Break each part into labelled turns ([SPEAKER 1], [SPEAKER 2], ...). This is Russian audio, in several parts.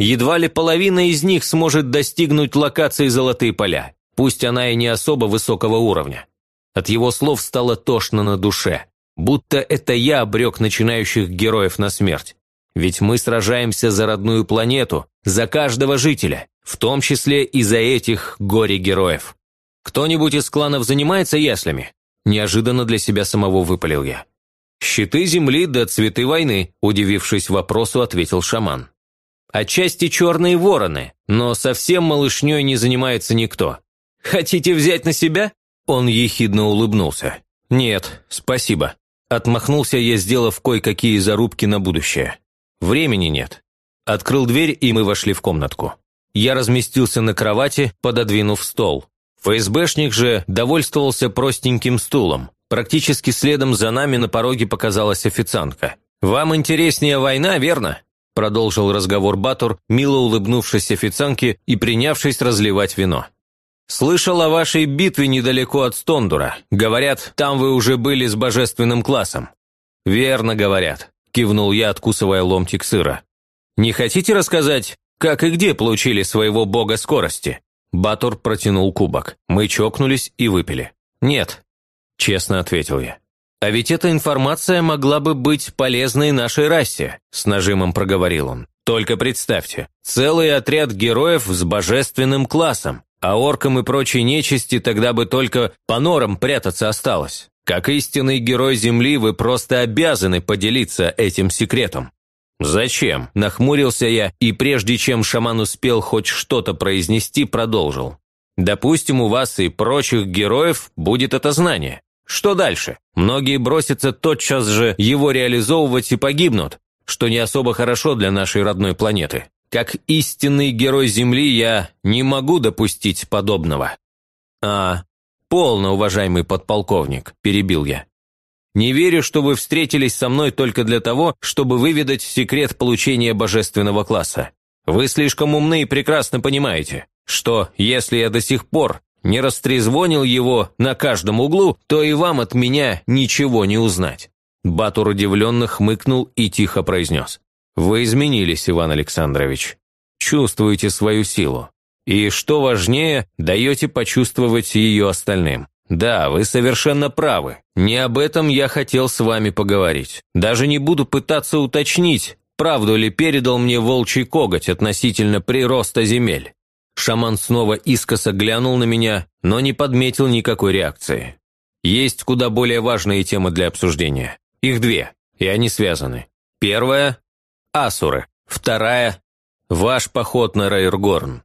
[SPEAKER 1] едва ли половина из них сможет достигнуть локации «Золотые поля», пусть она и не особо высокого уровня. От его слов стало тошно на душе, будто это я обрек начинающих героев на смерть. Ведь мы сражаемся за родную планету, за каждого жителя, в том числе и за этих горе-героев. Кто-нибудь из кланов занимается яслями? Неожиданно для себя самого выпалил я. «Щиты земли да цветы войны», – удивившись вопросу, ответил шаман. «Отчасти черные вороны, но совсем малышней не занимается никто. Хотите взять на себя?» Он ехидно улыбнулся. «Нет, спасибо». Отмахнулся я, сделав кое-какие зарубки на будущее. Времени нет. Открыл дверь, и мы вошли в комнатку. Я разместился на кровати, пододвинув стол. ФСБшник же довольствовался простеньким стулом. Практически следом за нами на пороге показалась официантка. «Вам интереснее война, верно?» Продолжил разговор Батур, мило улыбнувшись официантке и принявшись разливать вино. «Слышал о вашей битве недалеко от Стондура. Говорят, там вы уже были с божественным классом». «Верно говорят», – кивнул я, откусывая ломтик сыра. «Не хотите рассказать, как и где получили своего бога скорости?» Батур протянул кубок. Мы чокнулись и выпили. «Нет», – честно ответил я. «А ведь эта информация могла бы быть полезной нашей расе», – с нажимом проговорил он. «Только представьте, целый отряд героев с божественным классом, а оркам и прочей нечисти тогда бы только по норам прятаться осталось. Как истинный герой Земли вы просто обязаны поделиться этим секретом». «Зачем?» – нахмурился я, и прежде чем шаман успел хоть что-то произнести, продолжил. «Допустим, у вас и прочих героев будет это знание. Что дальше? Многие бросятся тотчас же его реализовывать и погибнут, что не особо хорошо для нашей родной планеты. Как истинный герой Земли я не могу допустить подобного». «А, полно, уважаемый подполковник», – перебил я. «Не верю, что вы встретились со мной только для того, чтобы выведать секрет получения божественного класса. Вы слишком умны и прекрасно понимаете, что, если я до сих пор не растрезвонил его на каждом углу, то и вам от меня ничего не узнать». Батур удивленно хмыкнул и тихо произнес. Вы изменились, Иван Александрович. Чувствуете свою силу. И, что важнее, даете почувствовать ее остальным. Да, вы совершенно правы. Не об этом я хотел с вами поговорить. Даже не буду пытаться уточнить, правду ли передал мне волчий коготь относительно прироста земель. Шаман снова искоса глянул на меня, но не подметил никакой реакции. Есть куда более важные темы для обсуждения. Их две, и они связаны. Первая Асуры. Вторая – ваш поход на Рейргорн.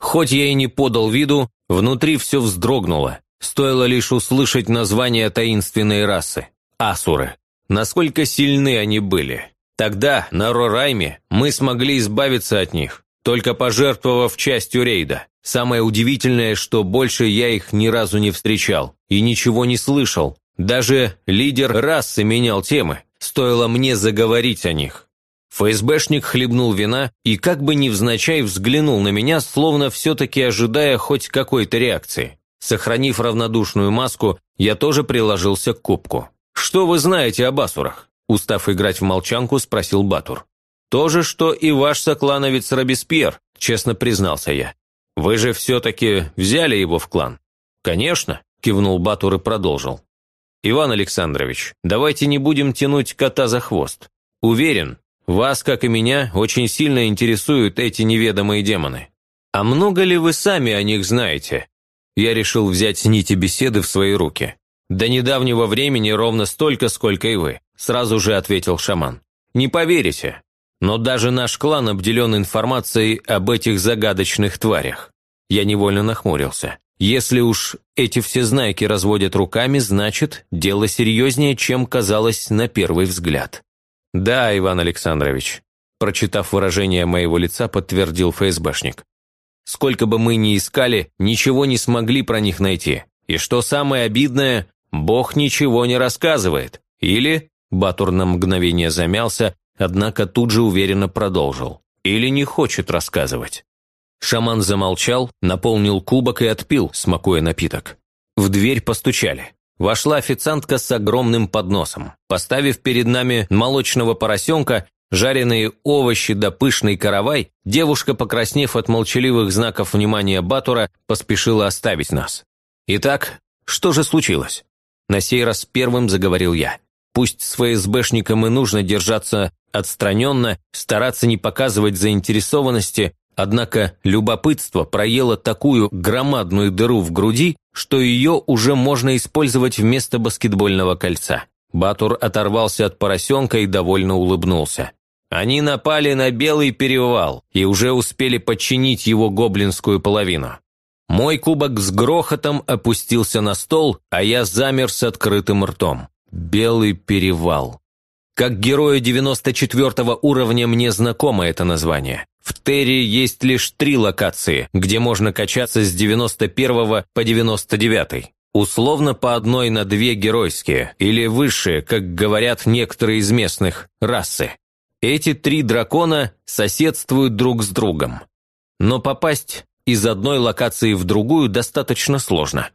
[SPEAKER 1] Хоть я и не подал виду, внутри все вздрогнуло. Стоило лишь услышать название таинственной расы – Асуры. Насколько сильны они были. Тогда, на Рорайме, мы смогли избавиться от них, только пожертвовав частью рейда. Самое удивительное, что больше я их ни разу не встречал и ничего не слышал. Даже лидер расы менял темы, стоило мне заговорить о них. ФСБшник хлебнул вина и как бы невзначай взглянул на меня, словно все-таки ожидая хоть какой-то реакции. Сохранив равнодушную маску, я тоже приложился к кубку. «Что вы знаете об Асурах?» Устав играть в молчанку, спросил Батур. «То же, что и ваш соклановец Робеспьер», честно признался я. «Вы же все-таки взяли его в клан?» «Конечно», кивнул Батур и продолжил. «Иван Александрович, давайте не будем тянуть кота за хвост. Уверен, вас, как и меня, очень сильно интересуют эти неведомые демоны. А много ли вы сами о них знаете? Я решил взять нити беседы в свои руки. До недавнего времени ровно столько, сколько и вы, сразу же ответил шаман. Не поверите, но даже наш клан обделен информацией об этих загадочных тварях. Я невольно нахмурился. Если уж эти всезнайки разводят руками, значит, дело серьезнее, чем казалось на первый взгляд. «Да, Иван Александрович», – прочитав выражение моего лица, подтвердил ФСБшник. «Сколько бы мы ни искали, ничего не смогли про них найти. И что самое обидное, Бог ничего не рассказывает. Или...» – Батур на мгновение замялся, однако тут же уверенно продолжил. «Или не хочет рассказывать». Шаман замолчал, наполнил кубок и отпил, смакуя напиток. В дверь постучали. Вошла официантка с огромным подносом. Поставив перед нами молочного поросенка, жареные овощи да пышный каравай, девушка, покраснев от молчаливых знаков внимания Батура, поспешила оставить нас. Итак, что же случилось? На сей раз первым заговорил я. Пусть с ФСБшником и нужно держаться отстраненно, стараться не показывать заинтересованности, однако любопытство проело такую громадную дыру в груди, что ее уже можно использовать вместо баскетбольного кольца. Батур оторвался от поросенка и довольно улыбнулся. Они напали на Белый перевал и уже успели подчинить его гоблинскую половину. Мой кубок с грохотом опустился на стол, а я замер с открытым ртом. Белый перевал. Как герою 94 уровня мне знакомо это название. В Терри есть лишь три локации, где можно качаться с 91 по 99. Условно по одной на две геройские, или высшие, как говорят некоторые из местных, расы. Эти три дракона соседствуют друг с другом. Но попасть из одной локации в другую достаточно сложно.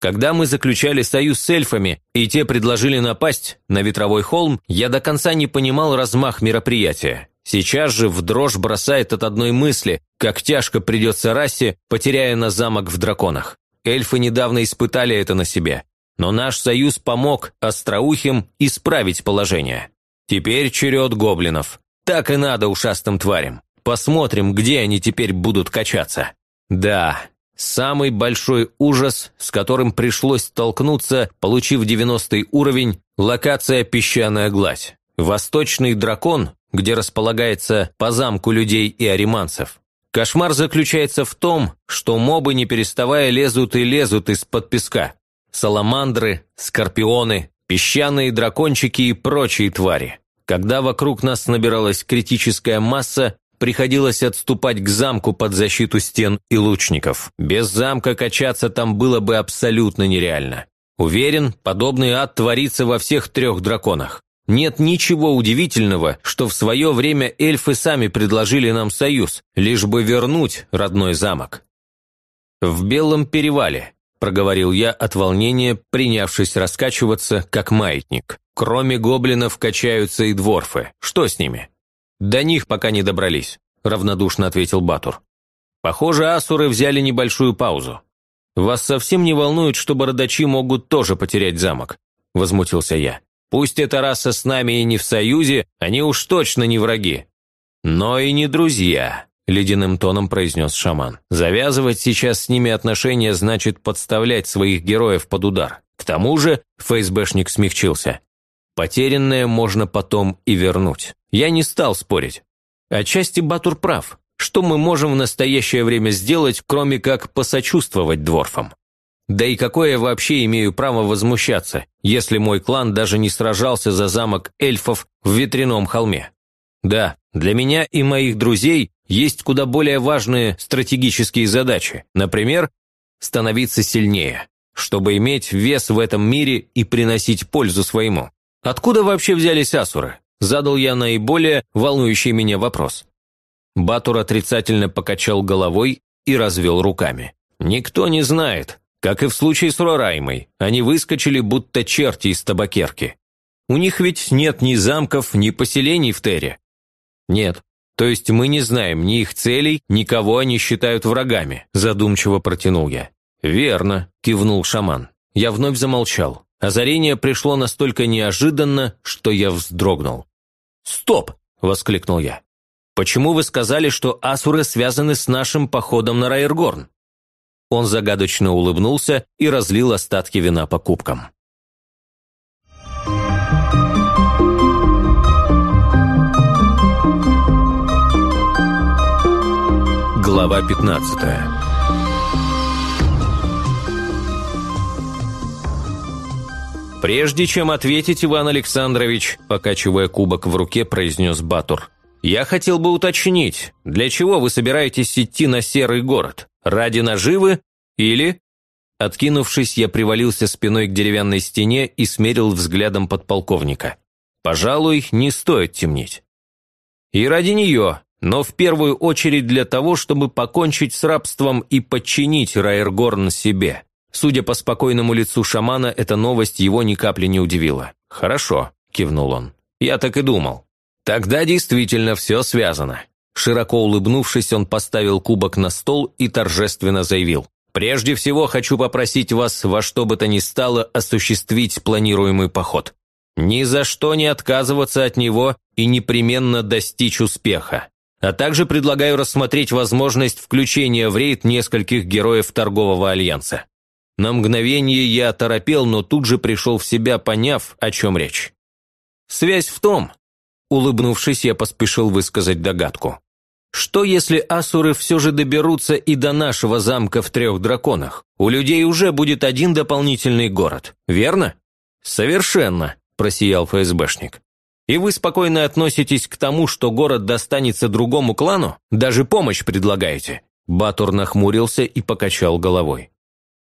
[SPEAKER 1] Когда мы заключали союз с эльфами, и те предложили напасть на ветровой холм, я до конца не понимал размах мероприятия. Сейчас же в дрожь бросает от одной мысли, как тяжко придется расе, потеряя на замок в драконах. Эльфы недавно испытали это на себе. Но наш союз помог остроухим исправить положение. Теперь черед гоблинов. Так и надо ушастым тварям. Посмотрим, где они теперь будут качаться. Да, Самый большой ужас, с которым пришлось столкнуться, получив 90 уровень, локация «Песчаная гладь». Восточный дракон, где располагается по замку людей и ариманцев. Кошмар заключается в том, что мобы не переставая лезут и лезут из-под песка. Саламандры, скорпионы, песчаные дракончики и прочие твари. Когда вокруг нас набиралась критическая масса, приходилось отступать к замку под защиту стен и лучников. Без замка качаться там было бы абсолютно нереально. Уверен, подобный ад творится во всех трех драконах. Нет ничего удивительного, что в свое время эльфы сами предложили нам союз, лишь бы вернуть родной замок. «В Белом перевале», – проговорил я от волнения, принявшись раскачиваться, как маятник. «Кроме гоблинов качаются и дворфы. Что с ними?» «До них пока не добрались», – равнодушно ответил Батур. «Похоже, асуры взяли небольшую паузу. Вас совсем не волнует, что бородачи могут тоже потерять замок?» – возмутился я. «Пусть эта раса с нами и не в союзе, они уж точно не враги. Но и не друзья», – ледяным тоном произнес шаман. «Завязывать сейчас с ними отношения значит подставлять своих героев под удар. К тому же ФСБшник смягчился. Потерянное можно потом и вернуть. Я не стал спорить. Отчасти Батур прав. Что мы можем в настоящее время сделать, кроме как посочувствовать дворфам? Да и какое я вообще имею право возмущаться, если мой клан даже не сражался за замок эльфов в ветряном холме? Да, для меня и моих друзей есть куда более важные стратегические задачи. Например, становиться сильнее, чтобы иметь вес в этом мире и приносить пользу своему. Откуда вообще взялись асуры? Задал я наиболее волнующий меня вопрос. Батур отрицательно покачал головой и развел руками. «Никто не знает. Как и в случае с Рораймой, они выскочили, будто черти из табакерки. У них ведь нет ни замков, ни поселений в Терре». «Нет. То есть мы не знаем ни их целей, ни кого они считают врагами», задумчиво протянул я. «Верно», кивнул шаман. Я вновь замолчал. Озарение пришло настолько неожиданно, что я вздрогнул. «Стоп!» – воскликнул я. «Почему вы сказали, что асуры связаны с нашим походом на Райергорн?» Он загадочно улыбнулся и разлил остатки вина по кубкам. Глава пятнадцатая «Прежде чем ответить, Иван Александрович», покачивая кубок в руке, произнес Батур, «я хотел бы уточнить, для чего вы собираетесь идти на серый город? Ради наживы или...» Откинувшись, я привалился спиной к деревянной стене и смерил взглядом подполковника. «Пожалуй, не стоит темнить». «И ради нее, но в первую очередь для того, чтобы покончить с рабством и подчинить Райергорн себе», Судя по спокойному лицу шамана, эта новость его ни капли не удивила. «Хорошо», – кивнул он. «Я так и думал. Тогда действительно все связано. Широко улыбнувшись, он поставил кубок на стол и торжественно заявил. «Прежде всего хочу попросить вас во что бы то ни стало осуществить планируемый поход. Ни за что не отказываться от него и непременно достичь успеха. А также предлагаю рассмотреть возможность включения в рейд нескольких героев торгового альянса. На мгновение я оторопел, но тут же пришел в себя, поняв, о чем речь. Связь в том, улыбнувшись, я поспешил высказать догадку. Что если асуры все же доберутся и до нашего замка в трех драконах? У людей уже будет один дополнительный город, верно? Совершенно, просиял ФСБшник. И вы спокойно относитесь к тому, что город достанется другому клану? Даже помощь предлагаете?» Батур нахмурился и покачал головой.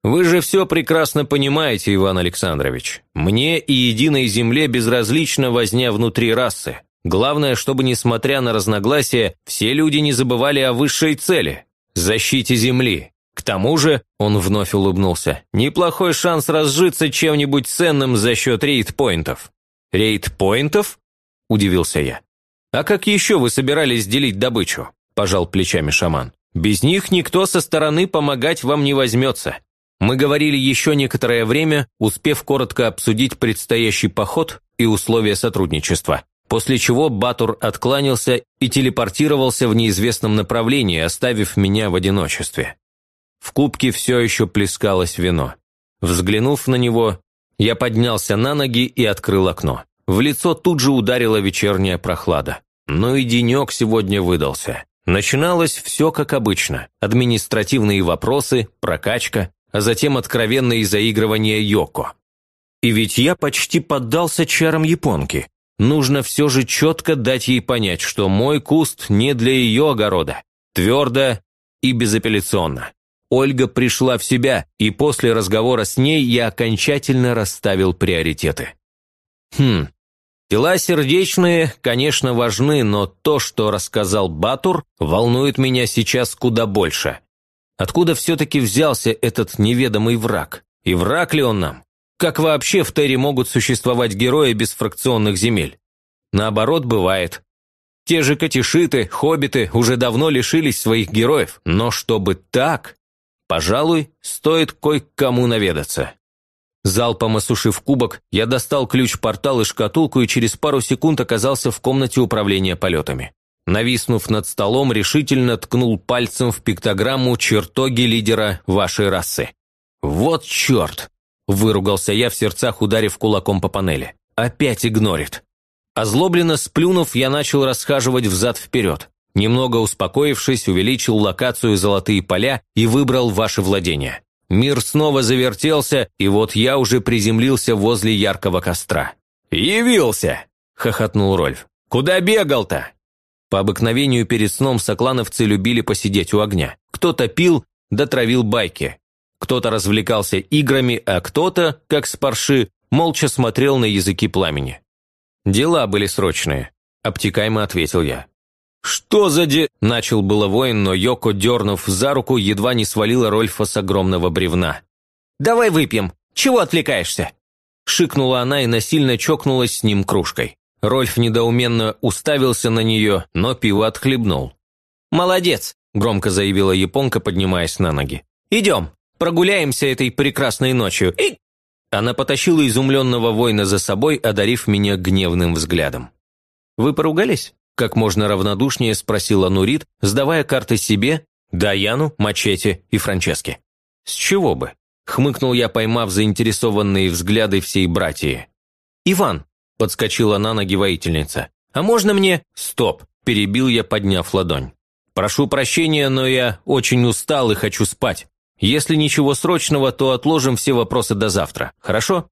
[SPEAKER 1] «Вы же все прекрасно понимаете, Иван Александрович. Мне и единой земле безразлична возня внутри расы. Главное, чтобы, несмотря на разногласия, все люди не забывали о высшей цели – защите земли. К тому же, он вновь улыбнулся, неплохой шанс разжиться чем-нибудь ценным за счет рейд-поинтов. Рейд-поинтов? – удивился я. «А как еще вы собирались делить добычу?» – пожал плечами шаман. «Без них никто со стороны помогать вам не возьмется. Мы говорили еще некоторое время, успев коротко обсудить предстоящий поход и условия сотрудничества, после чего Батур откланялся и телепортировался в неизвестном направлении, оставив меня в одиночестве. В кубке все еще плескалось вино. Взглянув на него, я поднялся на ноги и открыл окно. В лицо тут же ударила вечерняя прохлада. Но и денек сегодня выдался. Начиналось все как обычно. Административные вопросы, прокачка, а затем откровенные заигрывания Йоко. И ведь я почти поддался чарам японки. Нужно все же четко дать ей понять, что мой куст не для ее огорода. Твердо и безапелляционно. Ольга пришла в себя, и после разговора с ней я окончательно расставил приоритеты. Хм, Дела сердечные, конечно, важны, но то, что рассказал Батур, волнует меня сейчас куда больше. Откуда все-таки взялся этот неведомый враг? И враг ли он нам? Как вообще в Терре могут существовать герои без фракционных земель? Наоборот, бывает. Те же катишиты, хоббиты уже давно лишились своих героев, но чтобы так, пожалуй, стоит кое-кому наведаться. Залпом осушив кубок, я достал ключ-портал и шкатулку и через пару секунд оказался в комнате управления полетами. Нависнув над столом, решительно ткнул пальцем в пиктограмму чертоги лидера вашей расы. «Вот черт!» – выругался я в сердцах, ударив кулаком по панели. «Опять игнорит!» Озлобленно сплюнув, я начал расхаживать взад-вперед. Немного успокоившись, увеличил локацию «Золотые поля» и выбрал ваше владение. Мир снова завертелся, и вот я уже приземлился возле яркого костра. «Явился!» – хохотнул Рольф. «Куда бегал-то?» По обыкновению перед сном соклановцы любили посидеть у огня. Кто-то пил, да травил байки. Кто-то развлекался играми, а кто-то, как спарши, молча смотрел на языки пламени. «Дела были срочные», – обтекаемо ответил я. «Что за де...» – начал было воин, но Йоко, дернув за руку, едва не свалила Рольфа с огромного бревна. «Давай выпьем! Чего отвлекаешься?» Шикнула она и насильно чокнулась с ним кружкой. Рольф недоуменно уставился на нее, но пиво отхлебнул. «Молодец!» – громко заявила японка, поднимаясь на ноги. «Идем, прогуляемся этой прекрасной ночью!» и... Она потащила изумленного воина за собой, одарив меня гневным взглядом. «Вы поругались?» Как можно равнодушнее спросила Нурит, сдавая карты себе, Даяну, Мачете и Франческе. «С чего бы?» – хмыкнул я, поймав заинтересованные взгляды всей братьи. «Иван!» – подскочила на ноги воительница. «А можно мне...» «Стоп!» – перебил я, подняв ладонь. «Прошу прощения, но я очень устал и хочу спать. Если ничего срочного, то отложим все вопросы до завтра, хорошо?»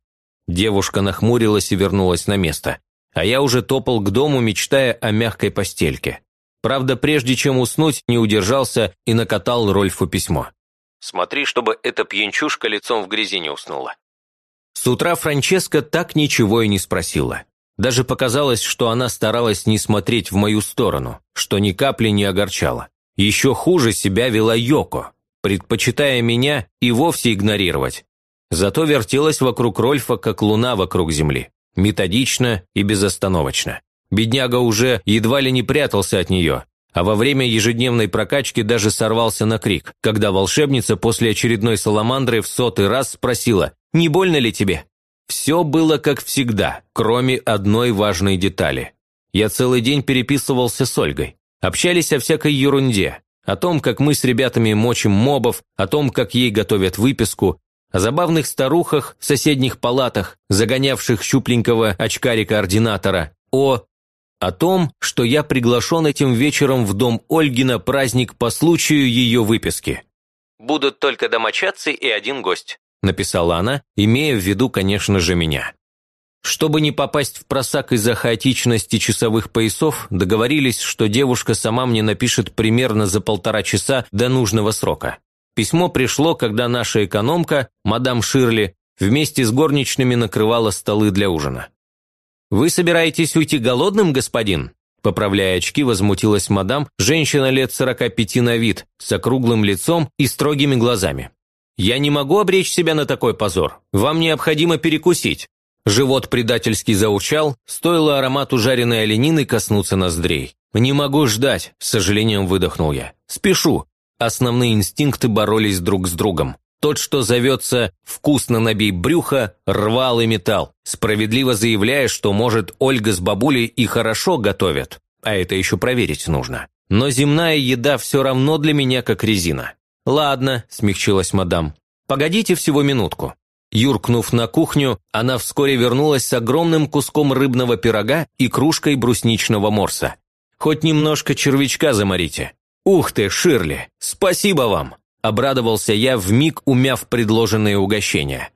[SPEAKER 1] Девушка нахмурилась и вернулась на место а я уже топал к дому, мечтая о мягкой постельке. Правда, прежде чем уснуть, не удержался и накатал Рольфу письмо. «Смотри, чтобы эта пьянчушка лицом в грязи не уснула». С утра Франческа так ничего и не спросила. Даже показалось, что она старалась не смотреть в мою сторону, что ни капли не огорчала. Еще хуже себя вела Йоко, предпочитая меня и вовсе игнорировать. Зато вертелась вокруг Рольфа, как луна вокруг земли методично и безостановочно. Бедняга уже едва ли не прятался от нее, а во время ежедневной прокачки даже сорвался на крик, когда волшебница после очередной саламандры в сотый раз спросила «Не больно ли тебе?». Все было как всегда, кроме одной важной детали. Я целый день переписывался с Ольгой. Общались о всякой ерунде. О том, как мы с ребятами мочим мобов, о том, как ей готовят выписку, о забавных старухах в соседних палатах, загонявших щупленького очкарика-ординатора, о... о том, что я приглашен этим вечером в дом Ольги на праздник по случаю ее выписки. «Будут только домочадцы и один гость», – написала она, имея в виду, конечно же, меня. Чтобы не попасть в просак из-за хаотичности часовых поясов, договорились, что девушка сама мне напишет примерно за полтора часа до нужного срока. Письмо пришло, когда наша экономка, мадам Ширли, вместе с горничными накрывала столы для ужина. «Вы собираетесь уйти голодным, господин?» Поправляя очки, возмутилась мадам, женщина лет сорока пяти на вид, с округлым лицом и строгими глазами. «Я не могу обречь себя на такой позор. Вам необходимо перекусить». Живот предательски заурчал, стоило аромату жареной оленины коснуться ноздрей. «Не могу ждать», – с сожалением выдохнул я. «Спешу. Основные инстинкты боролись друг с другом. Тот, что зовется «вкусно набей брюха», рвал и металл, справедливо заявляя, что, может, Ольга с бабулей и хорошо готовят, а это еще проверить нужно. Но земная еда все равно для меня как резина. «Ладно», – смягчилась мадам, – «погодите всего минутку». Юркнув на кухню, она вскоре вернулась с огромным куском рыбного пирога и кружкой брусничного морса. «Хоть немножко червячка заморите», «Ух ты, Ширли! Спасибо вам!» – обрадовался я, вмиг умяв предложенные угощения.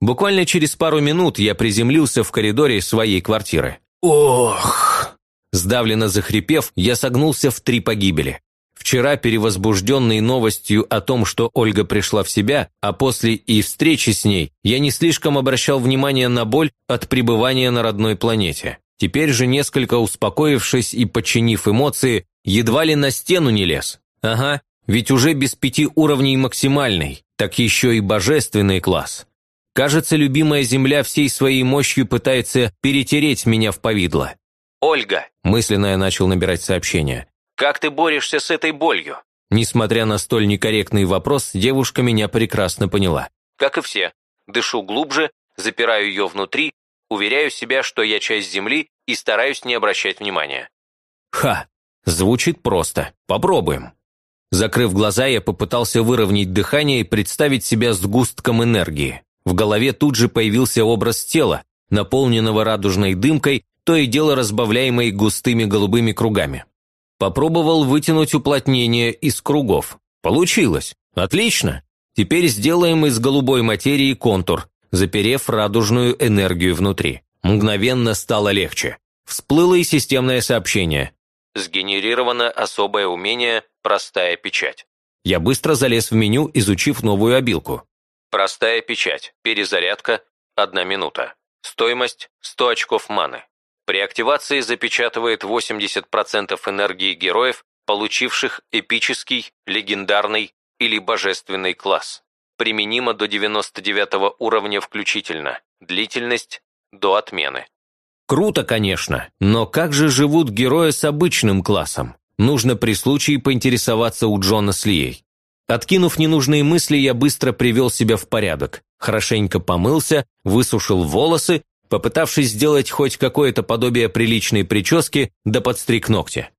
[SPEAKER 1] Буквально через пару минут я приземлился в коридоре своей квартиры. «Ох!» Сдавленно захрипев, я согнулся в три погибели. Вчера, перевозбужденный новостью о том, что Ольга пришла в себя, а после и встречи с ней, я не слишком обращал внимание на боль от пребывания на родной планете. Теперь же, несколько успокоившись и подчинив эмоции, едва ли на стену не лез. Ага, ведь уже без пяти уровней максимальный, так еще и божественный класс. Кажется, любимая земля всей своей мощью пытается перетереть меня в повидло. «Ольга», – мысленно я начал набирать сообщение, – «как ты борешься с этой болью?» Несмотря на столь некорректный вопрос, девушка меня прекрасно поняла. Как и все, дышу глубже, запираю ее внутри, уверяю себя, что я часть Земли и стараюсь не обращать внимания. Ха, Звучит просто. Попробуем. Закрыв глаза, я попытался выровнять дыхание и представить себя сгустком энергии. В голове тут же появился образ тела, наполненного радужной дымкой, то и дело разбавляемой густыми голубыми кругами. Попробовал вытянуть уплотнение из кругов. Получилось. Отлично. Теперь сделаем из голубой материи контур, заперев радужную энергию внутри. Мгновенно стало легче. Всплыло и системное сообщение. Сгенерировано особое умение «Простая печать». Я быстро залез в меню, изучив новую обилку. Простая печать. Перезарядка. Одна минута. Стоимость – 100 очков маны. При активации запечатывает 80% энергии героев, получивших эпический, легендарный или божественный класс. Применимо до 99 уровня включительно. Длительность – до отмены. Круто, конечно, но как же живут герои с обычным классом? Нужно при случае поинтересоваться у Джона с Лией. Откинув ненужные мысли, я быстро привел себя в порядок, хорошенько помылся, высушил волосы, попытавшись сделать хоть какое-то подобие приличной прически, да подстриг ногти.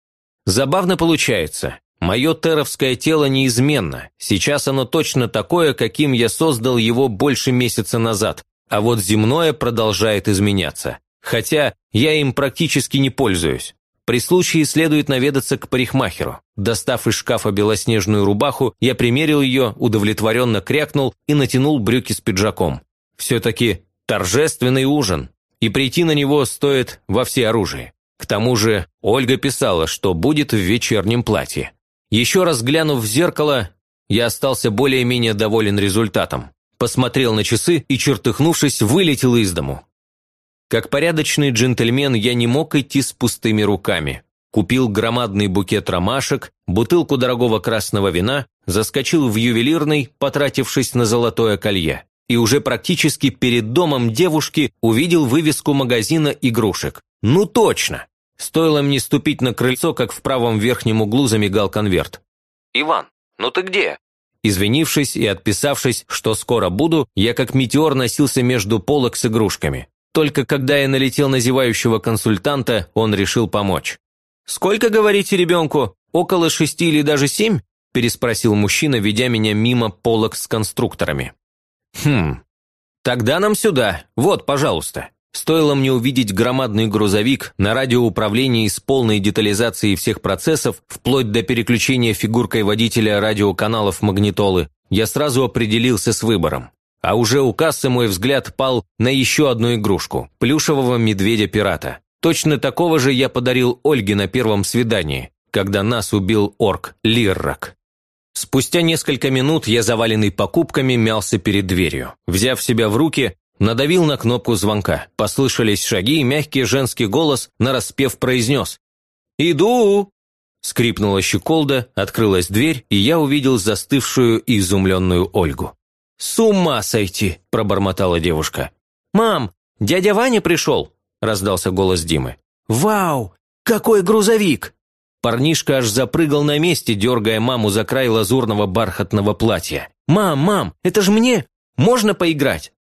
[SPEAKER 1] Забавно получается. Мое теровское тело неизменно, сейчас оно точно такое, каким я создал его больше месяца назад, а вот земное продолжает изменяться. Хотя я им практически не пользуюсь. При случае следует наведаться к парикмахеру. Достав из шкафа белоснежную рубаху, я примерил ее, удовлетворенно крякнул и натянул брюки с пиджаком. Все-таки торжественный ужин, и прийти на него стоит во всеоружии. К тому же Ольга писала, что будет в вечернем платье. Еще раз глянув в зеркало, я остался более-менее доволен результатом. Посмотрел на часы и, чертыхнувшись, вылетел из дому. Как порядочный джентльмен я не мог идти с пустыми руками. Купил громадный букет ромашек, бутылку дорогого красного вина, заскочил в ювелирный, потратившись на золотое колье. И уже практически перед домом девушки увидел вывеску магазина игрушек. Ну точно! Стоило мне ступить на крыльцо, как в правом верхнем углу замигал конверт. «Иван, ну ты где?» Извинившись и отписавшись, что скоро буду, я как метеор носился между полок с игрушками. Только когда я налетел на зевающего консультанта, он решил помочь. «Сколько, говорите ребенку? Около шести или даже семь?» – переспросил мужчина, ведя меня мимо полок с конструкторами. «Хм, тогда нам сюда. Вот, пожалуйста». Стоило мне увидеть громадный грузовик на радиоуправлении с полной детализацией всех процессов, вплоть до переключения фигуркой водителя радиоканалов магнитолы, я сразу определился с выбором. А уже у кассы мой взгляд пал на еще одну игрушку – плюшевого медведя-пирата. Точно такого же я подарил Ольге на первом свидании, когда нас убил орк Лиррак. Спустя несколько минут я, заваленный покупками, мялся перед дверью. Взяв себя в руки, надавил на кнопку звонка. Послышались шаги, и мягкий женский голос нараспев произнес «Иду!». Скрипнула щеколда, открылась дверь, и я увидел застывшую и изумленную Ольгу. «С ума сойти!» – пробормотала девушка. «Мам, дядя Ваня пришел!» – раздался голос Димы. «Вау! Какой грузовик!» Парнишка аж запрыгал на месте, дергая маму за край лазурного бархатного платья. «Мам, мам, это же мне! Можно поиграть?»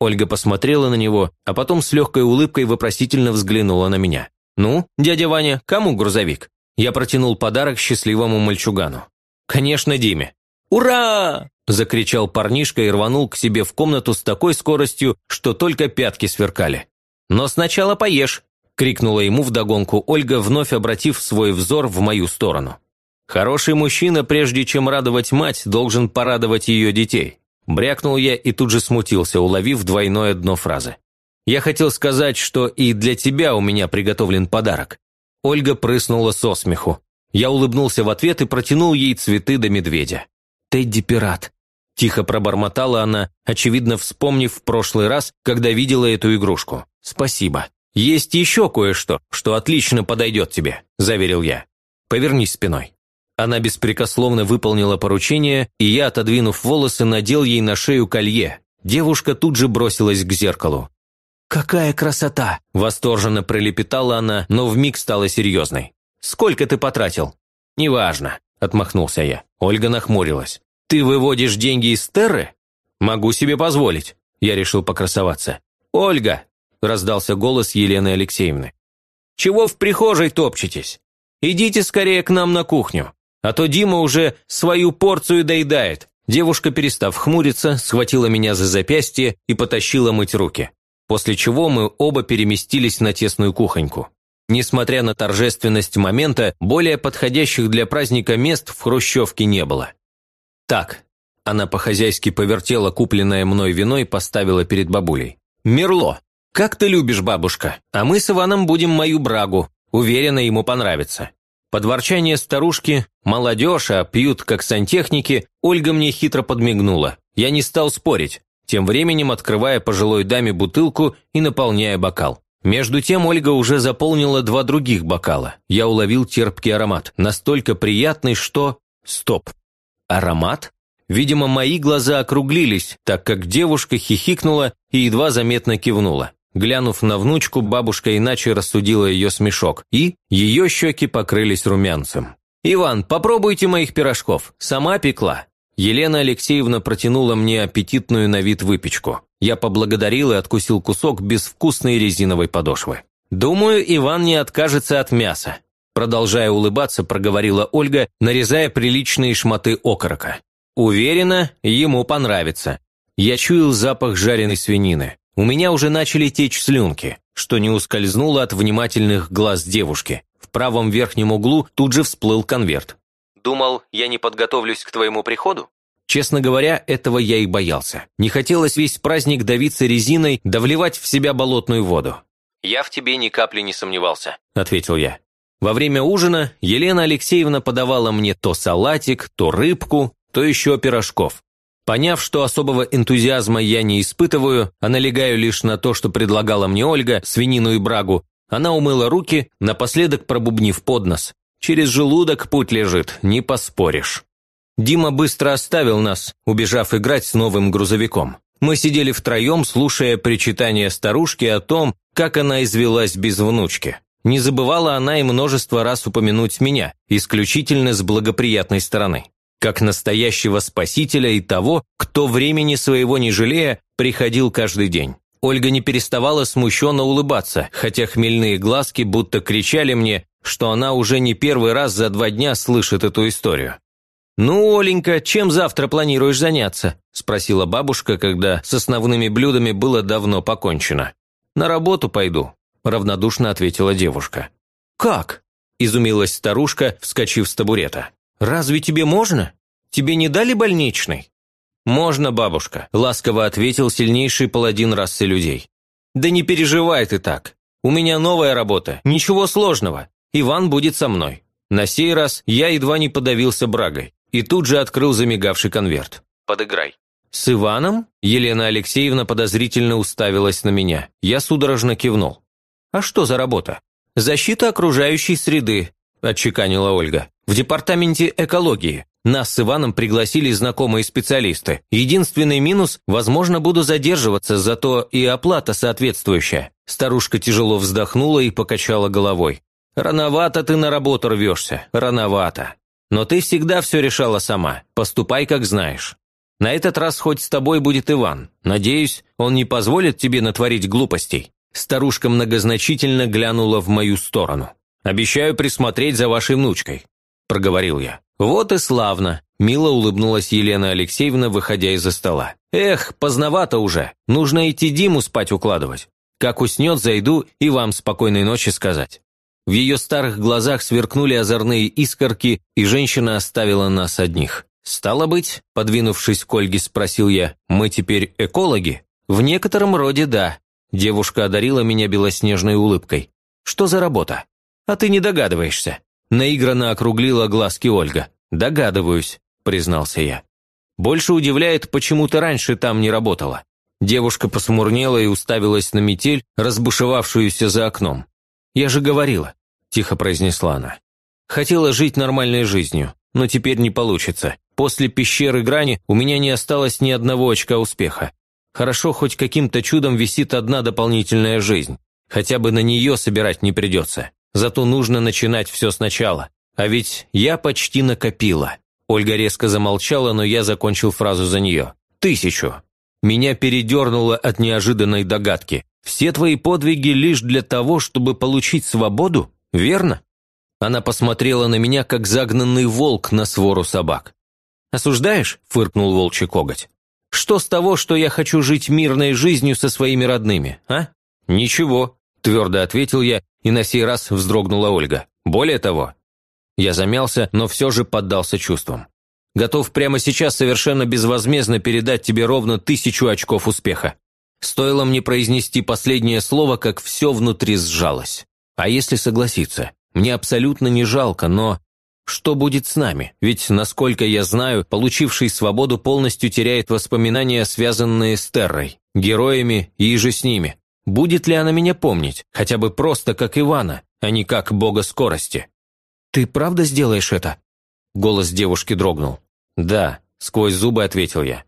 [SPEAKER 1] Ольга посмотрела на него, а потом с легкой улыбкой вопросительно взглянула на меня. «Ну, дядя Ваня, кому грузовик?» Я протянул подарок счастливому мальчугану. «Конечно, Диме». «Ура!» – закричал парнишка и рванул к себе в комнату с такой скоростью, что только пятки сверкали. «Но сначала поешь», – крикнула ему вдогонку Ольга, вновь обратив свой взор в мою сторону. «Хороший мужчина, прежде чем радовать мать, должен порадовать ее детей». Брякнул я и тут же смутился, уловив двойное дно фразы. «Я хотел сказать, что и для тебя у меня приготовлен подарок». Ольга прыснула со смеху. Я улыбнулся в ответ и протянул ей цветы до медведя. «Тедди-пират», – тихо пробормотала она, очевидно вспомнив в прошлый раз, когда видела эту игрушку. «Спасибо. Есть еще кое-что, что отлично подойдет тебе», – заверил я. «Повернись спиной». Она беспрекословно выполнила поручение, и я, отодвинув волосы, надел ей на шею колье. Девушка тут же бросилась к зеркалу. «Какая красота!» – восторженно пролепетала она, но вмиг стала серьезной. «Сколько ты потратил?» «Неважно», – отмахнулся я. Ольга нахмурилась. «Ты выводишь деньги из Терры?» «Могу себе позволить», – я решил покрасоваться. «Ольга!» – раздался голос Елены Алексеевны. «Чего в прихожей топчетесь? Идите скорее к нам на кухню. А то Дима уже свою порцию доедает. Девушка, перестав хмуриться, схватила меня за запястье и потащила мыть руки. После чего мы оба переместились на тесную кухоньку. Несмотря на торжественность момента, более подходящих для праздника мест в хрущевке не было. «Так», – она по-хозяйски повертела купленное мной вино и поставила перед бабулей. «Мерло, как ты любишь, бабушка, а мы с Иваном будем мою брагу, уверена, ему понравится». Под ворчание старушки «молодежь, а пьют как сантехники» Ольга мне хитро подмигнула. Я не стал спорить, тем временем открывая пожилой даме бутылку и наполняя бокал. Между тем Ольга уже заполнила два других бокала. Я уловил терпкий аромат, настолько приятный, что... Стоп. Аромат? Видимо, мои глаза округлились, так как девушка хихикнула и едва заметно кивнула. Глянув на внучку, бабушка иначе рассудила ее смешок, и ее щеки покрылись румянцем. «Иван, попробуйте моих пирожков. Сама пекла». Елена Алексеевна протянула мне аппетитную на вид выпечку. Я поблагодарил и откусил кусок безвкусной резиновой подошвы. «Думаю, Иван не откажется от мяса», продолжая улыбаться, проговорила Ольга, нарезая приличные шматы окорока. «Уверена, ему понравится». Я чуял запах жареной свинины. У меня уже начали течь слюнки, что не ускользнуло от внимательных глаз девушки. В правом верхнем углу тут же всплыл конверт. «Думал, я не подготовлюсь к твоему приходу?» Честно говоря, этого я и боялся. Не хотелось весь праздник давиться резиной, да вливать в себя болотную воду. «Я в тебе ни капли не сомневался», – ответил я. Во время ужина Елена Алексеевна подавала мне то салатик, то рыбку, то еще пирожков. Поняв, что особого энтузиазма я не испытываю, а налегаю лишь на то, что предлагала мне Ольга, свинину и брагу, она умыла руки, напоследок пробубнив под нос. Через желудок путь лежит, не поспоришь. Дима быстро оставил нас, убежав играть с новым грузовиком. Мы сидели втроем, слушая причитания старушки о том, как она извелась без внучки. Не забывала она и множество раз упомянуть меня, исключительно с благоприятной стороны. Как настоящего спасителя и того, кто времени своего не жалея, приходил каждый день. Ольга не переставала смущенно улыбаться, хотя хмельные глазки будто кричали мне, что она уже не первый раз за два дня слышит эту историю. «Ну, Оленька, чем завтра планируешь заняться?» – спросила бабушка, когда с основными блюдами было давно покончено. «На работу пойду», – равнодушно ответила девушка. «Как?» – изумилась старушка, вскочив с табурета. «Разве тебе можно? Тебе не дали больничный?» «Можно, бабушка», – ласково ответил сильнейший паладин расы людей. «Да не переживай ты так. У меня новая работа, ничего сложного. Иван будет со мной». На сей раз я едва не подавился брагой и тут же открыл замигавший конверт. «Подыграй». «С Иваном?» Елена Алексеевна подозрительно уставилась на меня. Я судорожно кивнул. «А что за работа?» «Защита окружающей среды», – отчеканила Ольга. «В департаменте экологии. Нас с Иваном пригласили знакомые специалисты. Единственный минус – возможно, буду задерживаться, зато и оплата соответствующая». Старушка тяжело вздохнула и покачала головой. «Рановато ты на работу рвешься, рановато. Но ты всегда все решала сама, поступай как знаешь. На этот раз хоть с тобой будет Иван. Надеюсь, он не позволит тебе натворить глупостей». Старушка многозначительно глянула в мою сторону. «Обещаю присмотреть за вашей внучкой», – проговорил я. «Вот и славно», – мило улыбнулась Елена Алексеевна, выходя из-за стола. «Эх, поздновато уже. Нужно идти Диму спать укладывать. Как уснет, зайду и вам спокойной ночи сказать». В ее старых глазах сверкнули озорные искорки, и женщина оставила нас одних. «Стало быть», – подвинувшись к Ольге, спросил я, – «мы теперь экологи?» «В некотором роде да». Девушка одарила меня белоснежной улыбкой. «Что за работа?» «А ты не догадываешься?» Наигранно округлила глазки Ольга. «Догадываюсь», – признался я. «Больше удивляет, почему ты раньше там не работала». Девушка посмурнела и уставилась на метель, разбушевавшуюся за окном. «Я же говорила», – тихо произнесла она. «Хотела жить нормальной жизнью, но теперь не получится. После пещеры грани у меня не осталось ни одного очка успеха. Хорошо, хоть каким-то чудом висит одна дополнительная жизнь. Хотя бы на нее собирать не придется. Зато нужно начинать все сначала. А ведь я почти накопила». Ольга резко замолчала, но я закончил фразу за нее. «Тысячу». Меня передернуло от неожиданной догадки. Все твои подвиги лишь для того, чтобы получить свободу, верно?» Она посмотрела на меня, как загнанный волк на свору собак. «Осуждаешь?» – фыркнул волчий коготь. «Что с того, что я хочу жить мирной жизнью со своими родными, а?» «Ничего», – твердо ответил я, и на сей раз вздрогнула Ольга. «Более того». Я замялся, но все же поддался чувствам. «Готов прямо сейчас совершенно безвозмездно передать тебе ровно тысячу очков успеха. Стоило мне произнести последнее слово, как все внутри сжалось. А если согласиться? Мне абсолютно не жалко, но... Что будет с нами? Ведь, насколько я знаю, получивший свободу полностью теряет воспоминания, связанные с Террой, героями и же с ними. Будет ли она меня помнить, хотя бы просто как Ивана, а не как бога скорости? «Ты правда сделаешь это?» Голос девушки дрогнул. «Да», – сквозь зубы ответил я.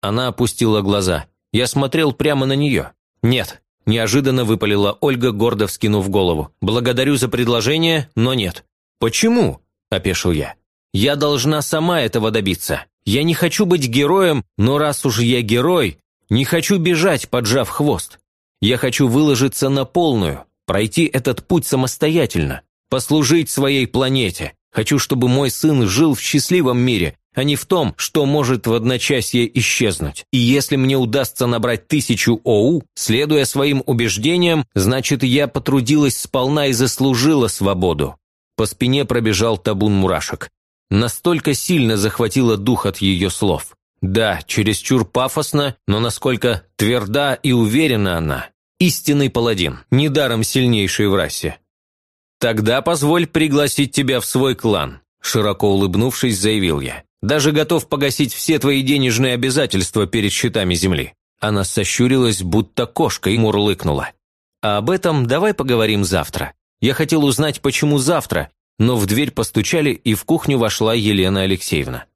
[SPEAKER 1] Она опустила глаза. Я смотрел прямо на нее. «Нет», – неожиданно выпалила Ольга, гордо вскинув голову. «Благодарю за предложение, но нет». «Почему?» – опешил я. «Я должна сама этого добиться. Я не хочу быть героем, но раз уж я герой, не хочу бежать, поджав хвост. Я хочу выложиться на полную, пройти этот путь самостоятельно, послужить своей планете. Хочу, чтобы мой сын жил в счастливом мире, а не в том, что может в одночасье исчезнуть. И если мне удастся набрать тысячу ОУ, следуя своим убеждениям, значит, я потрудилась сполна и заслужила свободу. По спине пробежал табун мурашек. Настолько сильно захватило дух от ее слов. Да, чересчур пафосно, но насколько тверда и уверена она. Истинный паладин, недаром сильнейший в расе. «Тогда позволь пригласить тебя в свой клан», – широко улыбнувшись, заявил я. Даже готов погасить все твои денежные обязательства перед счетами земли». Она сощурилась, будто кошка, и мурлыкнула. «А об этом давай поговорим завтра. Я хотел узнать, почему завтра, но в дверь постучали, и в кухню вошла Елена Алексеевна.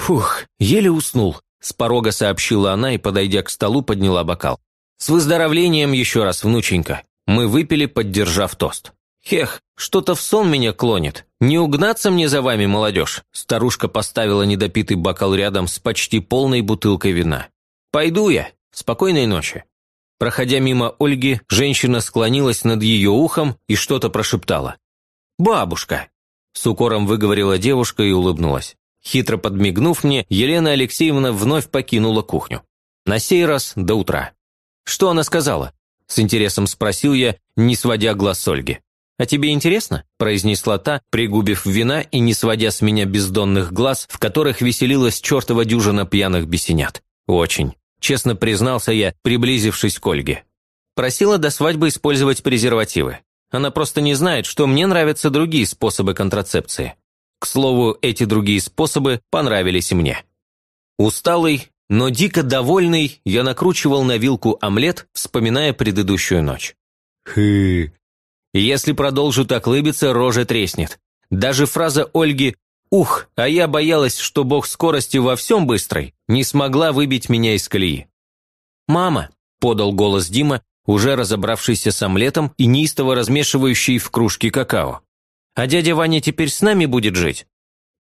[SPEAKER 1] «Фух, еле уснул», – с порога сообщила она и, подойдя к столу, подняла бокал. «С выздоровлением еще раз, внученька». Мы выпили, поддержав тост. Хех, что-то в сон меня клонит. Не угнаться мне за вами, молодежь?» Старушка поставила недопитый бокал рядом с почти полной бутылкой вина. «Пойду я. Спокойной ночи». Проходя мимо Ольги, женщина склонилась над ее ухом и что-то прошептала. «Бабушка!» С укором выговорила девушка и улыбнулась. Хитро подмигнув мне, Елена Алексеевна вновь покинула кухню. На сей раз до утра. «Что она сказала?» С интересом спросил я, не сводя глаз с Ольги. «А тебе интересно?» – произнесла та, пригубив вина и не сводя с меня бездонных глаз, в которых веселилась чертова дюжина пьяных бесенят. «Очень», – честно признался я, приблизившись к Ольге. Просила до свадьбы использовать презервативы. Она просто не знает, что мне нравятся другие способы контрацепции. К слову, эти другие способы понравились и мне. Усталый, но дико довольный, я накручивал на вилку омлет, вспоминая предыдущую ночь. «Хы, если продолжу так лыбиться, рожа треснет. Даже фраза Ольги «Ух, а я боялась, что бог скорости во всем быстрый» не смогла выбить меня из колеи. «Мама», – подал голос Дима, уже разобравшийся с омлетом и неистово размешивающий в кружке какао. «А дядя Ваня теперь с нами будет жить?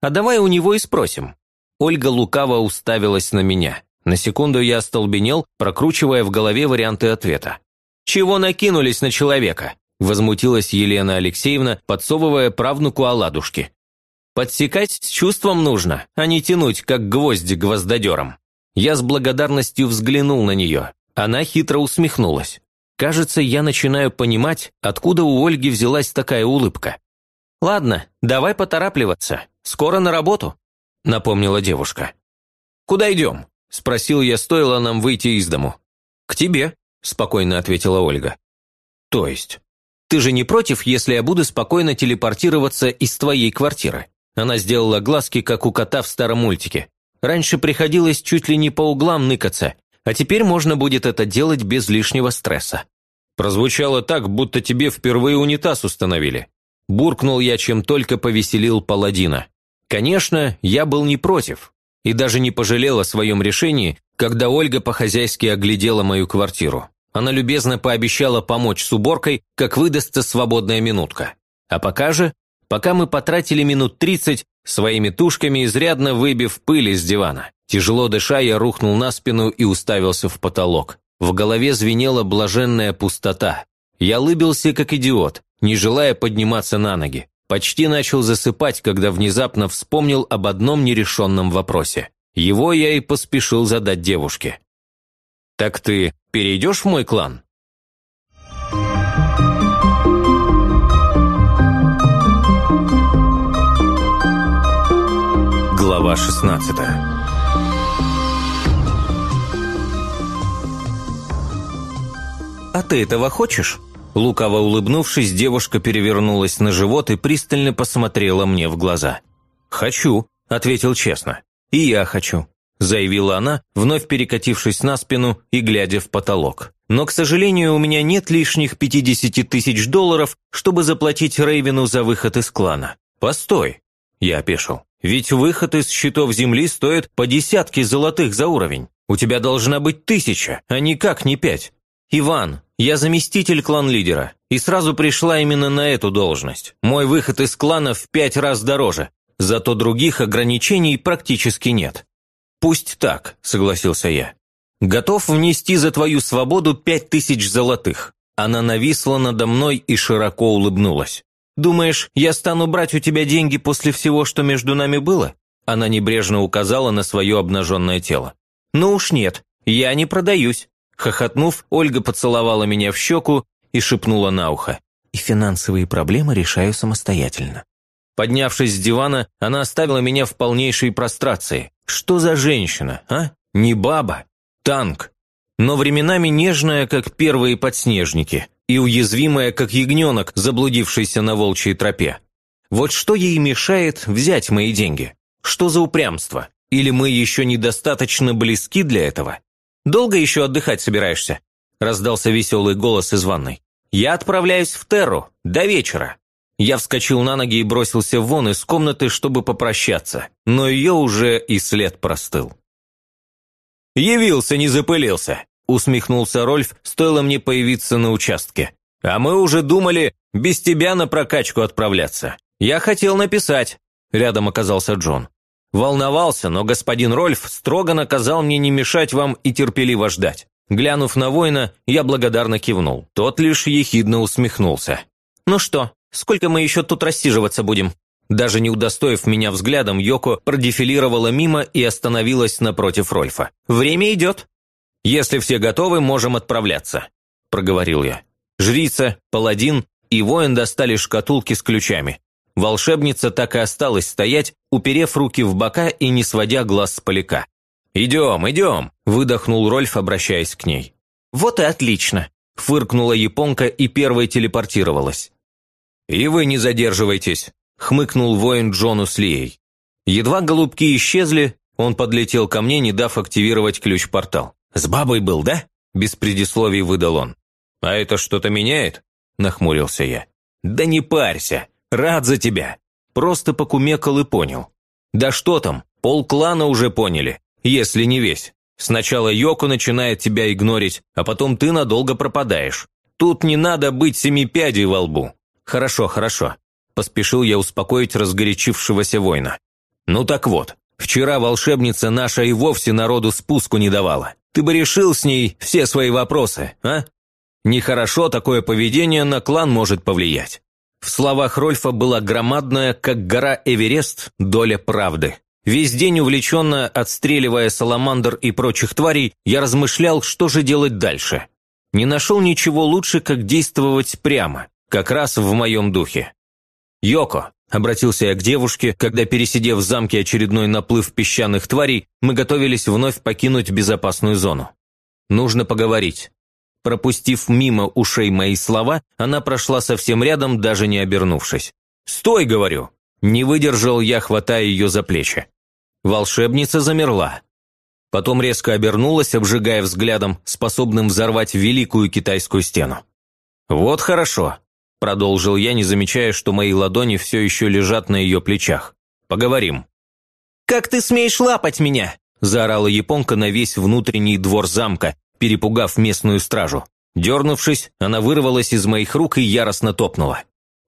[SPEAKER 1] А давай у него и спросим». Ольга лукаво уставилась на меня. На секунду я остолбенел, прокручивая в голове варианты ответа. «Чего накинулись на человека? возмутилась Елена Алексеевна, подсовывая правнуку оладушки. «Подсекать с чувством нужно, а не тянуть, как гвозди гвоздодером». Я с благодарностью взглянул на нее. Она хитро усмехнулась. Кажется, я начинаю понимать, откуда у Ольги взялась такая улыбка. «Ладно, давай поторапливаться. Скоро на работу», – напомнила девушка. «Куда идем?» – спросил я, стоило нам выйти из дому. «К тебе», – спокойно ответила Ольга. «То есть?» Ты же не против, если я буду спокойно телепортироваться из твоей квартиры?» Она сделала глазки, как у кота в старом мультике. Раньше приходилось чуть ли не по углам ныкаться, а теперь можно будет это делать без лишнего стресса. Прозвучало так, будто тебе впервые унитаз установили. Буркнул я, чем только повеселил паладина. Конечно, я был не против. И даже не пожалел о своем решении, когда Ольга по-хозяйски оглядела мою квартиру. Она любезно пообещала помочь с уборкой, как выдастся свободная минутка. А пока же, пока мы потратили минут тридцать, своими тушками изрядно выбив пыль из дивана. Тяжело дыша, я рухнул на спину и уставился в потолок. В голове звенела блаженная пустота. Я лыбился, как идиот, не желая подниматься на ноги. Почти начал засыпать, когда внезапно вспомнил об одном нерешенном вопросе. Его я и поспешил задать девушке. «Так ты перейдешь в мой клан?» Глава 16 «А ты этого хочешь?» Лукаво улыбнувшись, девушка перевернулась на живот и пристально посмотрела мне в глаза. «Хочу», – ответил честно. «И я хочу. – заявила она, вновь перекатившись на спину и глядя в потолок. «Но, к сожалению, у меня нет лишних 50 тысяч долларов, чтобы заплатить Рейвену за выход из клана». «Постой», – я опешил. «Ведь выход из счетов земли стоит по десятке золотых за уровень. У тебя должна быть тысяча, а никак не пять». «Иван, я заместитель клан-лидера, и сразу пришла именно на эту должность. Мой выход из клана в пять раз дороже, зато других ограничений практически нет. «Пусть так», – согласился я. «Готов внести за твою свободу пять тысяч золотых». Она нависла надо мной и широко улыбнулась. «Думаешь, я стану брать у тебя деньги после всего, что между нами было?» Она небрежно указала на свое обнаженное тело. «Ну уж нет, я не продаюсь». Хохотнув, Ольга поцеловала меня в щеку и шепнула на ухо. «И финансовые проблемы решаю самостоятельно». Поднявшись с дивана, она оставила меня в полнейшей прострации. Что за женщина, а? Не баба, танк. Но временами нежная, как первые подснежники, и уязвимая, как ягненок, заблудившийся на волчьей тропе. Вот что ей мешает взять мои деньги? Что за упрямство? Или мы еще недостаточно близки для этого? Долго еще отдыхать собираешься?» Раздался веселый голос из ванной. «Я отправляюсь в Терру. До вечера». Я вскочил на ноги и бросился вон из комнаты, чтобы попрощаться, но ее уже и след простыл. «Явился, не запылился», – усмехнулся Рольф, стоило мне появиться на участке. А мы уже думали без тебя на прокачку отправляться. Я хотел написать. Рядом оказался Джон. Волновался, но господин Рольф строго наказал мне не мешать вам и терпеливо ждать. Глянув на воина, я благодарно кивнул. Тот лишь ехидно усмехнулся. «Ну что, сколько мы еще тут рассиживаться будем?» Даже не удостоив меня взглядом, Йоко продефилировала мимо и остановилась напротив Рольфа. «Время идет». «Если все готовы, можем отправляться», – проговорил я. Жрица, паладин и воин достали шкатулки с ключами. Волшебница так и осталась стоять, уперев руки в бока и не сводя глаз с поляка. «Идем, идем!» – выдохнул Рольф, обращаясь к ней. «Вот и отлично!» – фыркнула японка и первой телепортировалась. «И вы не задерживайтесь!» – хмыкнул воин Джону с Лией. Едва голубки исчезли, он подлетел ко мне, не дав активировать ключ-портал. «С бабой был, да?» – без предисловий выдал он. «А это что-то меняет?» – нахмурился я. «Да не парься, рад за тебя!» Просто покумекал и понял. «Да что там, полклана уже поняли, если не весь. Сначала Йоко начинает тебя игнорить, а потом ты надолго пропадаешь. Тут не надо быть семи пядей во лбу». «Хорошо, хорошо», – поспешил я успокоить разгорячившегося воина. «Ну так вот, вчера волшебница наша и вовсе народу спуску не давала. Ты бы решил с ней все свои вопросы, а? Нехорошо такое поведение на клан может повлиять. В словах Рольфа была громадная, как гора Эверест, доля правды. Весь день увлеченно отстреливая саламандр и прочих тварей, я размышлял, что же делать дальше. Не нашел ничего лучше, как действовать прямо, как раз в моем духе. «Йоко», – обратился я к девушке, когда, пересидев в замке очередной наплыв песчаных тварей, мы готовились вновь покинуть безопасную зону. «Нужно поговорить. Пропустив мимо ушей мои слова, она прошла совсем рядом, даже не обернувшись. «Стой!» – говорю. Не выдержал я, хватая ее за плечи. Волшебница замерла. Потом резко обернулась, обжигая взглядом, способным взорвать великую китайскую стену. «Вот хорошо», – продолжил я, не замечая, что мои ладони все еще лежат на ее плечах. «Поговорим».
[SPEAKER 2] «Как ты смеешь лапать меня?»
[SPEAKER 1] – заорала японка на весь внутренний двор замка, перепугав местную стражу. Дернувшись, она вырвалась из моих рук и яростно топнула.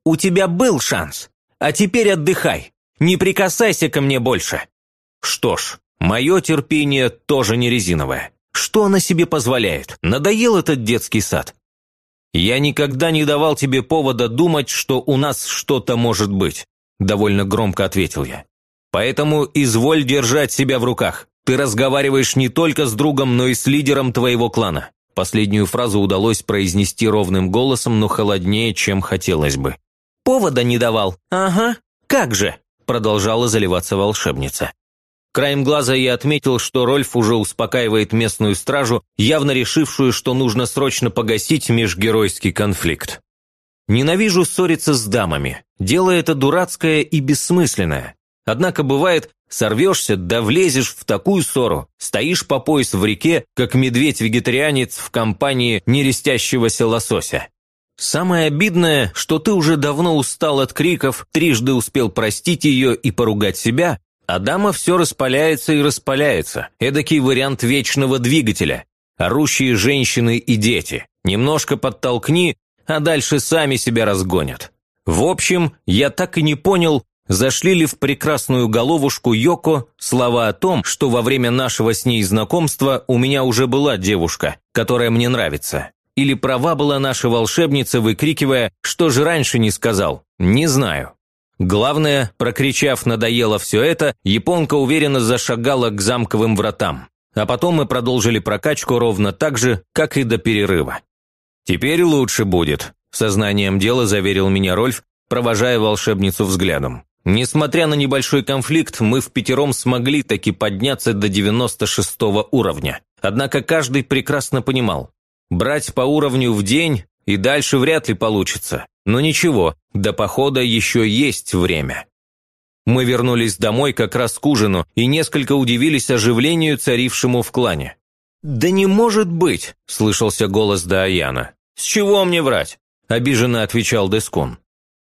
[SPEAKER 2] «У тебя был шанс, а теперь отдыхай, не прикасайся ко мне больше».
[SPEAKER 1] Что ж, мое терпение тоже не резиновое. Что она себе позволяет? Надоел этот детский сад. Я никогда не давал тебе повода думать, что у нас что-то может быть, довольно громко ответил я. Поэтому изволь держать себя в руках. Ты разговариваешь не только с другом, но и с лидером твоего клана». Последнюю фразу удалось произнести ровным голосом, но холоднее, чем хотелось бы.
[SPEAKER 2] «Повода не давал. Ага. Как же?» Продолжала заливаться волшебница.
[SPEAKER 1] Краем глаза я отметил, что Рольф уже успокаивает местную стражу, явно решившую, что нужно срочно погасить межгеройский конфликт. Ненавижу ссориться с дамами. Дело это дурацкое и бессмысленное. Однако бывает, Сорвешься, да влезешь в такую ссору, стоишь по пояс в реке, как медведь-вегетарианец в компании нерестящегося лосося. Самое обидное, что ты уже давно устал от криков, трижды успел простить ее и поругать себя, а дама все распаляется и распаляется. Эдакий вариант вечного двигателя. Орущие женщины и дети. Немножко подтолкни, а дальше сами себя разгонят. В общем, я так и не понял, Зашли ли в прекрасную головушку Йоко слова о том, что во время нашего с ней знакомства у меня уже была девушка, которая мне нравится? Или права была наша волшебница, выкрикивая, что же раньше не сказал? Не знаю. Главное, прокричав «надоело все это», японка уверенно зашагала к замковым вратам. А потом мы продолжили прокачку ровно так же, как и до перерыва. «Теперь лучше будет», – сознанием дела заверил меня Рольф, провожая волшебницу взглядом. Несмотря на небольшой конфликт, мы в пятером смогли таки подняться до 96 уровня. Однако каждый прекрасно понимал, брать по уровню в день и дальше вряд ли получится. Но ничего, до похода еще есть время. Мы вернулись домой как раз к ужину и несколько удивились оживлению, царившему в клане. «Да не может быть!» – слышался голос Даяна. «С чего мне врать?» – обиженно отвечал Дескун.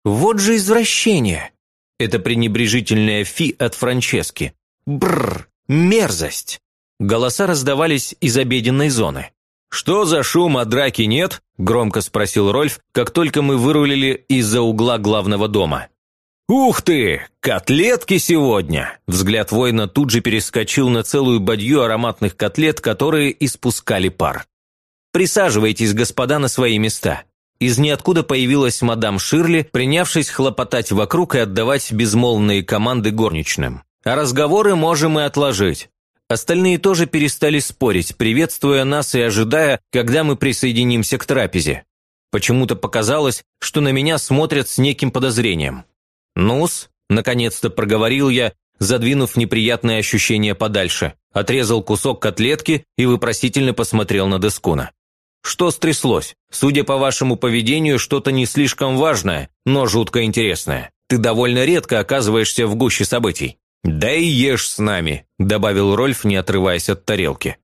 [SPEAKER 2] «Вот же извращение!»
[SPEAKER 1] Это пренебрежительная фи от Франчески. Бррр, мерзость. Голоса раздавались из обеденной зоны. «Что за шум, а драки нет?» – громко спросил Рольф, как только мы вырулили из-за угла главного дома. «Ух ты! Котлетки сегодня!» Взгляд воина тут же перескочил на целую бадью ароматных котлет, которые испускали пар. «Присаживайтесь, господа, на свои места». Из ниоткуда появилась мадам Ширли, принявшись хлопотать вокруг и отдавать безмолвные команды горничным. «А разговоры можем и отложить. Остальные тоже перестали спорить, приветствуя нас и ожидая, когда мы присоединимся к трапезе. Почему-то показалось, что на меня смотрят с неким подозрением. «Ну-с», наконец-то проговорил я, задвинув неприятные ощущения подальше, отрезал кусок котлетки и вопросительно посмотрел на Дескуна. «Что стряслось? Судя по вашему поведению, что-то не слишком важное, но жутко интересное. Ты довольно редко оказываешься в гуще событий». «Да и ешь с нами», – добавил Рольф, не отрываясь от тарелки.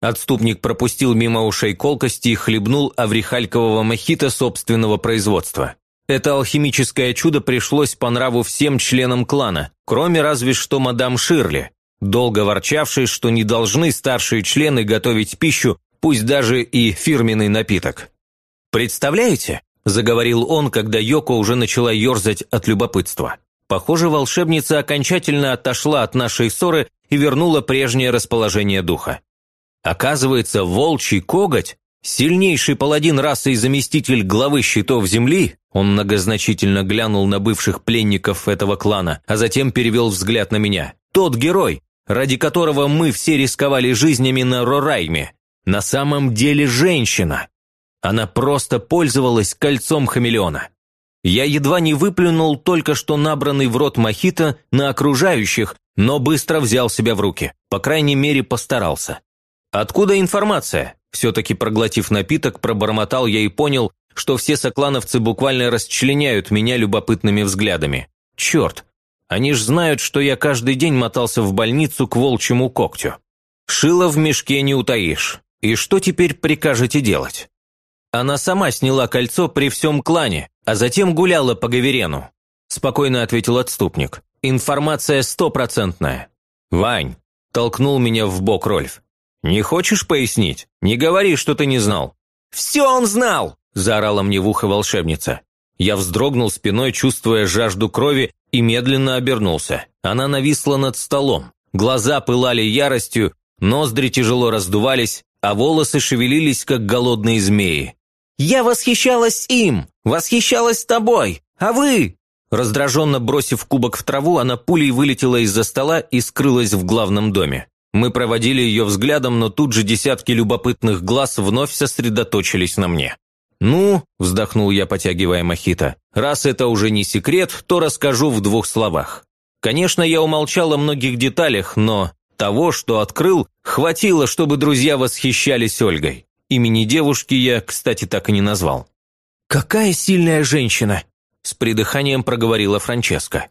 [SPEAKER 1] Отступник пропустил мимо ушей колкости и хлебнул аврихалькового мохито собственного производства. Это алхимическое чудо пришлось по нраву всем членам клана, кроме разве что мадам Ширли, долго ворчавшей, что не должны старшие члены готовить пищу, пусть даже и фирменный напиток. «Представляете?» – заговорил он, когда Йоко уже начала ерзать от любопытства. Похоже, волшебница окончательно отошла от нашей ссоры и вернула прежнее расположение духа. Оказывается, волчий коготь, сильнейший паладин расы и заместитель главы щитов земли, он многозначительно глянул на бывших пленников этого клана, а затем перевел взгляд на меня. Тот герой, ради которого мы все рисковали жизнями на Рорайме, на самом деле женщина. Она просто пользовалась кольцом хамелеона. Я едва не выплюнул только что набранный в рот мохито на окружающих, но быстро взял себя в руки. По крайней мере, постарался. «Откуда информация?» Все-таки проглотив напиток, пробормотал я и понял, что все соклановцы буквально расчленяют меня любопытными взглядами. Черт, они ж знают, что я каждый день мотался в больницу к волчьему когтю. Шило в мешке не утаишь. И что теперь прикажете делать? Она сама сняла кольцо при всем клане, а затем гуляла по Гаверену», – спокойно ответил отступник. «Информация стопроцентная». «Вань», – толкнул меня в бок Рольф. «Не хочешь пояснить? Не говори, что ты не знал». «Все он знал!» – заорала мне в ухо волшебница. Я вздрогнул спиной, чувствуя жажду крови, и медленно обернулся. Она нависла над столом. Глаза пылали яростью, ноздри тяжело раздувались, а волосы шевелились, как голодные змеи. «Я восхищалась им! Восхищалась тобой! А вы?» Раздраженно бросив кубок в траву, она пулей вылетела из-за стола и скрылась в главном доме. Мы проводили ее взглядом, но тут же десятки любопытных глаз вновь сосредоточились на мне. «Ну», – вздохнул я, потягивая мохито, – «раз это уже не секрет, то расскажу в двух словах. Конечно, я умолчал о многих деталях, но того, что открыл, хватило, чтобы друзья восхищались Ольгой. Имени девушки я, кстати, так и не назвал. «Какая сильная женщина!» – с придыханием проговорила Франческа.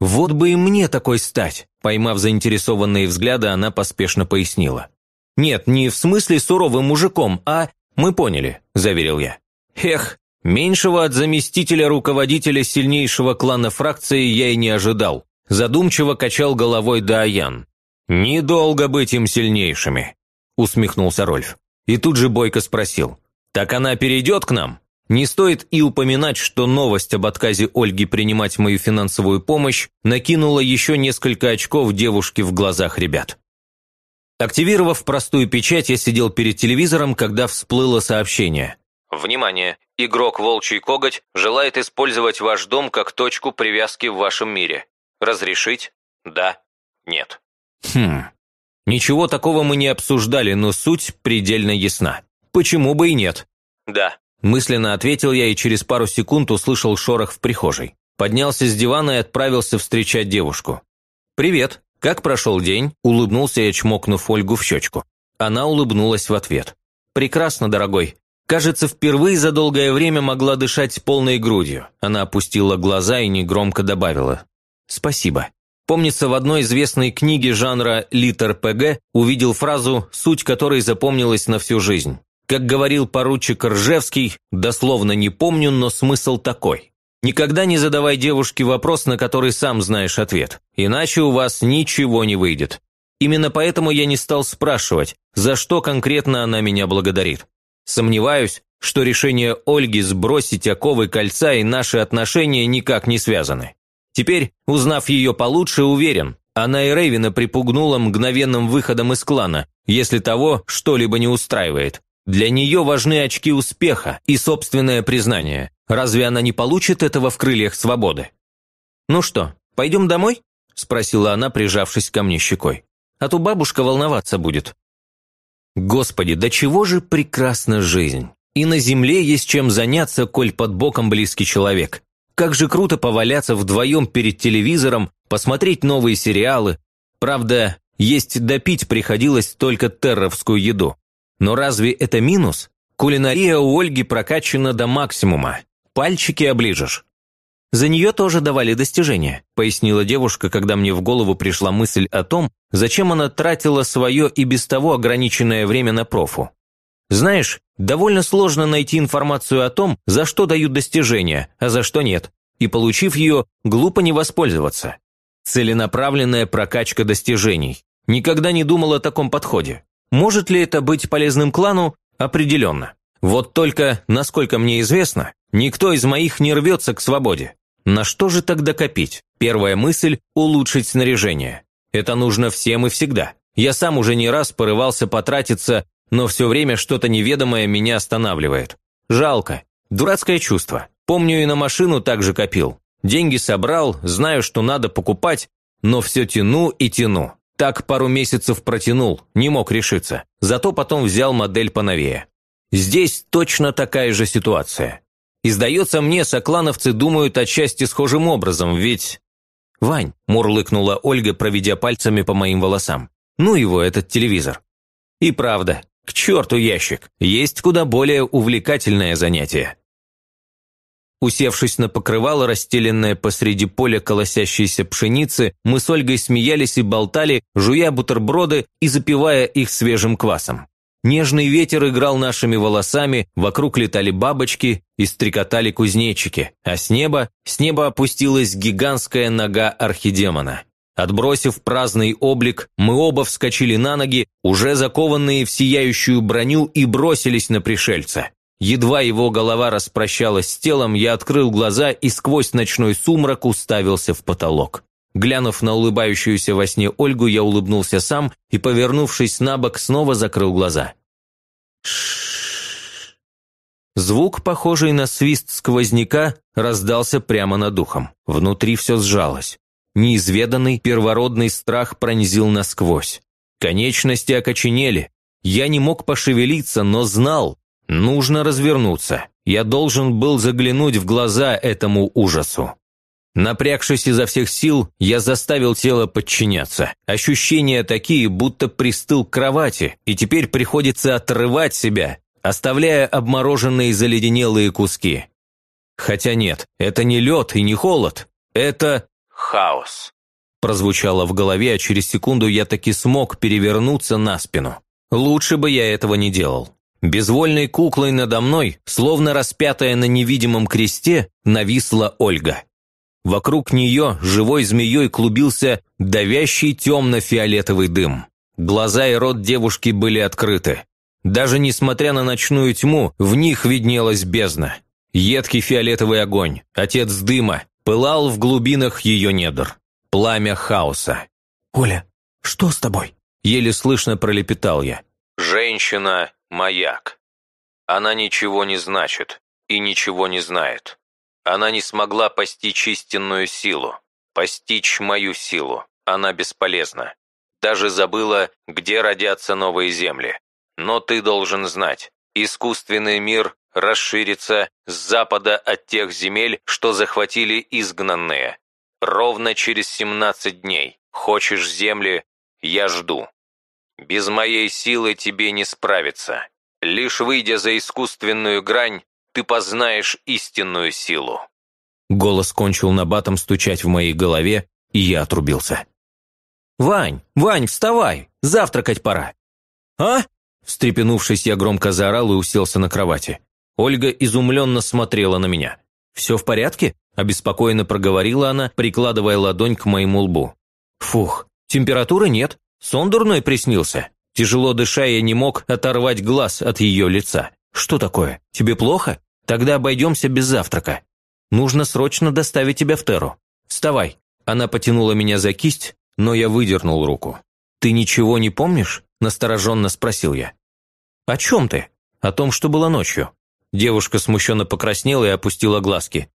[SPEAKER 1] «Вот бы и мне такой стать!» – поймав заинтересованные взгляды, она поспешно пояснила. «Нет, не в смысле суровым мужиком, а мы поняли», – заверил я. «Эх, меньшего от заместителя руководителя сильнейшего клана фракции я и не ожидал», – задумчиво качал головой Даян. «Недолго быть им сильнейшими», – усмехнулся Рольф. И тут же Бойко спросил, «Так она перейдет к нам?» Не стоит и упоминать, что новость об отказе Ольги принимать мою финансовую помощь накинула еще несколько очков девушки в глазах ребят. Активировав простую печать, я сидел перед телевизором, когда всплыло сообщение. «Внимание! Игрок Волчий Коготь желает использовать ваш дом как точку привязки в вашем мире. Разрешить? Да? Нет?» Хм, Ничего такого мы не обсуждали, но суть предельно ясна. Почему бы и нет? Да. Мысленно ответил я и через пару секунд услышал шорох в прихожей. Поднялся с дивана и отправился встречать девушку. «Привет. Как прошел день?» – улыбнулся я, чмокнув Ольгу в щечку. Она улыбнулась в ответ. «Прекрасно, дорогой. Кажется, впервые за долгое время могла дышать полной грудью». Она опустила глаза и негромко добавила. «Спасибо». Помнится, в одной известной книге жанра «Литер ПГ» увидел фразу, суть которой запомнилась на всю жизнь. Как говорил поручик Ржевский, дословно не помню, но смысл такой. Никогда не задавай девушке вопрос, на который сам знаешь ответ, иначе у вас ничего не выйдет. Именно поэтому я не стал спрашивать, за что конкретно она меня благодарит. Сомневаюсь, что решение Ольги сбросить оковы кольца и наши отношения никак не связаны. Теперь, узнав ее получше, уверен, она и Рейвина припугнула мгновенным выходом из клана, если того что-либо не устраивает. Для нее важны очки успеха и собственное признание. Разве она не получит этого в крыльях свободы? «Ну что, пойдем домой?» – спросила она, прижавшись ко мне щекой. «А то бабушка волноваться будет». Господи, да чего же прекрасна жизнь! И на земле есть чем заняться, коль под боком близкий человек. Как же круто поваляться вдвоем перед телевизором, посмотреть новые сериалы. Правда, есть допить приходилось только терровскую еду. Но разве это минус? Кулинария у Ольги прокачана до максимума. Пальчики оближешь. За нее тоже давали достижения, пояснила девушка, когда мне в голову пришла мысль о том, зачем она тратила свое и без того ограниченное время на профу. Знаешь, довольно сложно найти информацию о том, за что дают достижения, а за что нет, и, получив ее, глупо не воспользоваться. Целенаправленная прокачка достижений. Никогда не думал о таком подходе. Может ли это быть полезным клану? Определенно. Вот только, насколько мне известно, никто из моих не рвется к свободе. На что же тогда копить? Первая мысль – улучшить снаряжение. Это нужно всем и всегда. Я сам уже не раз порывался потратиться но все время что-то неведомое меня останавливает. Жалко. Дурацкое чувство. Помню, и на машину также копил. Деньги собрал, знаю, что надо покупать, но все тяну и тяну. Так пару месяцев протянул, не мог решиться. Зато потом взял модель поновее. Здесь точно такая же ситуация. И сдается мне, соклановцы думают отчасти схожим образом, ведь... «Вань», – мурлыкнула Ольга, проведя пальцами по моим волосам. «Ну его, этот телевизор». И правда, к черту ящик! Есть куда более увлекательное занятие. Усевшись на покрывало, расстеленное посреди поля колосящейся пшеницы, мы с Ольгой смеялись и болтали, жуя бутерброды и запивая их свежим квасом. Нежный ветер играл нашими волосами, вокруг летали бабочки и стрекотали кузнечики, а с неба, с неба опустилась гигантская нога архидемона. Отбросив праздный облик, мы оба вскочили на ноги, уже закованные в сияющую броню, и бросились на пришельца. Едва его голова распрощалась с телом, я открыл глаза и сквозь ночной сумрак уставился в потолок. Глянув на улыбающуюся во сне Ольгу, я улыбнулся сам и, повернувшись на бок, снова закрыл глаза. Звук, похожий на свист сквозняка, раздался прямо над ухом. Внутри все сжалось. Неизведанный первородный страх пронзил насквозь. Конечности окоченели. Я не мог пошевелиться, но знал, нужно развернуться. Я должен был заглянуть в глаза этому ужасу. Напрягшись изо всех сил, я заставил тело подчиняться. Ощущения такие, будто пристыл к кровати, и теперь приходится отрывать себя, оставляя обмороженные заледенелые куски. Хотя нет, это не лед и не холод. Это хаос. Прозвучало в голове, а через секунду я таки смог перевернуться на спину. Лучше бы я этого не делал. Безвольной куклой надо мной, словно распятая на невидимом кресте, нависла Ольга. Вокруг нее живой змеей клубился давящий темно-фиолетовый дым. Глаза и рот девушки были открыты. Даже несмотря на ночную тьму, в них виднелась бездна. Едкий фиолетовый огонь, отец дыма, пылал в глубинах ее недр. Пламя хаоса.
[SPEAKER 2] «Оля, что с тобой?»
[SPEAKER 1] Еле слышно пролепетал я. «Женщина – маяк. Она ничего не значит и ничего не знает. Она не смогла постичь истинную силу, постичь мою силу. Она бесполезна. Даже забыла, где родятся новые земли. Но ты должен знать, искусственный мир расширится с запада от тех земель, что захватили изгнанные. Ровно через 17 дней. Хочешь земли? Я жду. Без моей силы тебе не справиться. Лишь выйдя за искусственную грань, ты познаешь истинную силу». Голос кончил на батом стучать в моей голове, и я отрубился. «Вань, Вань, вставай! Завтракать пора!» «А?» Встрепенувшись, я громко заорал и уселся на кровати. Ольга изумленно смотрела на меня. «Все в порядке?» – обеспокоенно проговорила она, прикладывая ладонь к моему лбу. «Фух, температуры нет. Сон дурной приснился?» Тяжело дыша, я не мог оторвать глаз от ее лица. «Что такое? Тебе плохо? Тогда обойдемся без завтрака. Нужно срочно доставить тебя в Теру. Вставай». Она потянула меня за кисть, но я выдернул руку. «Ты ничего не помнишь?» – настороженно спросил я. «О чем ты?» «О том, что было ночью». Девушка смущенно покраснела и опустила глазки.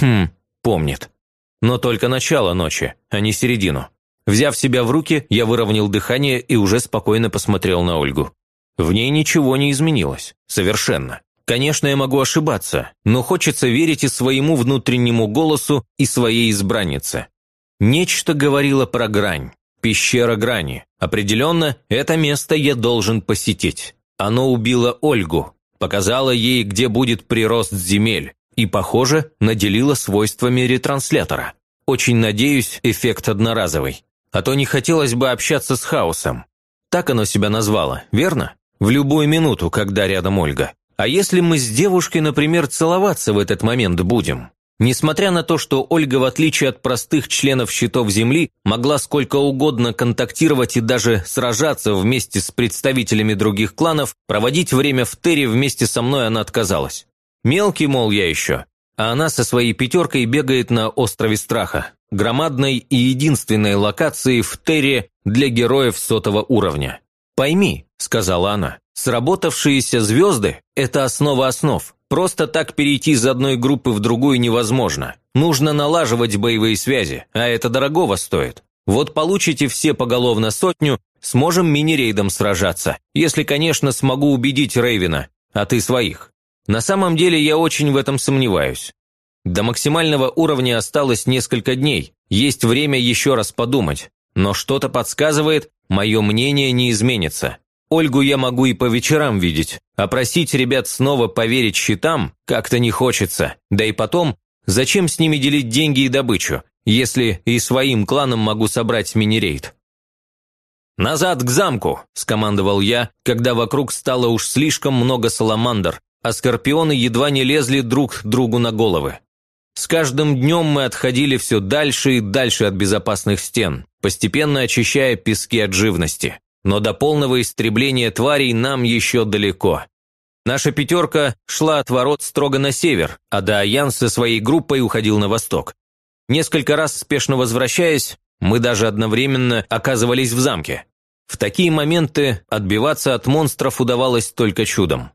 [SPEAKER 1] «Хм, помнит. Но только начало ночи, а не середину. Взяв себя в руки, я выровнял дыхание и уже спокойно посмотрел на Ольгу. В ней ничего не изменилось. Совершенно. Конечно, я могу ошибаться, но хочется верить и своему внутреннему голосу, и своей избраннице. Нечто говорило про грань. Пещера грани. Определенно, это место я должен посетить. Оно убило Ольгу, показало ей, где будет прирост земель, и, похоже, наделило свойствами ретранслятора. Очень надеюсь, эффект одноразовый. А то не хотелось бы общаться с хаосом. Так оно себя назвало, верно? В любую минуту, когда рядом Ольга. А если мы с девушкой, например, целоваться в этот момент будем? Несмотря на то, что Ольга, в отличие от простых членов щитов Земли, могла сколько угодно контактировать и даже сражаться вместе с представителями других кланов, проводить время в Терре вместе со мной она отказалась. Мелкий, мол, я еще. А она со своей пятеркой бегает на острове Страха громадной и единственной локации в Терре для героев сотого уровня. «Пойми», – сказала она, – «сработавшиеся звезды – это основа основ. Просто так перейти из одной группы в другую невозможно. Нужно налаживать боевые связи, а это дорогого стоит. Вот получите все поголовно сотню, сможем мини-рейдом сражаться, если, конечно, смогу убедить Рейвена, а ты своих. На самом деле я очень в этом сомневаюсь. До максимального уровня осталось несколько дней, есть время еще раз подумать. Но что-то подсказывает, мое мнение не изменится. Ольгу я могу и по вечерам видеть, а просить ребят снова поверить щитам как-то не хочется. Да и потом, зачем с ними делить деньги и добычу, если и своим кланом могу собрать мини-рейд? «Назад к замку!» – скомандовал я, когда вокруг стало уж слишком много саламандр, а скорпионы едва не лезли друг другу на головы. С каждым днем мы отходили все дальше и дальше от безопасных стен, постепенно очищая пески от живности. Но до полного истребления тварей нам еще далеко. Наша пятерка шла от ворот строго на север, а Дааян со своей группой уходил на восток. Несколько раз спешно возвращаясь, мы даже одновременно оказывались в замке. В такие моменты отбиваться от монстров удавалось только чудом.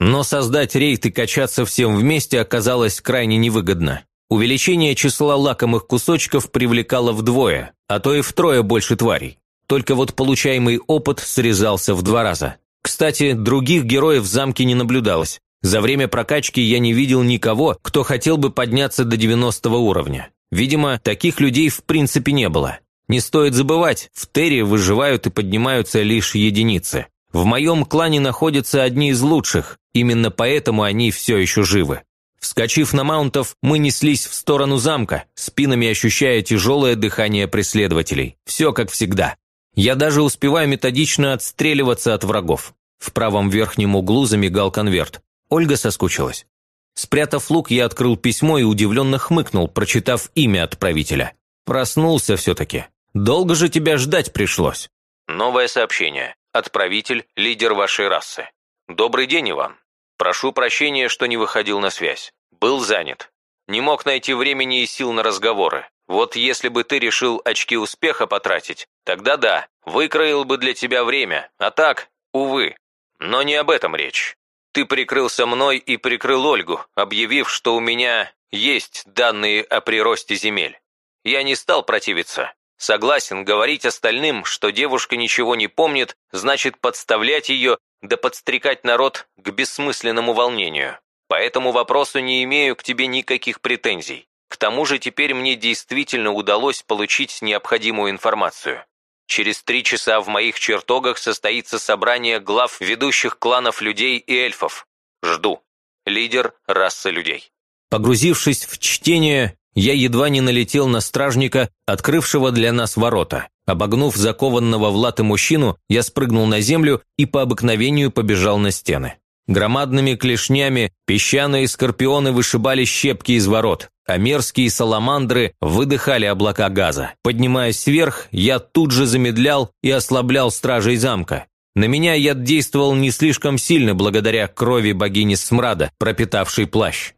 [SPEAKER 1] Но создать рейд и качаться всем вместе оказалось крайне невыгодно. Увеличение числа лакомых кусочков привлекало вдвое, а то и втрое больше тварей. Только вот получаемый опыт срезался в два раза. Кстати, других героев в замке не наблюдалось. За время прокачки я не видел никого, кто хотел бы подняться до 90 уровня. Видимо, таких людей в принципе не было. Не стоит забывать, в Терре выживают и поднимаются лишь единицы. В моем клане находятся одни из лучших, именно поэтому они все еще живы. Вскочив на маунтов, мы неслись в сторону замка, спинами ощущая тяжелое дыхание преследователей. Все как всегда. Я даже успеваю методично отстреливаться от врагов. В правом верхнем углу замигал конверт. Ольга соскучилась. Спрятав лук, я открыл письмо и удивленно хмыкнул, прочитав имя отправителя. Проснулся все-таки. Долго же тебя ждать пришлось. Новое сообщение. Отправитель – лидер вашей расы. Добрый день, Иван. Прошу прощения, что не выходил на связь. Был занят. Не мог найти времени и сил на разговоры. Вот если бы ты решил очки успеха потратить, тогда да, выкроил бы для тебя время, а так, увы. Но не об этом речь. Ты прикрылся мной и прикрыл Ольгу, объявив, что у меня есть данные о приросте земель. Я не стал противиться, Согласен, говорить остальным, что девушка ничего не помнит, значит подставлять ее, да подстрекать народ к бессмысленному волнению. По этому вопросу не имею к тебе никаких претензий. К тому же теперь мне действительно удалось получить необходимую информацию. Через три часа в моих чертогах состоится собрание глав ведущих кланов людей и эльфов. Жду. Лидер расы людей. Погрузившись в чтение, я едва не налетел на стражника, открывшего для нас ворота. Обогнув закованного в латы мужчину, я спрыгнул на землю и по обыкновению побежал на стены. Громадными клешнями песчаные скорпионы вышибали щепки из ворот, а мерзкие саламандры выдыхали облака газа. Поднимаясь вверх, я тут же замедлял и ослаблял стражей замка. На меня яд действовал не слишком сильно благодаря крови богини Смрада, пропитавшей плащ.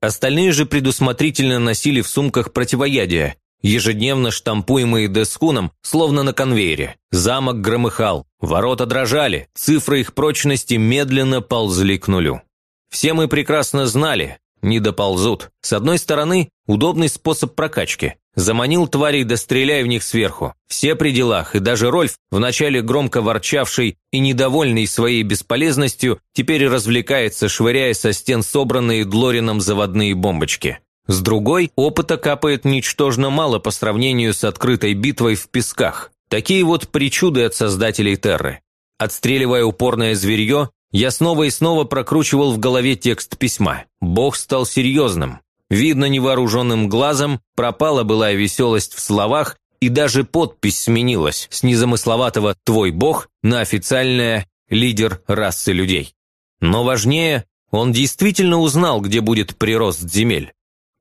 [SPEAKER 1] Остальные же предусмотрительно носили в сумках противоядия, ежедневно штампуемые Дескуном, словно на конвейере. Замок громыхал, ворота дрожали, цифры их прочности медленно ползли к нулю. Все мы прекрасно знали, не доползут. С одной стороны, удобный способ прокачки. Заманил тварей да стреляй в них сверху. Все при делах, и даже Рольф, вначале громко ворчавший и недовольный своей бесполезностью, теперь развлекается, швыряя со стен собранные Длорином заводные бомбочки. С другой, опыта капает ничтожно мало по сравнению с открытой битвой в песках. Такие вот причуды от создателей Терры. Отстреливая упорное зверье, я снова и снова прокручивал в голове текст письма. Бог стал серьезным. Видно невооруженным глазом, пропала была веселость в словах, и даже подпись сменилась с незамысловатого «Твой Бог» на официальное «Лидер расы людей». Но важнее, он действительно узнал, где будет прирост земель.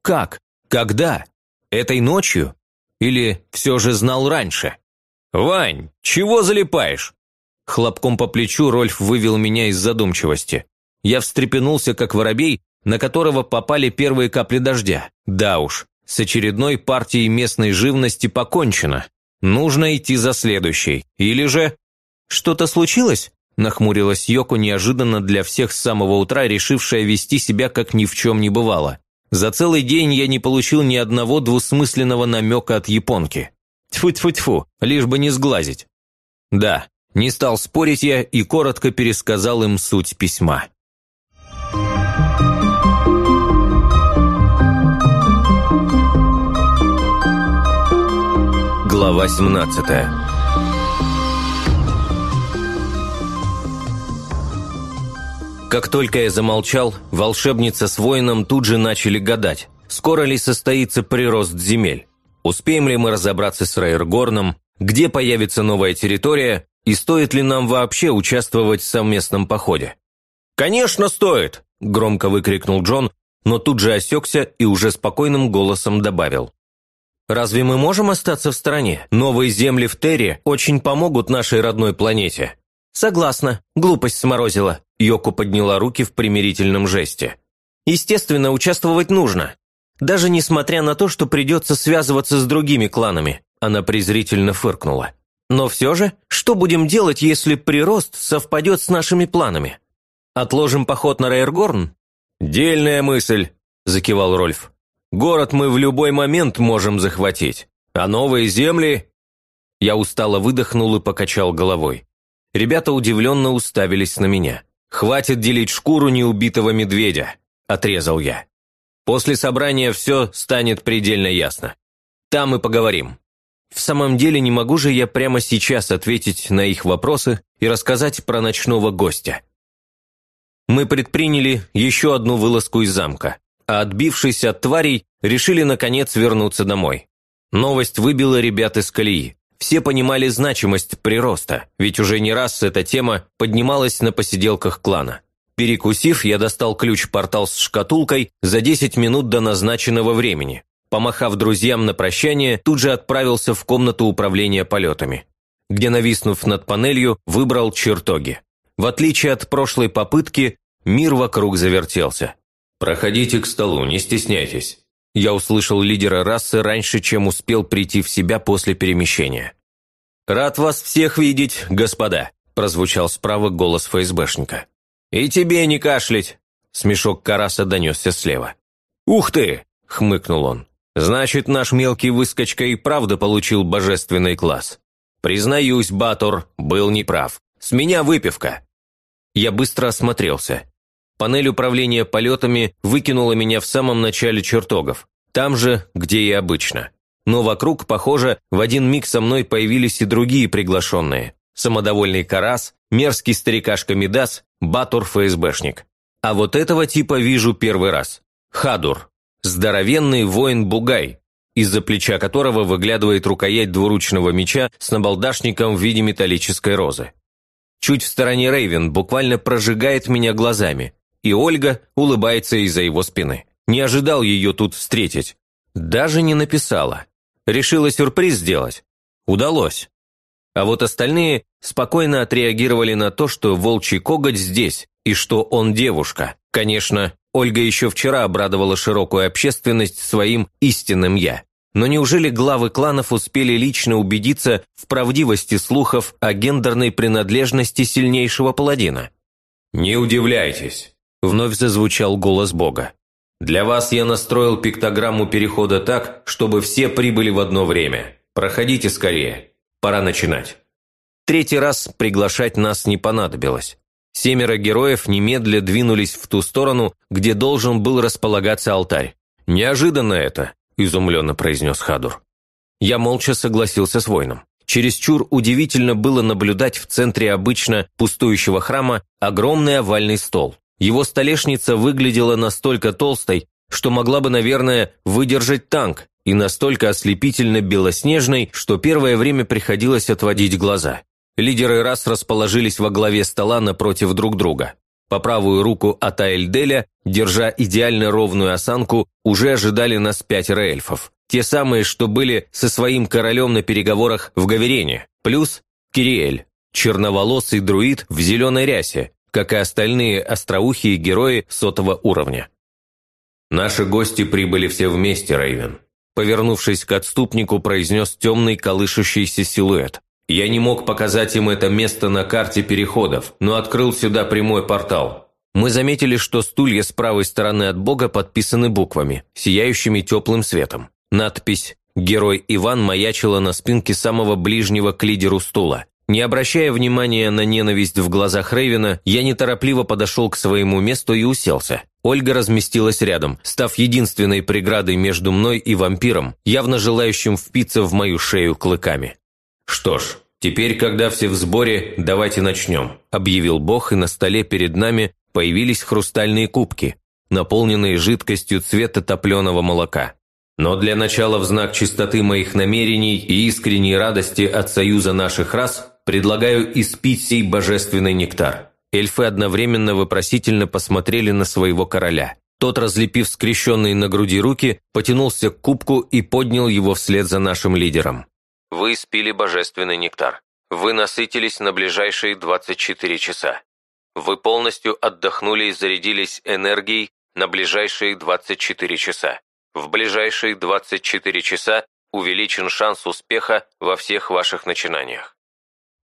[SPEAKER 1] Как? Когда? Этой ночью? Или все же знал раньше? «Вань, чего залипаешь?» Хлопком по плечу Рольф вывел меня из задумчивости. Я встрепенулся, как воробей, на которого попали первые капли дождя. Да уж, с очередной партией местной живности покончено. Нужно идти за следующей. Или же... «Что-то случилось?» – нахмурилась Йоко, неожиданно для всех с самого утра, решившая вести себя, как ни в чем не бывало. За целый день я не получил ни одного двусмысленного намека от японки. Тьфу-тьфу-тьфу, лишь бы не сглазить. Да, не стал спорить я и коротко пересказал им суть письма. Глава 17 Как только я замолчал, волшебница с воином тут же начали гадать, скоро ли состоится прирост земель. Успеем ли мы разобраться с Рейргорном, где появится новая территория и стоит ли нам вообще участвовать в совместном походе? «Конечно стоит!» – громко выкрикнул Джон, но тут же осекся и уже спокойным голосом добавил. «Разве мы можем остаться в стороне? Новые земли в Терре очень помогут нашей родной планете». «Согласна, глупость сморозила», – Йоко подняла руки в примирительном жесте. «Естественно, участвовать нужно. Даже несмотря на то, что придется связываться с другими кланами», – она презрительно фыркнула. Но все же, что будем делать, если прирост совпадет с нашими планами? Отложим поход на Рейргорн? Дельная мысль, закивал Рольф. Город мы в любой момент можем захватить, а новые земли... Я устало выдохнул и покачал головой. Ребята удивленно уставились на меня. «Хватит делить шкуру неубитого медведя», – отрезал я. «После собрания все станет предельно ясно. Там мы поговорим. В самом деле не могу же я прямо сейчас ответить на их вопросы и рассказать про ночного гостя. Мы предприняли еще одну вылазку из замка, а отбившись от тварей, решили наконец вернуться домой. Новость выбила ребят из колеи. Все понимали значимость прироста, ведь уже не раз эта тема поднималась на посиделках клана. Перекусив, я достал ключ-портал с шкатулкой за 10 минут до назначенного времени, Помахав друзьям на прощание, тут же отправился в комнату управления полетами, где, нависнув над панелью, выбрал чертоги. В отличие от прошлой попытки, мир вокруг завертелся. «Проходите к столу, не стесняйтесь». Я услышал лидера расы раньше, чем успел прийти в себя после перемещения. «Рад вас всех видеть, господа», – прозвучал справа голос ФСБшника. «И тебе не кашлять», – смешок Караса донесся слева. «Ух ты!» – хмыкнул он. Значит, наш мелкий выскочка и правда получил божественный класс. Признаюсь, Батор был неправ. С меня выпивка. Я быстро осмотрелся. Панель управления полетами выкинула меня в самом начале чертогов, там же, где и обычно. Но вокруг, похоже, в один миг со мной появились и другие приглашенные. Самодовольный Карас, мерзкий старикашка Мидас, Батур ФСБшник. А вот этого типа вижу первый раз. Хадур, Здоровенный воин-бугай, из-за плеча которого выглядывает рукоять двуручного меча с набалдашником в виде металлической розы. Чуть в стороне Рейвен буквально прожигает меня глазами, и Ольга улыбается из-за его спины. Не ожидал ее тут встретить. Даже не написала. Решила сюрприз сделать. Удалось. А вот остальные спокойно отреагировали на то, что волчий коготь здесь, и что он девушка. Конечно, Ольга еще вчера обрадовала широкую общественность своим истинным «я». Но неужели главы кланов успели лично убедиться в правдивости слухов о гендерной принадлежности сильнейшего паладина? «Не удивляйтесь», – вновь зазвучал голос Бога. «Для вас я настроил пиктограмму перехода так, чтобы все прибыли в одно время. Проходите скорее. Пора начинать». Третий раз приглашать нас не понадобилось. Семеро героев немедля двинулись в ту сторону, где должен был располагаться алтарь. Неожиданно это, изумленно произнес Хадур. Я молча согласился с воином. Чересчур удивительно было наблюдать в центре обычно пустующего храма огромный овальный стол. Его столешница выглядела настолько толстой, что могла бы, наверное, выдержать танк, и настолько ослепительно белоснежной, что первое время приходилось отводить глаза. Лидеры раз расположились во главе стола напротив друг друга. По правую руку от Аэльделя, держа идеально ровную осанку, уже ожидали нас пятеро эльфов. Те самые, что были со своим королем на переговорах в Гаверене. Плюс Кириэль, черноволосый друид в зеленой рясе, как и остальные остроухие герои сотого уровня. «Наши гости прибыли все вместе, Рейвен», повернувшись к отступнику, произнес темный колышущийся силуэт. Я не мог показать им это место на карте переходов, но открыл сюда прямой портал. Мы заметили, что стулья с правой стороны от Бога подписаны буквами, сияющими теплым светом. Надпись «Герой Иван» маячила на спинке самого ближнего к лидеру стула. Не обращая внимания на ненависть в глазах Рейвена, я неторопливо подошел к своему месту и уселся. Ольга разместилась рядом, став единственной преградой между мной и вампиром, явно желающим впиться в мою шею клыками. «Что ж, теперь, когда все в сборе, давайте начнем», – объявил Бог, и на столе перед нами появились хрустальные кубки, наполненные жидкостью цвета топленого молока. Но для начала в знак чистоты моих намерений и искренней радости от союза наших рас предлагаю испить сей божественный нектар. Эльфы одновременно вопросительно посмотрели на своего короля. Тот, разлепив скрещенные на груди руки, потянулся к кубку и поднял его вслед за нашим лидером. Вы спили божественный нектар. Вы насытились на ближайшие 24 часа. Вы полностью отдохнули и зарядились энергией на ближайшие 24 часа. В ближайшие 24 часа увеличен шанс успеха во всех ваших начинаниях.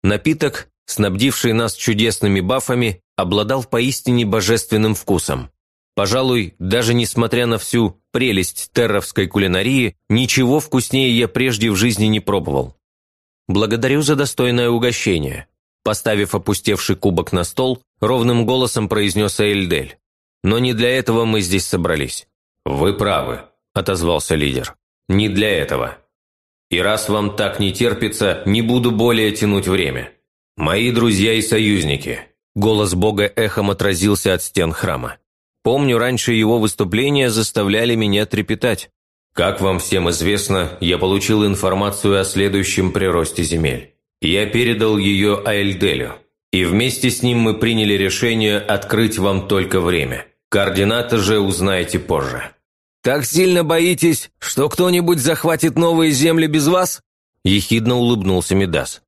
[SPEAKER 1] Напиток, снабдивший нас чудесными бафами, обладал поистине божественным вкусом. Пожалуй, даже несмотря на всю прелесть терровской кулинарии, ничего вкуснее я прежде в жизни не пробовал. Благодарю за достойное угощение. Поставив опустевший кубок на стол, ровным голосом произнес Эйльдель. Но не для этого мы здесь собрались. Вы правы, отозвался лидер. Не для этого. И раз вам так не терпится, не буду более тянуть время. Мои друзья и союзники. Голос Бога эхом отразился от стен храма. Помню, раньше его выступления заставляли меня трепетать. Как вам всем известно, я получил информацию о следующем приросте земель. Я передал ее Аэльделю. И вместе с ним мы приняли решение открыть вам только время. Координаты же узнаете позже. «Так сильно боитесь, что кто-нибудь захватит новые земли без вас?» Ехидно улыбнулся Медас.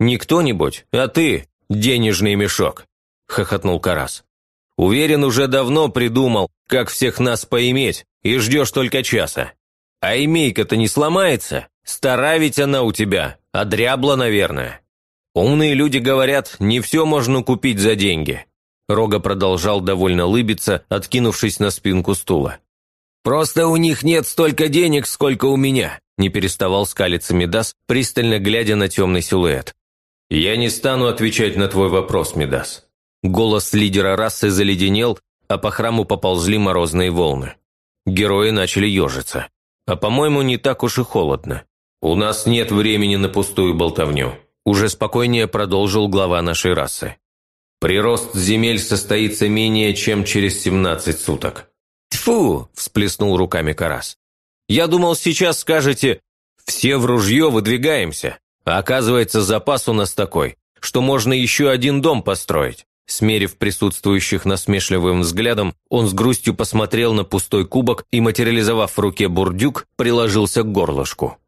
[SPEAKER 1] «Не кто-нибудь, а ты, денежный мешок», – хохотнул Карас. Уверен, уже давно придумал, как всех нас поиметь, и ждешь только часа. А имейка-то не сломается? Стара ведь она у тебя, а дрябла, наверное. Умные люди говорят, не все можно купить за деньги. Рога продолжал довольно лыбиться, откинувшись на спинку стула. «Просто у них нет столько денег, сколько у меня», не переставал скалиться Медас, пристально глядя на темный силуэт. «Я не стану отвечать на твой вопрос, Медас. Голос лидера расы заледенел, а по храму поползли морозные волны. Герои начали ежиться. А по-моему, не так уж и холодно. «У нас нет времени на пустую болтовню», – уже спокойнее продолжил глава нашей расы. «Прирост земель состоится менее чем через 17 суток». «Тьфу!» – всплеснул руками Карас. «Я думал, сейчас скажете, все в ружье выдвигаемся, а оказывается, запас у нас такой, что можно еще один дом построить. Смерив присутствующих насмешливым взглядом, он с грустью посмотрел на пустой кубок и, материализовав в руке бурдюк, приложился к горлышку.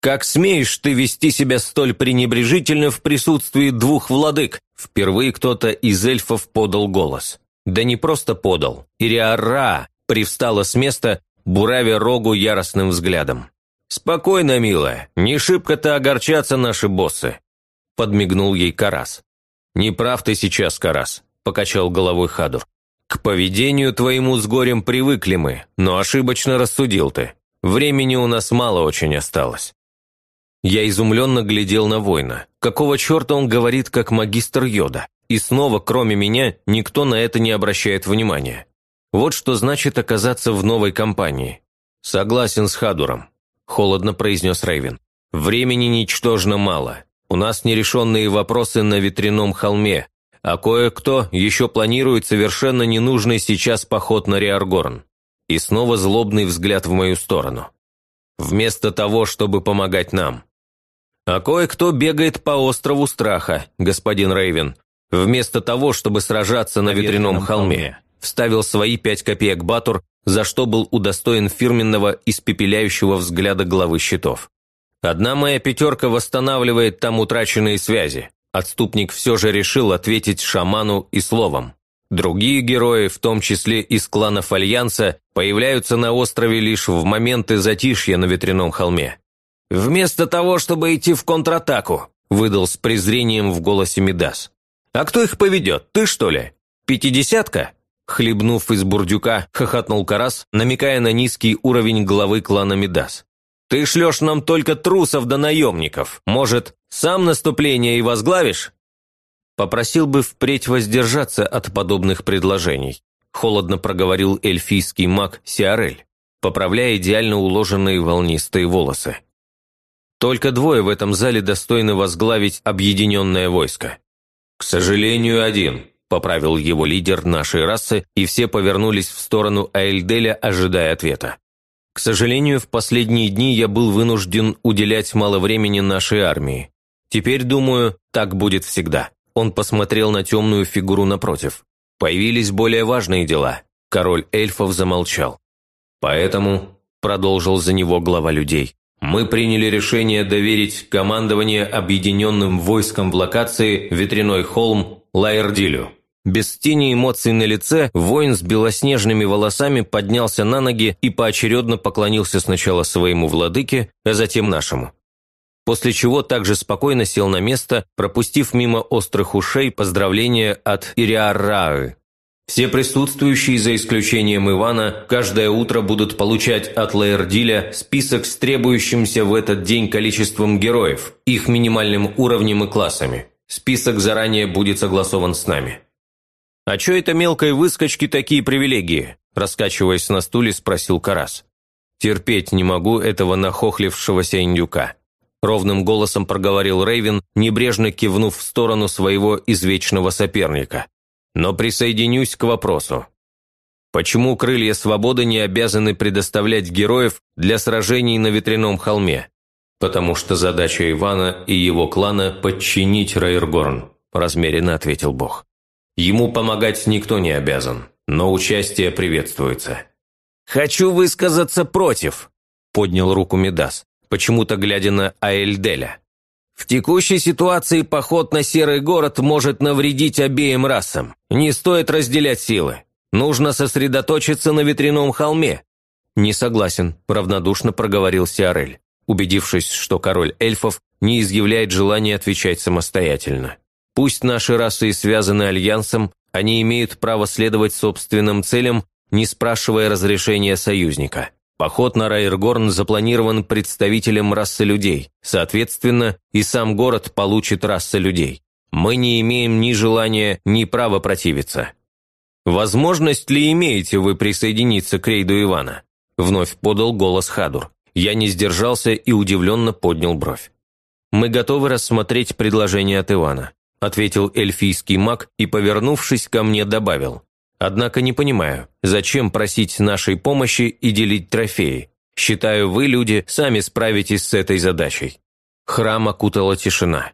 [SPEAKER 1] «Как смеешь ты вести себя столь пренебрежительно в присутствии двух владык?» Впервые кто-то из эльфов подал голос. Да не просто подал. Ириара привстала с места, буравя рогу яростным взглядом. «Спокойно, милая, не шибко-то огорчаться наши боссы», – подмигнул ей Карас. «Не прав ты сейчас, Карас», – покачал головой Хадур. «К поведению твоему с горем привыкли мы, но ошибочно рассудил ты. Времени у нас мало очень осталось». Я изумленно глядел на воина. Какого черта он говорит, как магистр Йода? И снова, кроме меня, никто на это не обращает внимания. Вот что значит оказаться в новой компании. Согласен с Хадуром, холодно произнес Рейвен. Времени ничтожно мало. У нас нерешенные вопросы на ветряном холме, а кое-кто еще планирует совершенно ненужный сейчас поход на Риаргорн. И снова злобный взгляд в мою сторону. Вместо того, чтобы помогать нам. А кое-кто бегает по острову страха, господин Рейвен, вместо того, чтобы сражаться на, на ветряном холме. холме. Вставил свои пять копеек Батур, за что был удостоен фирменного испепеляющего взгляда главы щитов. Одна моя пятерка восстанавливает там утраченные связи. Отступник все же решил ответить шаману и словом. Другие герои, в том числе из кланов Альянса, появляются на острове лишь в моменты затишья на ветряном холме. «Вместо того, чтобы идти в контратаку», – выдал с презрением в голосе Мидас. «А кто их поведет, ты что ли? Пятидесятка?» Хлебнув из бурдюка, хохотнул Карас, намекая на низкий уровень главы клана Мидас. Ты шлешь нам только трусов да наемников. Может, сам наступление и возглавишь?» «Попросил бы впредь воздержаться от подобных предложений», холодно проговорил эльфийский маг Сиарель, поправляя идеально уложенные волнистые волосы. «Только двое в этом зале достойны возглавить объединенное войско». «К сожалению, один», – поправил его лидер нашей расы, и все повернулись в сторону Аэльделя, ожидая ответа. К сожалению, в последние дни я был вынужден уделять мало времени нашей армии. Теперь, думаю, так будет всегда. Он посмотрел на темную фигуру напротив. Появились более важные дела. Король эльфов замолчал. Поэтому, продолжил за него глава людей, мы приняли решение доверить командование объединенным войском в локации Ветряной холм Лаэрдилю. Без тени эмоций на лице, воин с белоснежными волосами поднялся на ноги и поочередно поклонился сначала своему владыке, а затем нашему. После чего также спокойно сел на место, пропустив мимо острых ушей поздравления от Ириарраы. Все присутствующие, за исключением Ивана, каждое утро будут получать от Лаэрдиля список с требующимся в этот день количеством героев, их минимальным уровнем и классами. Список заранее будет согласован с нами. «А чё это мелкой выскочки такие привилегии?» Раскачиваясь на стуле, спросил Карас. «Терпеть не могу этого нахохлившегося индюка». Ровным голосом проговорил Рейвен, небрежно кивнув в сторону своего извечного соперника. «Но присоединюсь к вопросу. Почему крылья свободы не обязаны предоставлять героев для сражений на ветряном холме? Потому что задача Ивана и его клана – подчинить Рейргорн», – размеренно ответил Бог. Ему помогать никто не обязан, но участие приветствуется. «Хочу высказаться против», – поднял руку Медас, почему-то глядя на Аэльделя. «В текущей ситуации поход на Серый город может навредить обеим расам. Не стоит разделять силы. Нужно сосредоточиться на ветряном холме». «Не согласен», – равнодушно проговорил Сиарель, убедившись, что король эльфов не изъявляет желания отвечать самостоятельно. Пусть наши расы связаны альянсом, они имеют право следовать собственным целям, не спрашивая разрешения союзника. Поход на Райергорн запланирован представителем расы людей, соответственно, и сам город получит раса людей. Мы не имеем ни желания, ни права противиться. «Возможность ли имеете вы присоединиться к рейду Ивана?» Вновь подал голос Хадур. Я не сдержался и удивленно поднял бровь. «Мы готовы рассмотреть предложение от Ивана ответил эльфийский маг и, повернувшись ко мне, добавил. «Однако не понимаю, зачем просить нашей помощи и делить трофеи? Считаю, вы, люди, сами справитесь с этой задачей». Храм окутала тишина.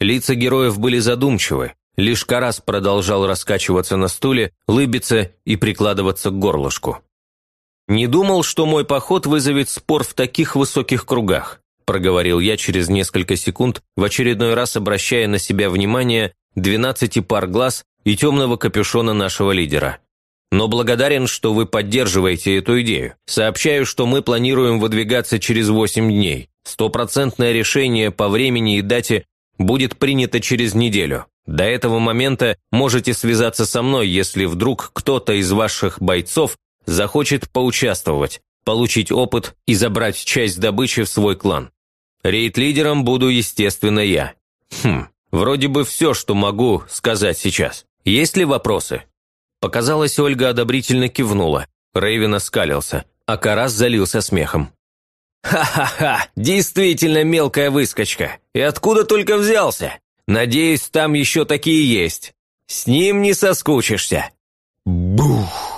[SPEAKER 1] Лица героев были задумчивы, лишь Карас продолжал раскачиваться на стуле, лыбиться и прикладываться к горлышку. «Не думал, что мой поход вызовет спор в таких высоких кругах», проговорил я через несколько секунд, в очередной раз обращая на себя внимание двенадцати пар глаз и темного капюшона нашего лидера. Но благодарен, что вы поддерживаете эту идею. Сообщаю, что мы планируем выдвигаться через восемь дней. Стопроцентное решение по времени и дате будет принято через неделю. До этого момента можете связаться со мной, если вдруг кто-то из ваших бойцов захочет поучаствовать, получить опыт и забрать часть добычи в свой клан. Рейд-лидером буду, естественно, я. Хм, вроде бы все, что могу сказать сейчас. Есть ли вопросы?» Показалось, Ольга одобрительно кивнула. Рейвен оскалился, а Карас залился смехом. «Ха-ха-ха! Действительно мелкая выскочка! И откуда только взялся? Надеюсь, там еще такие есть. С ним не соскучишься!» Бух!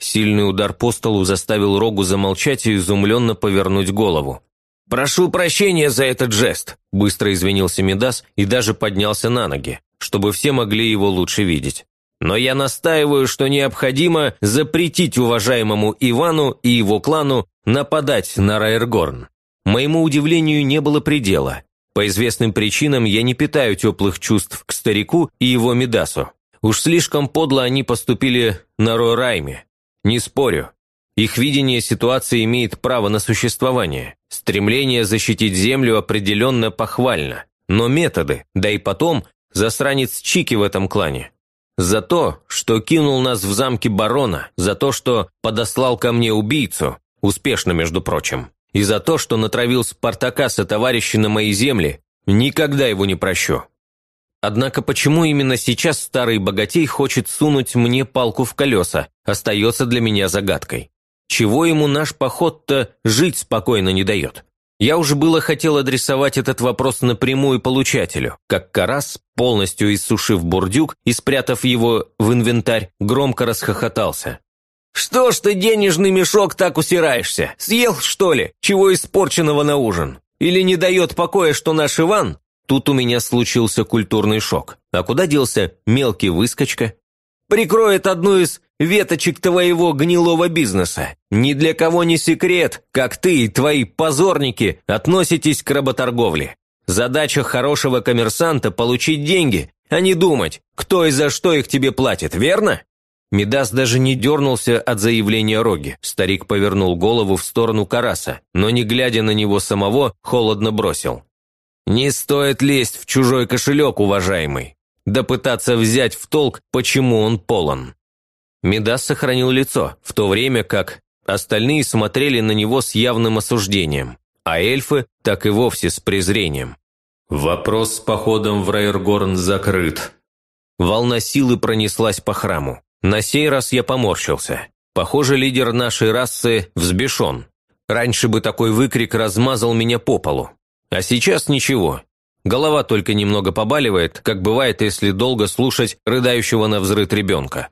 [SPEAKER 1] Сильный удар по столу заставил Рогу замолчать и изумленно повернуть голову. «Прошу прощения за этот жест», – быстро извинился Медас и даже поднялся на ноги, чтобы все могли его лучше видеть. «Но я настаиваю, что необходимо запретить уважаемому Ивану и его клану нападать на Райергорн. Моему удивлению не было предела. По известным причинам я не питаю теплых чувств к старику и его Медасу. Уж слишком подло они поступили на Рорайме. Не спорю, их видение ситуации имеет право на существование. Стремление защитить Землю определенно похвально. Но методы, да и потом, засранец Чики в этом клане. За то, что кинул нас в замке барона, за то, что подослал ко мне убийцу, успешно, между прочим, и за то, что натравил Спартака со товарища на мои земли, никогда его не прощу. Однако почему именно сейчас старый богатей хочет сунуть мне палку в колеса, остается для меня загадкой. Чего ему наш поход-то жить спокойно не дает? Я уже было хотел адресовать этот вопрос напрямую получателю, как Карас, полностью иссушив бурдюк и спрятав его в инвентарь, громко расхохотался. «Что ж ты, денежный мешок, так усираешься? Съел, что ли, чего испорченного на ужин? Или не дает покоя, что наш Иван?» Тут у меня случился культурный шок. А куда делся мелкий выскочка? «Прикроет одну из веточек твоего гнилого бизнеса. Ни для кого не секрет, как ты и твои позорники относитесь к работорговле. Задача хорошего коммерсанта – получить деньги, а не думать, кто и за что их тебе платит, верно?» Медас даже не дернулся от заявления Роги. Старик повернул голову в сторону Караса, но, не глядя на него самого, холодно бросил. «Не стоит лезть в чужой кошелек, уважаемый, да пытаться взять в толк, почему он полон». Медас сохранил лицо, в то время как остальные смотрели на него с явным осуждением, а эльфы так и вовсе с презрением. «Вопрос с походом в Рейргорн закрыт». Волна силы пронеслась по храму. На сей раз я поморщился. Похоже, лидер нашей расы взбешен. Раньше бы такой выкрик размазал меня по полу. А сейчас ничего. Голова только немного побаливает, как бывает, если долго слушать рыдающего на взрыв ребенка.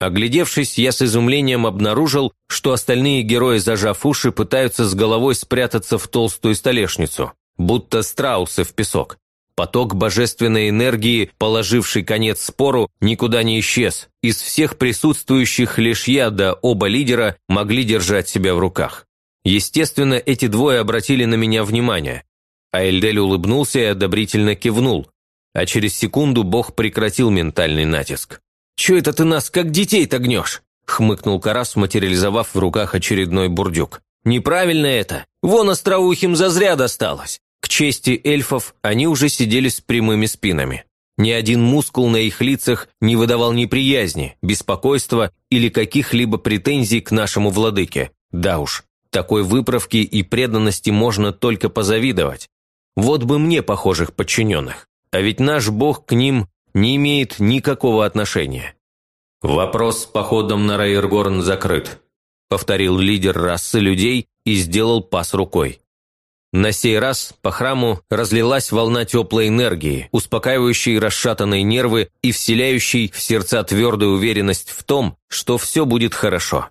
[SPEAKER 1] Оглядевшись, я с изумлением обнаружил, что остальные герои, зажав уши, пытаются с головой спрятаться в толстую столешницу, будто страусы в песок. Поток божественной энергии, положивший конец спору, никуда не исчез. Из всех присутствующих лишь я да оба лидера могли держать себя в руках. Естественно, эти двое обратили на меня внимание. А Эльдель улыбнулся и одобрительно кивнул, а через секунду бог прекратил ментальный натиск. «Чё это ты нас как детей-то гнешь?» – хмыкнул Карас, материализовав в руках очередной бурдюк. «Неправильно это. Вон остроухим зазря досталось». К чести эльфов, они уже сидели с прямыми спинами. Ни один мускул на их лицах не выдавал неприязни, беспокойства или каких-либо претензий к нашему владыке. Да уж, такой выправки и преданности можно только позавидовать. Вот бы мне похожих подчиненных. А ведь наш бог к ним не имеет никакого отношения. «Вопрос с походом на Райергорн закрыт», – повторил лидер расы людей и сделал пас рукой. На сей раз по храму разлилась волна теплой энергии, успокаивающей расшатанные нервы и вселяющей в сердца твердую уверенность в том, что все будет хорошо.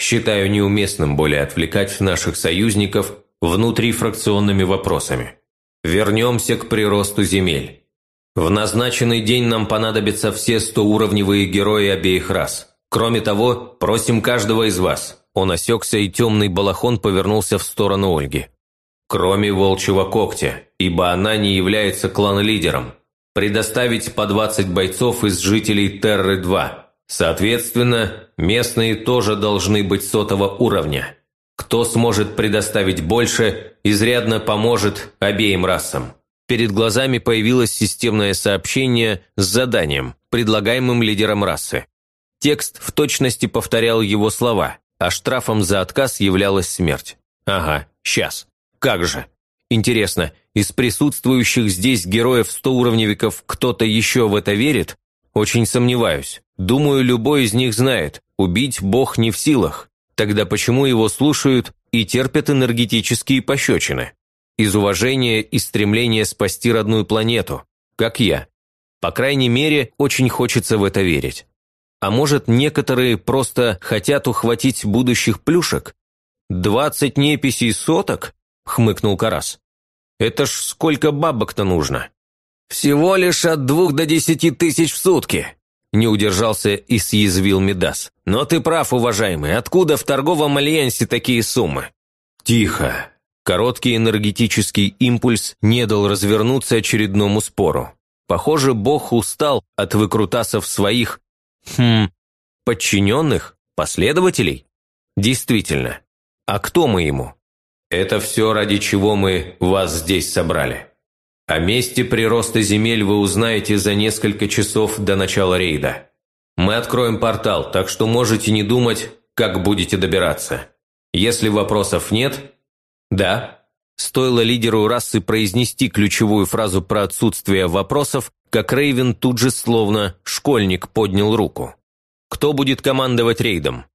[SPEAKER 1] Считаю неуместным более отвлекать наших союзников внутрифракционными вопросами. Вернемся к приросту земель. В назначенный день нам понадобятся все 100-уровневые герои обеих рас. Кроме того, просим каждого из вас». Он осекся, и темный балахон повернулся в сторону Ольги. «Кроме волчьего когтя, ибо она не является клан-лидером. Предоставить по 20 бойцов из жителей Терры-2. Соответственно, местные тоже должны быть сотого уровня. Кто сможет предоставить больше, изрядно поможет обеим расам». Перед глазами появилось системное сообщение с заданием, предлагаемым лидером расы. Текст в точности повторял его слова, а штрафом за отказ являлась смерть. Ага, сейчас. Как же. Интересно, из присутствующих здесь героев 100-уровневиков кто-то еще в это верит? Очень сомневаюсь. Думаю, любой из них знает, убить Бог не в силах. Тогда почему его слушают и терпят энергетические пощечины? Из уважения и стремления спасти родную планету, как я. По крайней мере, очень хочется в это верить. А может, некоторые просто хотят ухватить будущих плюшек? «Двадцать неписей соток?» – хмыкнул Карас. «Это ж сколько бабок-то нужно?» «Всего лишь от двух до десяти тысяч в сутки», – не удержался и съязвил Медас. «Но ты прав, уважаемый, откуда в торговом альянсе такие суммы?» «Тихо!» Короткий энергетический импульс не дал развернуться очередному спору. Похоже, бог устал от выкрутасов своих Хм, подчиненных? Последователей? Действительно. А кто мы ему? Это все, ради чего мы вас здесь собрали. О месте прироста земель вы узнаете за несколько часов до начала рейда. Мы откроем портал, так что можете не думать, как будете добираться. Если вопросов нет... Да. Стоило лидеру расы произнести ключевую фразу про отсутствие вопросов, как Рейвен тут же словно школьник поднял руку. «Кто будет командовать рейдом?»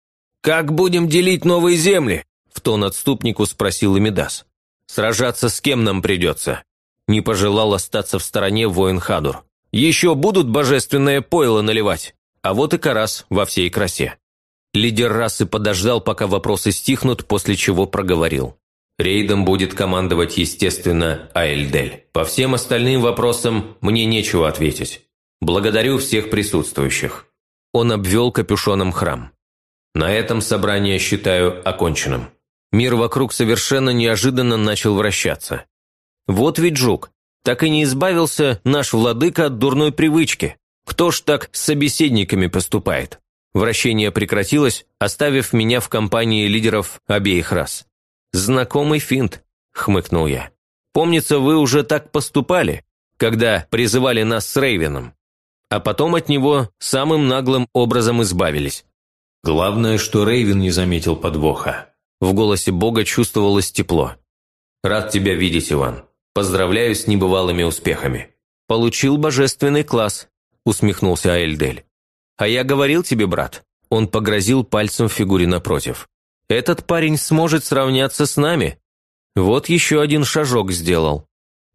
[SPEAKER 1] «Как будем делить новые земли?» – в тон отступнику спросил Эмидас. «Сражаться с кем нам придется?» Не пожелал остаться в стороне воин Хадур. «Еще будут божественное пойло наливать?» А вот и Карас во всей красе. Лидер расы подождал, пока вопросы стихнут, после чего проговорил. Рейдом будет командовать, естественно, Аэльдель. По всем остальным вопросам мне нечего ответить. Благодарю всех присутствующих». Он обвел капюшоном храм. «На этом собрание считаю оконченным». Мир вокруг совершенно неожиданно начал вращаться. Вот ведь жук, так и не избавился наш владыка от дурной привычки. Кто ж так с собеседниками поступает? Вращение прекратилось, оставив меня в компании лидеров обеих рас. «Знакомый финт», – хмыкнул я. «Помнится, вы уже так поступали, когда призывали нас с Рейвеном, а потом от него самым наглым образом избавились».
[SPEAKER 3] Главное, что Рейвен не заметил подвоха.
[SPEAKER 1] В голосе Бога чувствовалось тепло. «Рад тебя видеть, Иван. Поздравляю с небывалыми успехами». «Получил божественный класс», – усмехнулся Аэльдель. «А я говорил тебе, брат». Он погрозил пальцем в фигуре напротив. Этот парень сможет сравняться с нами. Вот еще один шажок сделал.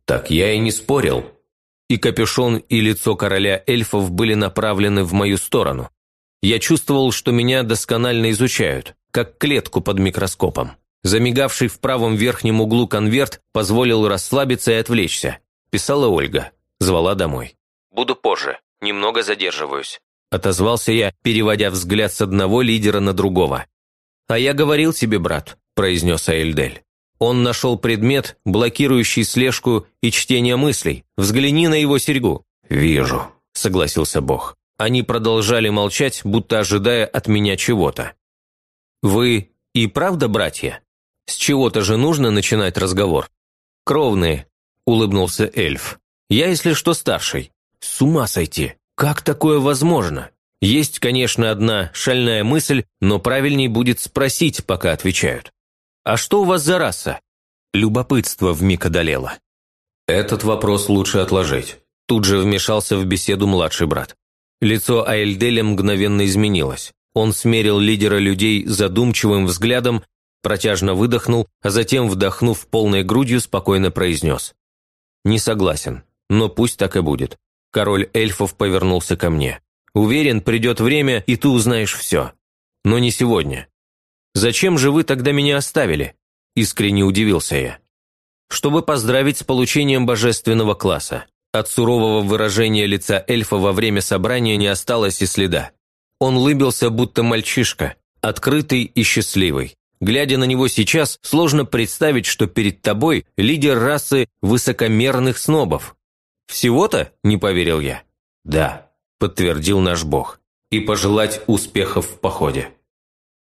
[SPEAKER 1] Так я и не спорил. И капюшон, и лицо короля эльфов были направлены в мою сторону. Я чувствовал, что меня досконально изучают, как клетку под микроскопом. Замигавший в правом верхнем углу конверт позволил расслабиться и отвлечься. Писала Ольга. Звала домой. «Буду позже. Немного задерживаюсь», – отозвался я, переводя взгляд с одного лидера на другого. «А я говорил тебе, брат», – произнес Аэльдель. Он нашел предмет, блокирующий слежку и чтение мыслей. Взгляни на его серьгу. «Вижу», – согласился Бог. Они продолжали молчать, будто ожидая от меня чего-то. «Вы и правда братья? С чего-то же нужно начинать разговор?» «Кровные», – улыбнулся эльф. «Я, если что, старший. С ума сойти. Как такое возможно? Есть, конечно, одна шальная мысль, но правильней будет спросить, пока отвечают. «А что у вас за раса?» Любопытство вмиг одолело.
[SPEAKER 3] «Этот вопрос лучше отложить», –
[SPEAKER 1] тут же вмешался в беседу младший брат. Лицо Аэльделя мгновенно изменилось. Он смерил лидера людей задумчивым взглядом, протяжно выдохнул, а затем, вдохнув полной грудью, спокойно произнес. «Не согласен, но пусть так и будет». Король эльфов повернулся ко мне. Уверен, придет время, и ты узнаешь все. Но не сегодня. Зачем же вы тогда меня оставили? Искренне удивился я. Чтобы поздравить с получением божественного класса. От сурового выражения лица эльфа во время собрания не осталось и следа. Он улыбился, будто мальчишка, открытый и счастливый. Глядя на него сейчас, сложно представить, что перед тобой лидер расы высокомерных снобов. «Всего-то?» – не поверил я. «Да», – подтвердил наш бог. «И пожелать успехов в походе».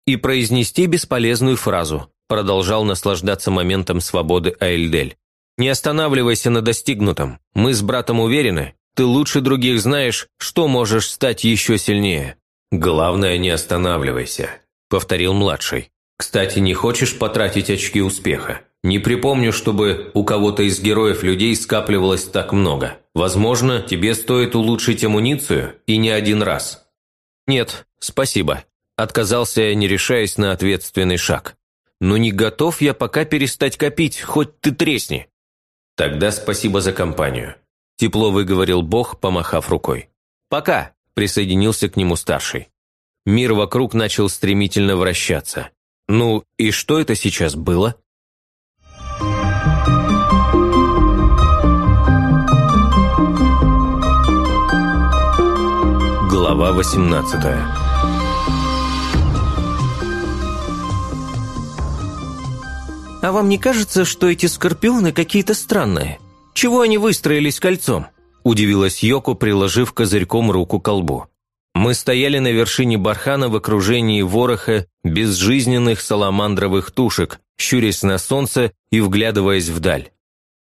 [SPEAKER 1] «И произнести бесполезную фразу», – продолжал наслаждаться моментом свободы Аэльдель. «Не останавливайся на достигнутом. Мы с братом уверены, ты лучше других знаешь, что можешь стать еще сильнее».
[SPEAKER 3] «Главное, не останавливайся», – повторил младший. Кстати, не хочешь потратить очки успеха? Не припомню, чтобы у кого-то из героев людей скапливалось так много. Возможно, тебе стоит улучшить амуницию, и не один раз.
[SPEAKER 1] Нет, спасибо. Отказался я, не решаясь на ответственный шаг. Но не готов я пока перестать копить, хоть ты тресни.
[SPEAKER 3] Тогда спасибо за компанию.
[SPEAKER 1] Тепло выговорил Бог, помахав рукой. «Пока!» – присоединился к нему старший. Мир вокруг начал стремительно вращаться. Ну, и что это сейчас было? Глава 18
[SPEAKER 2] «А вам не кажется, что эти скорпионы какие-то странные? Чего они выстроились кольцом?» – удивилась Йоко, приложив козырьком руку к колбу. Мы стояли на вершине бархана в окружении вороха безжизненных саламандровых тушек, щурясь на солнце и вглядываясь вдаль.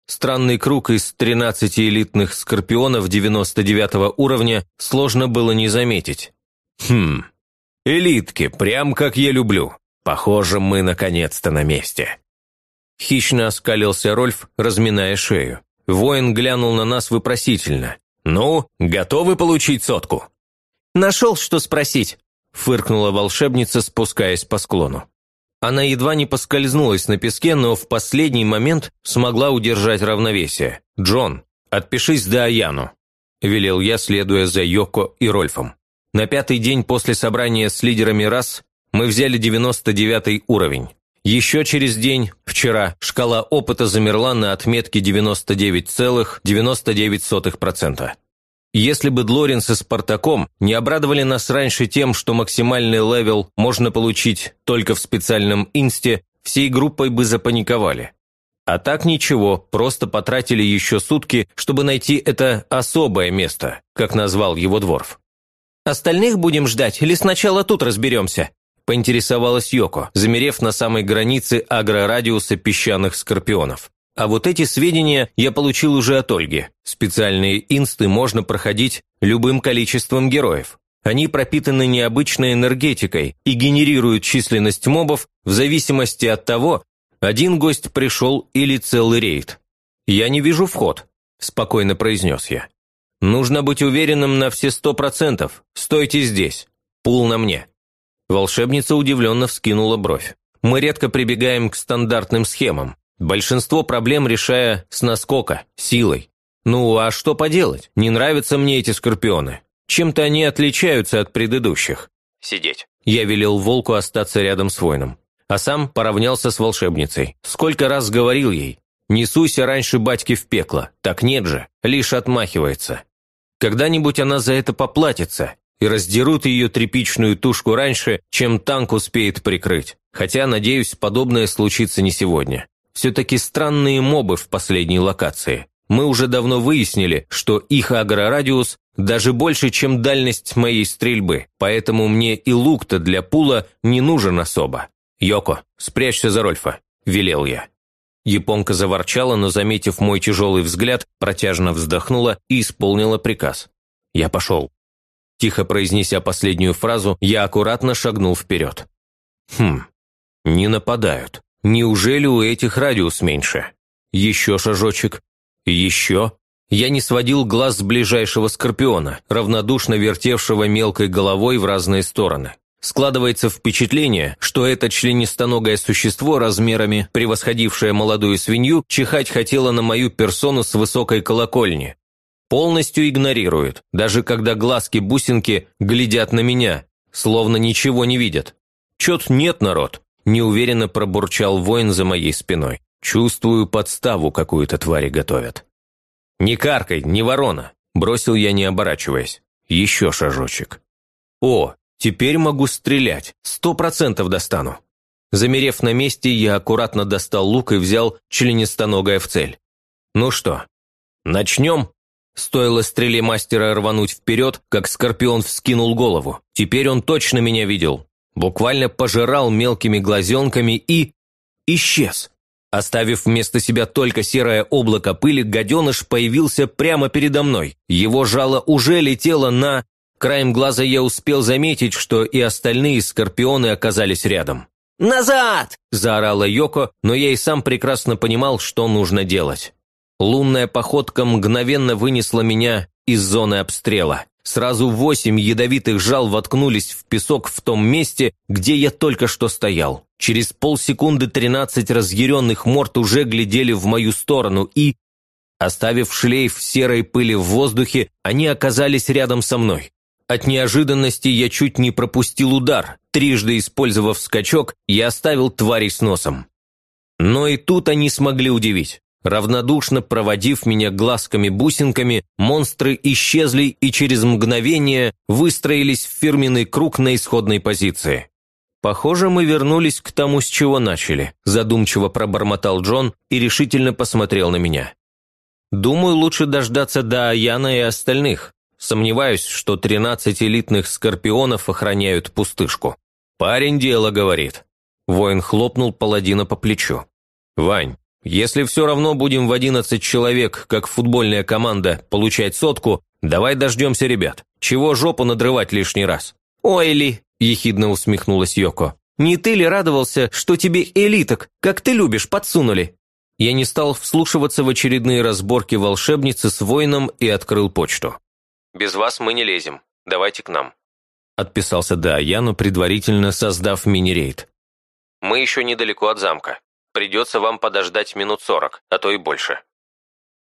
[SPEAKER 2] Странный круг из 13 элитных скорпионов 99 уровня сложно было не заметить. Хм, элитки, прям как я люблю. Похоже, мы наконец-то на месте. Хищно оскалился Рольф, разминая шею. Воин глянул на нас вопросительно. «Ну, готовы получить сотку?» «Нашел, что спросить», –
[SPEAKER 1] фыркнула волшебница, спускаясь по склону. Она едва не поскользнулась на песке, но в последний момент смогла удержать равновесие. «Джон, отпишись до Аяну», – велел я, следуя за Йоко и Рольфом. На пятый день после собрания с лидерами рас мы взяли 99 уровень. Еще через день, вчера, шкала опыта замерла на отметке 99,99%. Если бы Длорин со Спартаком не обрадовали нас раньше тем, что максимальный левел можно получить только в специальном инсте, всей группой бы запаниковали. А так ничего, просто потратили еще сутки, чтобы найти это особое место, как назвал его Дворф.
[SPEAKER 2] «Остальных будем ждать или сначала тут разберемся?» – поинтересовалась Йоко, замерев на самой границе агрорадиуса песчаных скорпионов. А вот эти сведения я получил уже от Ольги. Специальные инсты можно проходить любым количеством героев. Они пропитаны необычной энергетикой и генерируют численность мобов в зависимости от того, один гость пришел или целый рейд. «Я не вижу вход», – спокойно произнес я. «Нужно быть уверенным на все сто процентов. Стойте здесь. Пул на мне». Волшебница удивленно вскинула бровь. «Мы редко прибегаем к стандартным схемам. Большинство проблем решая с наскока, силой. Ну, а что поделать? Не нравятся мне эти скорпионы. Чем-то они отличаются от предыдущих. Сидеть. Я велел волку остаться рядом с воином. А сам поравнялся с волшебницей. Сколько раз говорил ей, не суйся раньше батьки в пекло. Так нет же, лишь отмахивается. Когда-нибудь она за это поплатится, и раздерут ее тряпичную тушку раньше, чем танк успеет прикрыть. Хотя, надеюсь, подобное случится не сегодня все-таки странные мобы в последней локации. Мы уже давно выяснили, что их агрорадиус даже больше, чем дальность моей стрельбы, поэтому мне и лук-то для пула не нужен особо. «Йоко, спрячься за Рольфа», – велел я. Японка заворчала, но, заметив мой тяжелый взгляд, протяжно вздохнула и исполнила приказ. «Я пошел». Тихо произнеся последнюю фразу, я аккуратно шагнул вперед. «Хм, не нападают». Неужели у этих радиус меньше? Еще шажочек. Еще. Я не сводил глаз с ближайшего скорпиона, равнодушно вертевшего мелкой головой в разные стороны. Складывается впечатление, что это членистоногое существо, размерами превосходившее молодую свинью, чихать хотело на мою персону с высокой колокольни. Полностью игнорирует, даже когда глазки-бусинки глядят на меня, словно ничего не видят. Чет нет, народ. Неуверенно пробурчал воин за моей спиной. Чувствую подставу какую-то твари готовят.
[SPEAKER 1] «Не каркай, не ворона!» – бросил я, не оборачиваясь. Еще шажочек. «О, теперь могу стрелять. Сто процентов достану». Замерев на месте, я аккуратно достал лук и взял членистоногое в цель. «Ну что, начнем?» Стоило стреле мастера рвануть вперед, как Скорпион вскинул голову. Теперь он точно меня видел. Буквально пожирал мелкими глазенками и... исчез. Оставив вместо себя только серое облако пыли, гаденыш появился прямо передо мной. Его жало уже летело на... Краем глаза я успел заметить, что и остальные скорпионы оказались рядом.
[SPEAKER 2] «Назад!»
[SPEAKER 1] – заорала Йоко, но я и сам прекрасно понимал, что нужно делать. Лунная походка мгновенно вынесла меня из зоны обстрела. Сразу восемь ядовитых жал воткнулись в песок в том месте, где я только что стоял. Через полсекунды тринадцать разъяренных морд уже глядели в мою сторону и... Оставив шлейф серой пыли в воздухе, они оказались рядом со мной. От неожиданности я чуть не пропустил удар. Трижды использовав скачок, я оставил тварей с носом. Но и тут они смогли удивить. Равнодушно проводив меня глазками-бусинками, монстры исчезли и через мгновение выстроились в фирменный круг на исходной позиции. «Похоже, мы вернулись к тому, с чего начали», задумчиво пробормотал Джон и решительно посмотрел на меня. «Думаю, лучше дождаться до Аяна и остальных. Сомневаюсь, что 13 элитных скорпионов охраняют пустышку». «Парень дело говорит». Воин хлопнул паладина по плечу. «Вань, если все равно будем в одиннадцать человек, как футбольная команда, получать сотку, давай дождемся ребят. Чего жопу надрывать лишний раз?»
[SPEAKER 2] «Ой, Ли!»
[SPEAKER 1] – ехидно усмехнулась Йоко.
[SPEAKER 2] «Не ты ли радовался, что тебе элиток, как ты любишь, подсунули?»
[SPEAKER 1] Я не стал вслушиваться в очередные разборки волшебницы с воином и открыл почту. «Без вас мы не лезем. Давайте к нам». Отписался Даяну, предварительно создав мини-рейд. «Мы еще недалеко от замка. Придется вам подождать минут сорок, а то и больше».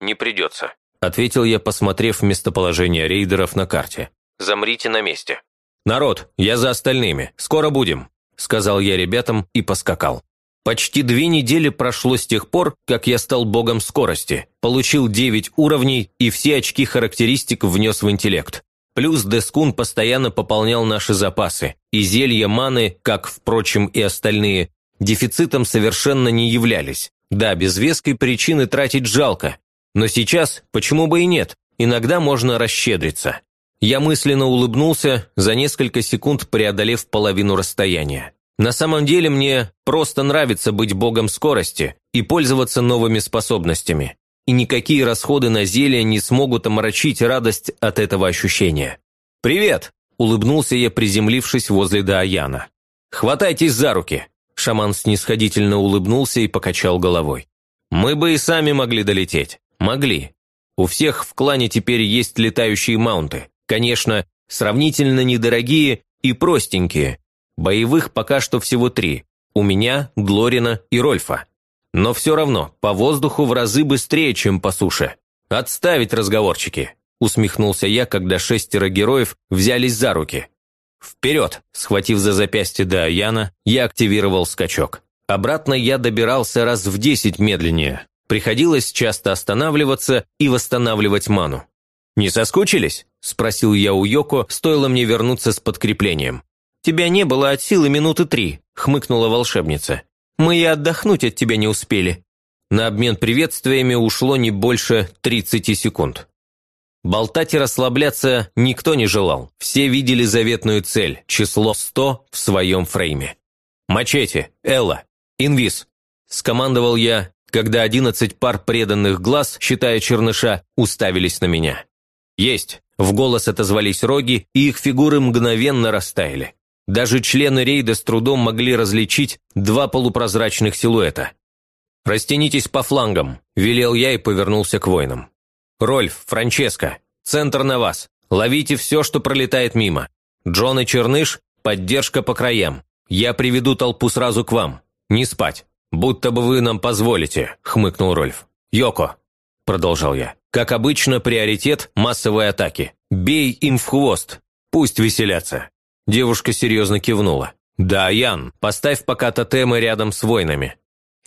[SPEAKER 1] «Не придется», – ответил я, посмотрев местоположение рейдеров на карте. «Замрите на месте». «Народ, я за остальными. Скоро будем», – сказал я ребятам и поскакал. Почти две недели прошло с тех пор, как я стал богом скорости, получил 9 уровней и все очки характеристик внес в интеллект. Плюс Дескун постоянно пополнял наши запасы, и зелья маны, как, впрочем, и остальные, дефицитом совершенно не являлись. Да, без веской причины тратить жалко. Но сейчас, почему бы и нет, иногда можно расщедриться. Я мысленно улыбнулся, за несколько секунд преодолев половину расстояния. На самом деле мне просто нравится быть богом скорости и пользоваться новыми способностями. И никакие расходы на зелье не смогут омрачить радость от этого ощущения. «Привет!» – улыбнулся я, приземлившись возле Дааяна. «Хватайтесь за руки!» Шаман снисходительно улыбнулся и покачал головой. «Мы бы и сами могли долететь. Могли. У всех в клане теперь есть летающие маунты. Конечно, сравнительно недорогие и простенькие. Боевых пока что всего три. У меня, Глорина и Рольфа. Но все равно, по воздуху в разы быстрее, чем по суше. Отставить разговорчики!» Усмехнулся я, когда шестеро героев взялись за руки. «Вперед!» – схватив за запястье Даяна, я активировал скачок. Обратно я добирался раз в десять медленнее. Приходилось часто останавливаться и восстанавливать ману. «Не соскучились?» – спросил я у Йоко, стоило мне вернуться с подкреплением.
[SPEAKER 2] «Тебя не было от силы минуты три», – хмыкнула волшебница. «Мы и отдохнуть от тебя не успели».
[SPEAKER 1] На обмен приветствиями ушло не больше 30 секунд. Болтать и расслабляться никто не желал. Все видели заветную цель – число 100 в своем фрейме. «Мачете! Элла! Инвиз!» – скомандовал я, когда одиннадцать пар преданных глаз, считая черныша, уставились на меня. «Есть!» – в голос отозвались роги, и их фигуры мгновенно растаяли. Даже члены рейда с трудом могли различить два полупрозрачных силуэта. «Растянитесь по флангам», – велел я и повернулся к воинам. «Рольф, Франческо, центр на вас. Ловите все, что пролетает мимо. Джон и Черныш, поддержка по краям. Я приведу толпу сразу к вам. Не спать. Будто бы вы нам позволите», – хмыкнул Рольф. «Йоко», – продолжал я. «Как обычно, приоритет – массовые атаки. Бей им в хвост. Пусть веселятся». Девушка серьезно кивнула. «Да, Ян, поставь пока тотемы рядом с воинами.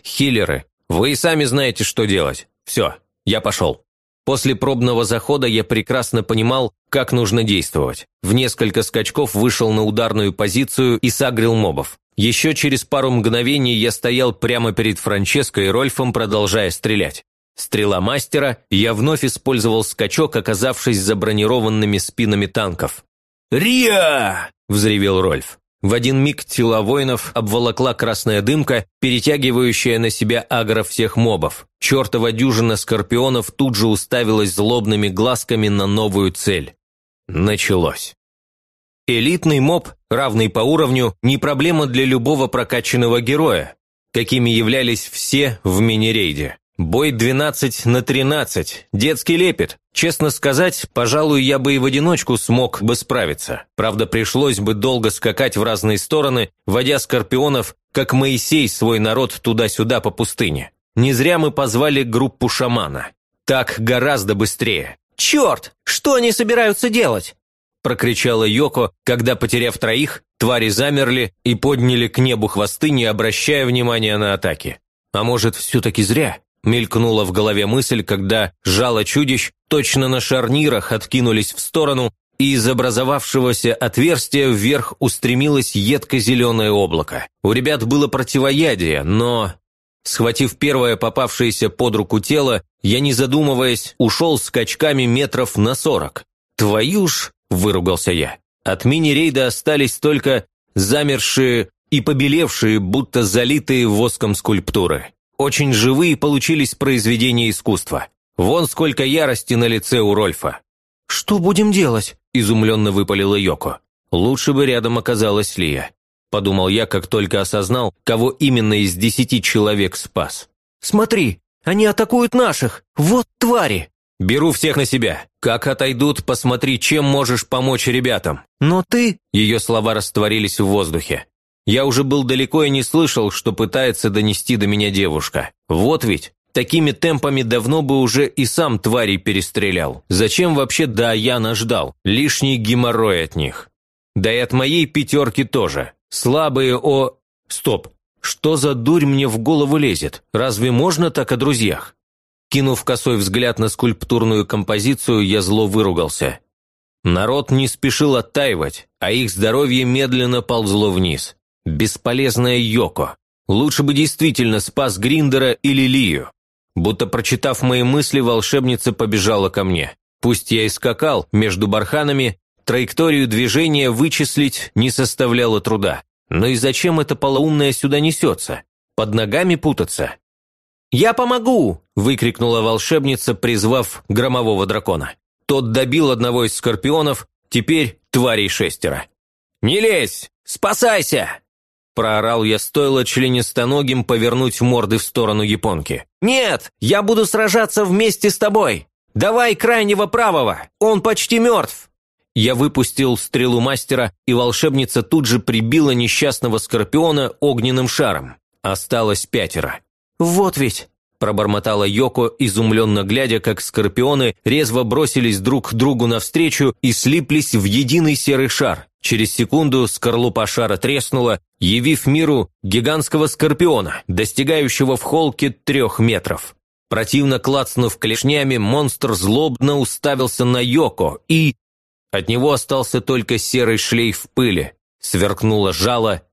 [SPEAKER 1] Хиллеры, вы и сами знаете, что делать. Все, я пошел». После пробного захода я прекрасно понимал, как нужно действовать. В несколько скачков вышел на ударную позицию и сагрил мобов. Еще через пару мгновений я стоял прямо перед Франческо и Рольфом, продолжая стрелять. Стрела мастера, я вновь использовал скачок, оказавшись за бронированными спинами танков.
[SPEAKER 2] «Риа!» – взревел Рольф. В один миг тела воинов обволокла красная дымка, перетягивающая на себя агро всех мобов. Чертова дюжина скорпионов тут же уставилась злобными глазками на новую цель. Началось. Элитный моб, равный по уровню, не проблема для любого прокачанного героя, какими являлись все в мини-рейде. Бой 12 на 13. Детский лепет. Честно сказать, пожалуй, я бы и в одиночку смог бы справиться. Правда, пришлось бы долго скакать в разные стороны, водя скорпионов, как Моисей свой народ туда-сюда по пустыне. Не зря мы позвали группу шамана. Так гораздо быстрее.
[SPEAKER 4] «Черт! Что они собираются делать?»
[SPEAKER 2] прокричала Йоко, когда, потеряв троих, твари замерли и подняли к небу хвосты, не обращая внимания на атаки. А может, все-таки зря? Мелькнула в голове мысль, когда жало чудищ точно на шарнирах откинулись в сторону, и из образовавшегося отверстия вверх устремилось едко-зеленое облако. У ребят было противоядие, но... Схватив первое попавшееся под руку тело, я, не задумываясь, ушел скачками метров на сорок. «Твою ж!» – выругался я. От мини-рейда остались только замершие и побелевшие, будто залитые воском скульптуры. Очень живые получились произведения искусства. Вон сколько ярости на лице у Рольфа.
[SPEAKER 4] «Что будем делать?» – изумленно выпалила Йоко.
[SPEAKER 2] «Лучше бы рядом оказалась Лия», – подумал я, как только осознал, кого именно из десяти человек спас.
[SPEAKER 4] «Смотри, они атакуют наших! Вот твари!»
[SPEAKER 2] «Беру всех на себя. Как отойдут, посмотри, чем можешь помочь ребятам».
[SPEAKER 4] «Но ты...»
[SPEAKER 2] Ее слова растворились в воздухе. Я уже был далеко и не слышал, что пытается донести до меня девушка. Вот ведь, такими темпами давно бы уже и сам тварей перестрелял. Зачем вообще до Аяна ждал? Лишний геморрой от них. Да и от моей пятерки тоже. Слабые о... Стоп. Что за дурь мне в голову лезет? Разве можно так о друзьях? Кинув косой взгляд на скульптурную композицию, я зло выругался. Народ не спешил оттаивать, а их здоровье медленно ползло вниз. Бесполезная Йоко. Лучше бы действительно спас Гриндера или Лию. Будто прочитав мои мысли, волшебница побежала ко мне. Пусть я и скакал между барханами, траекторию движения вычислить не составляло труда. Но и зачем эта полоумная сюда несется? Под ногами путаться?
[SPEAKER 4] «Я помогу!»
[SPEAKER 2] – выкрикнула волшебница, призвав громового дракона. Тот добил одного из скорпионов, теперь тварей шестеро. «Не лезь! Спасайся!» Проорал я, стоило членистоногим повернуть морды в сторону японки.
[SPEAKER 4] «Нет, я буду сражаться вместе с тобой! Давай крайнего правого, он почти мертв!»
[SPEAKER 2] Я выпустил стрелу мастера, и волшебница тут же прибила несчастного скорпиона огненным шаром. Осталось пятеро.
[SPEAKER 4] «Вот ведь!»
[SPEAKER 2] – пробормотала Йоко, изумленно глядя, как скорпионы резво бросились друг к другу навстречу и слиплись в единый серый шар. Через секунду скорлупа шара треснула, явив миру гигантского скорпиона, достигающего в холке трех метров. Противно клацнув клешнями, монстр злобно уставился на Йоко и... От него остался только серый шлейф пыли. Сверкнуло жало.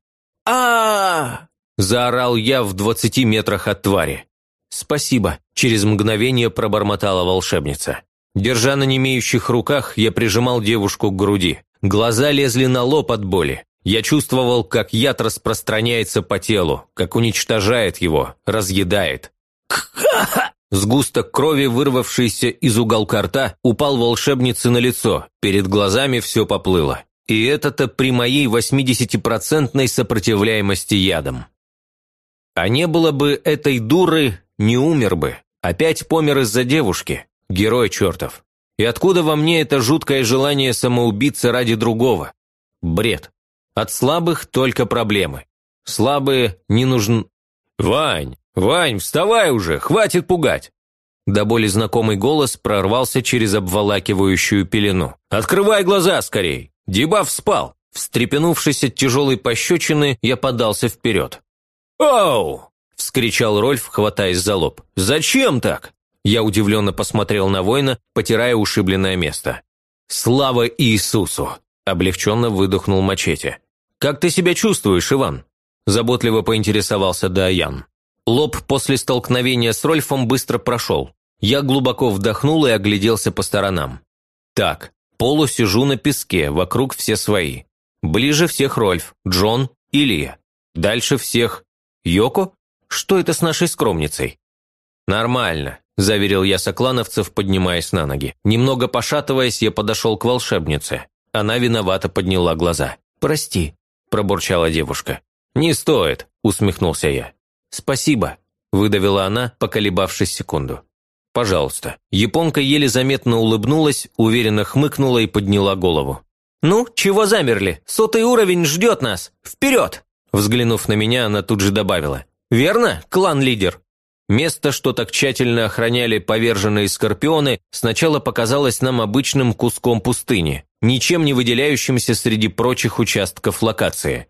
[SPEAKER 2] а, Заорал я в двадцати метрах от твари. «Спасибо», – через мгновение пробормотала волшебница. Держа на немеющих руках, я прижимал девушку к груди. Глаза лезли на лоб от боли. Я чувствовал, как яд распространяется по телу, как уничтожает его, разъедает. Сгусток крови, вырвавшийся из уголка рта, упал волшебнице на лицо, перед глазами все поплыло. И это-то при моей 80-процентной сопротивляемости ядом. А не было бы этой дуры, не умер бы. Опять помер из-за девушки. Герой чертов. И откуда во мне это жуткое желание самоубиться ради другого? Бред. От слабых только проблемы. Слабые не нужны... «Вань! Вань, вставай уже! Хватит пугать!» До боли знакомый голос прорвался через обволакивающую пелену. «Открывай глаза скорей! Дебаф спал!» Встрепенувшись от тяжелой пощечины, я подался вперед. «Оу!» – вскричал Рольф, хватаясь за лоб. «Зачем так?»
[SPEAKER 1] Я удивленно посмотрел на воина, потирая ушибленное место. «Слава Иисусу!» – облегченно выдохнул мачете. «Как ты себя чувствуешь, Иван?» – заботливо поинтересовался Даян. Лоб после столкновения с Рольфом быстро прошел. Я глубоко вдохнул и огляделся по сторонам. Так, полу сижу на песке, вокруг все свои. Ближе всех Рольф, Джон и Лия. Дальше всех Йоко? Что это с нашей скромницей? Нормально, заверил я соклановцев, поднимаясь на ноги. Немного пошатываясь, я подошел к волшебнице. Она виновато подняла глаза. «Прости», – пробурчала девушка. «Не стоит», – усмехнулся я. «Спасибо», – выдавила она, поколебавшись секунду. «Пожалуйста». Японка еле заметно улыбнулась, уверенно хмыкнула и подняла голову. «Ну, чего замерли? Сотый уровень ждет нас! Вперед!» Взглянув на меня, она тут же добавила. «Верно, клан-лидер?» Место, что так тщательно охраняли поверженные скорпионы, сначала показалось нам обычным куском пустыни, ничем не выделяющимся среди прочих участков локации.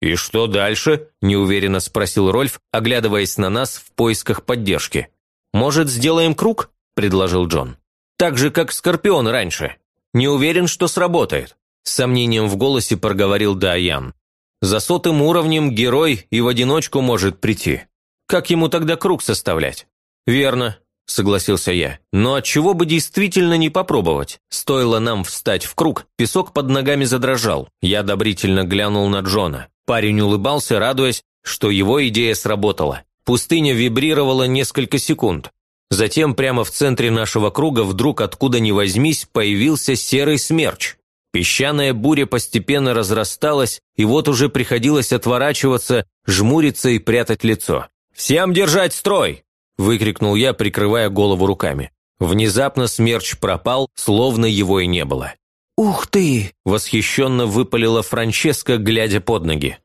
[SPEAKER 1] «И что дальше?» – неуверенно спросил Рольф, оглядываясь на нас в поисках поддержки. «Может, сделаем круг?» – предложил Джон. «Так же, как Скорпион раньше. Не уверен, что сработает». Сомнением в голосе проговорил Даян. «За сотым уровнем герой и в одиночку может прийти. Как ему тогда круг составлять?» «Верно», – согласился я. «Но отчего бы действительно не попробовать? Стоило нам встать в круг, песок под ногами задрожал. Я одобрительно глянул на Джона. Парень улыбался, радуясь, что его идея сработала. Пустыня вибрировала несколько секунд. Затем прямо в центре нашего круга вдруг откуда ни возьмись появился серый смерч. Песчаная буря постепенно разрасталась, и вот уже приходилось отворачиваться, жмуриться и прятать лицо. «Всем держать строй!» – выкрикнул я, прикрывая голову руками. Внезапно смерч пропал, словно его и не было. «Ух ты!» – восхищенно выпалила Франческа, глядя под ноги.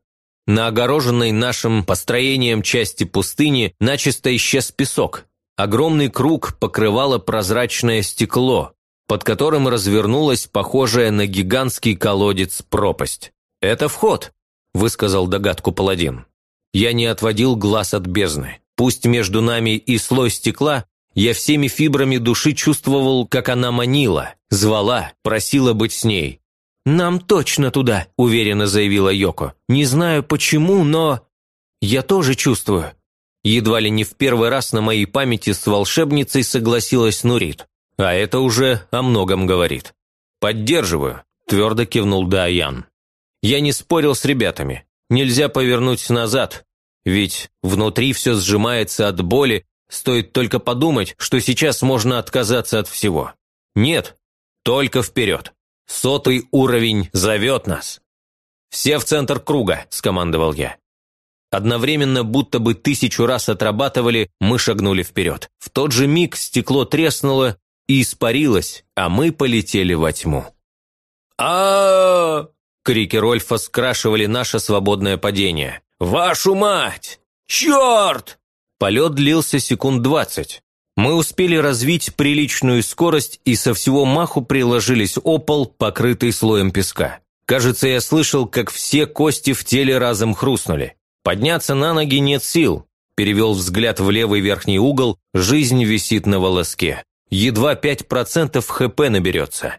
[SPEAKER 1] На огороженной нашим построением части пустыни начисто исчез песок. Огромный круг покрывало прозрачное стекло, под которым развернулась похожая на гигантский колодец пропасть. «Это вход», – высказал догадку паладин. Я не отводил глаз от бездны. Пусть между нами и слой стекла, я всеми фибрами души чувствовал, как она манила, звала, просила быть с ней. «Нам точно туда», – уверенно заявила Йоко. «Не знаю почему, но...» «Я тоже чувствую». Едва ли не в первый раз на моей памяти с волшебницей согласилась Нурит. А это уже о многом говорит. «Поддерживаю», – твердо кивнул Даян. Я не спорил с ребятами. Нельзя повернуть назад, ведь внутри все сжимается от боли, стоит только подумать, что сейчас можно отказаться от всего. Нет, только вперед. Сотый уровень зовет нас. «Все в центр круга», – скомандовал я. Одновременно, будто бы тысячу раз отрабатывали, мы шагнули вперед. В тот же миг стекло треснуло и испарилось, а мы полетели во тьму. а, Крики Рольфа скрашивали наше свободное падение. «Вашу мать! Черт!» Полет длился секунд двадцать. Мы успели развить приличную скорость и со всего маху приложились о пол, покрытый слоем песка. Кажется, я слышал, как все кости в теле разом хрустнули. Подняться на ноги нет сил. Перевел взгляд в левый верхний угол, жизнь висит на волоске. Едва 5% ХП наберется.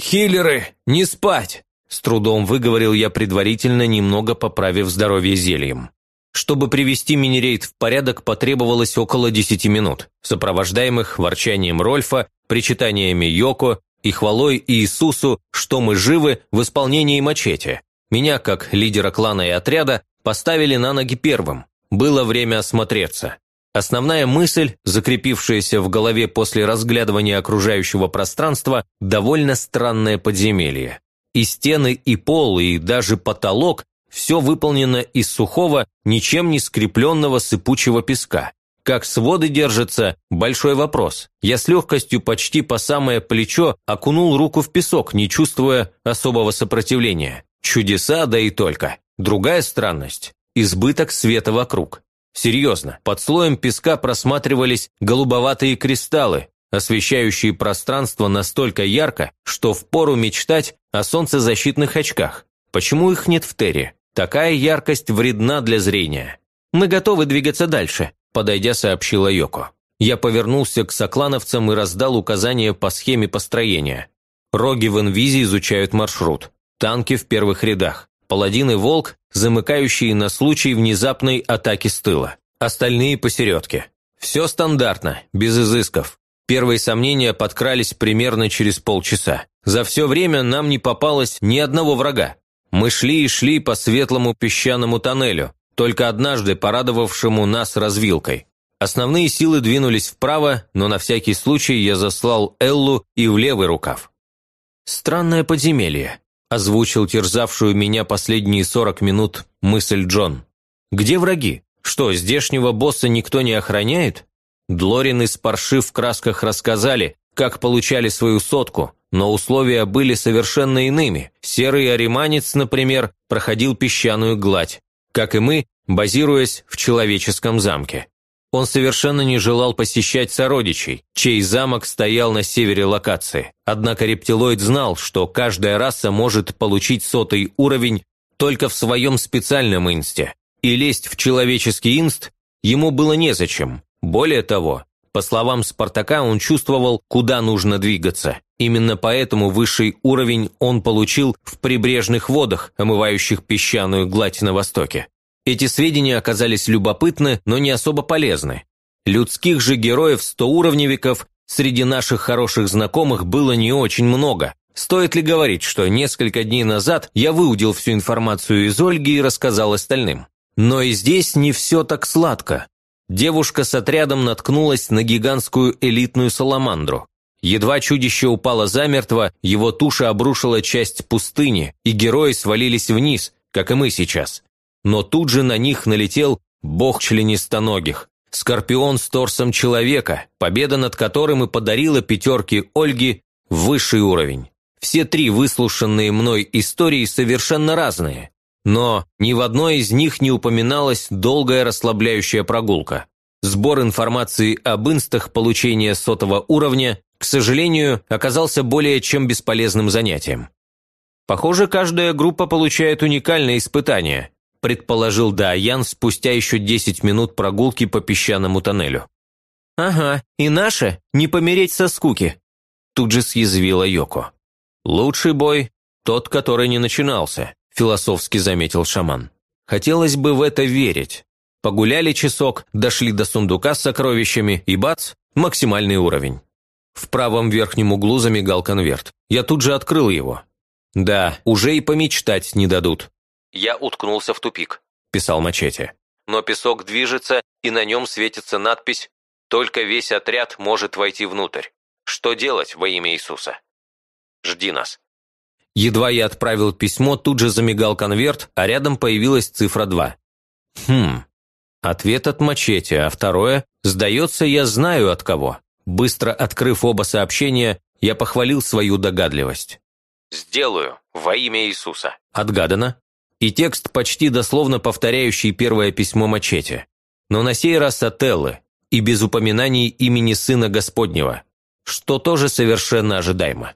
[SPEAKER 1] «Хиллеры, не спать!» С трудом выговорил я предварительно, немного поправив здоровье зельем. Чтобы привести мини-рейд в порядок, потребовалось около десяти минут, сопровождаемых ворчанием Рольфа, причитаниями Йоко и хвалой Иисусу, что мы живы в исполнении мачете. Меня, как лидера клана и отряда, поставили на ноги первым. Было время осмотреться. Основная мысль, закрепившаяся в голове после разглядывания окружающего пространства, довольно странное подземелье. И стены, и пол, и даже потолок все выполнено из сухого, ничем не скрепленного сыпучего песка. Как своды держатся – большой вопрос. Я с легкостью почти по самое плечо окунул руку в песок, не чувствуя особого сопротивления. Чудеса, да и только. Другая странность – избыток света вокруг. Серьезно, под слоем песка просматривались голубоватые кристаллы, освещающие пространство настолько ярко, что впору мечтать о солнцезащитных очках. Почему их нет в Терре? Такая яркость вредна для зрения. Мы готовы двигаться дальше, подойдя, сообщила Йоко. Я повернулся к соклановцам и раздал указания по схеме построения. Роги в инвизе изучают маршрут. Танки в первых рядах. Паладин и Волк, замыкающие на случай внезапной атаки с тыла. Остальные посередке. Все стандартно, без изысков. Первые сомнения подкрались примерно через полчаса. За все время нам не попалось ни одного врага. Мы шли и шли по светлому песчаному тоннелю, только однажды порадовавшему нас развилкой. Основные силы двинулись вправо, но на всякий случай я заслал Эллу и в левый рукав. «Странное подземелье», – озвучил терзавшую меня последние сорок минут мысль Джон. «Где враги? Что, здешнего босса никто не охраняет?» Длорин и Спарши в красках рассказали, как получали свою сотку, но условия были совершенно иными. Серый ариманец, например, проходил песчаную гладь, как и мы, базируясь в человеческом замке. Он совершенно не желал посещать сородичей, чей замок стоял на севере локации. Однако рептилоид знал, что каждая раса может получить сотый уровень только в своем специальном инсте, и лезть в человеческий инст ему было незачем. Более того, по словам Спартака, он чувствовал, куда нужно двигаться. Именно поэтому высший уровень он получил в прибрежных водах, омывающих песчаную гладь на востоке. Эти сведения оказались любопытны, но не особо полезны. Людских же героев стоуровневиков среди наших хороших знакомых было не очень много. Стоит ли говорить, что несколько дней назад я выудил всю информацию из Ольги и рассказал остальным? Но и здесь не все так сладко. Девушка с отрядом наткнулась на гигантскую элитную саламандру. Едва чудище упало замертво, его туша обрушила часть пустыни, и герои свалились вниз, как и мы сейчас но тут же на них налетел бог членистоногих, скорпион с торсом человека, победа над которым и подарила пятерке Ольги высший уровень. Все три выслушанные мной истории совершенно разные, но ни в одной из них не упоминалась долгая расслабляющая прогулка. Сбор информации об инстах получения сотого уровня, к сожалению, оказался более чем бесполезным занятием. Похоже, каждая группа получает уникальное испытание, предположил Даян спустя еще 10 минут прогулки по песчаному тоннелю. «Ага, и наше – не помереть со скуки», – тут же съязвила Йоко. «Лучший бой – тот, который не начинался», – философски заметил шаман. «Хотелось бы в это верить. Погуляли часок, дошли до сундука с сокровищами, и бац – максимальный уровень». В правом верхнем углу замигал конверт. Я тут же открыл его. Да, уже и помечтать не дадут. «Я уткнулся в тупик», – писал Мачете. «Но песок движется, и на нем светится надпись «Только весь отряд может войти внутрь. Что делать во имя Иисуса? Жди нас». Едва я отправил письмо, тут же замигал конверт, а рядом появилась цифра 2. Хм, ответ от Мачете, а второе «Сдается, я знаю от кого». Быстро открыв оба сообщения, я похвалил свою догадливость. «Сделаю, во имя Иисуса». Отгадано и текст, почти дословно повторяющий первое письмо Мачете. Но на сей раз от Эллы, и без упоминаний имени Сына Господнего, что тоже совершенно ожидаемо.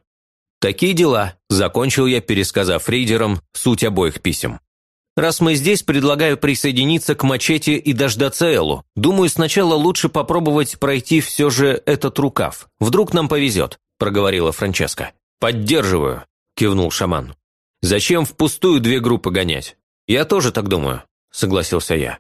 [SPEAKER 1] «Такие дела», – закончил я, пересказав рейдерам суть обоих писем. «Раз мы здесь, предлагаю присоединиться к Мачете и дождаться Эллу. Думаю, сначала лучше попробовать пройти все же этот рукав. Вдруг нам повезет», – проговорила Франческа. «Поддерживаю», – кивнул шаман. Зачем впустую две группы гонять? Я тоже так думаю, согласился я.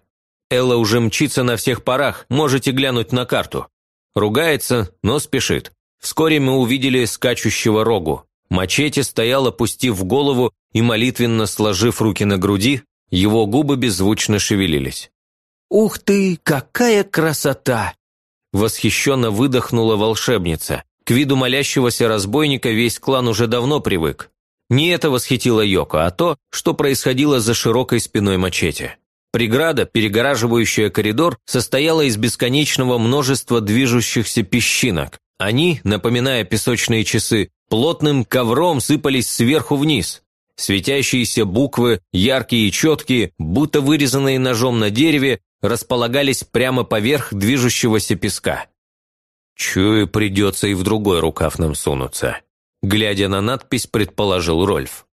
[SPEAKER 1] Элла уже мчится на всех парах, можете глянуть на карту. Ругается, но спешит. Вскоре мы увидели скачущего рогу. Мачете стоял, опустив голову и молитвенно сложив руки на груди, его губы беззвучно шевелились. «Ух ты, какая красота!» Восхищенно выдохнула волшебница. К виду молящегося разбойника весь клан уже давно привык. Не это восхитило Йоко, а то, что происходило за широкой спиной мачете. Преграда, перегораживающая коридор, состояла из бесконечного множества движущихся песчинок. Они, напоминая песочные часы, плотным ковром сыпались сверху вниз. Светящиеся буквы, яркие и четкие, будто вырезанные ножом на дереве, располагались прямо поверх движущегося песка. Чую, придется и в другой рукав нам сунуться. Глядя на надпись, предположил Рольф.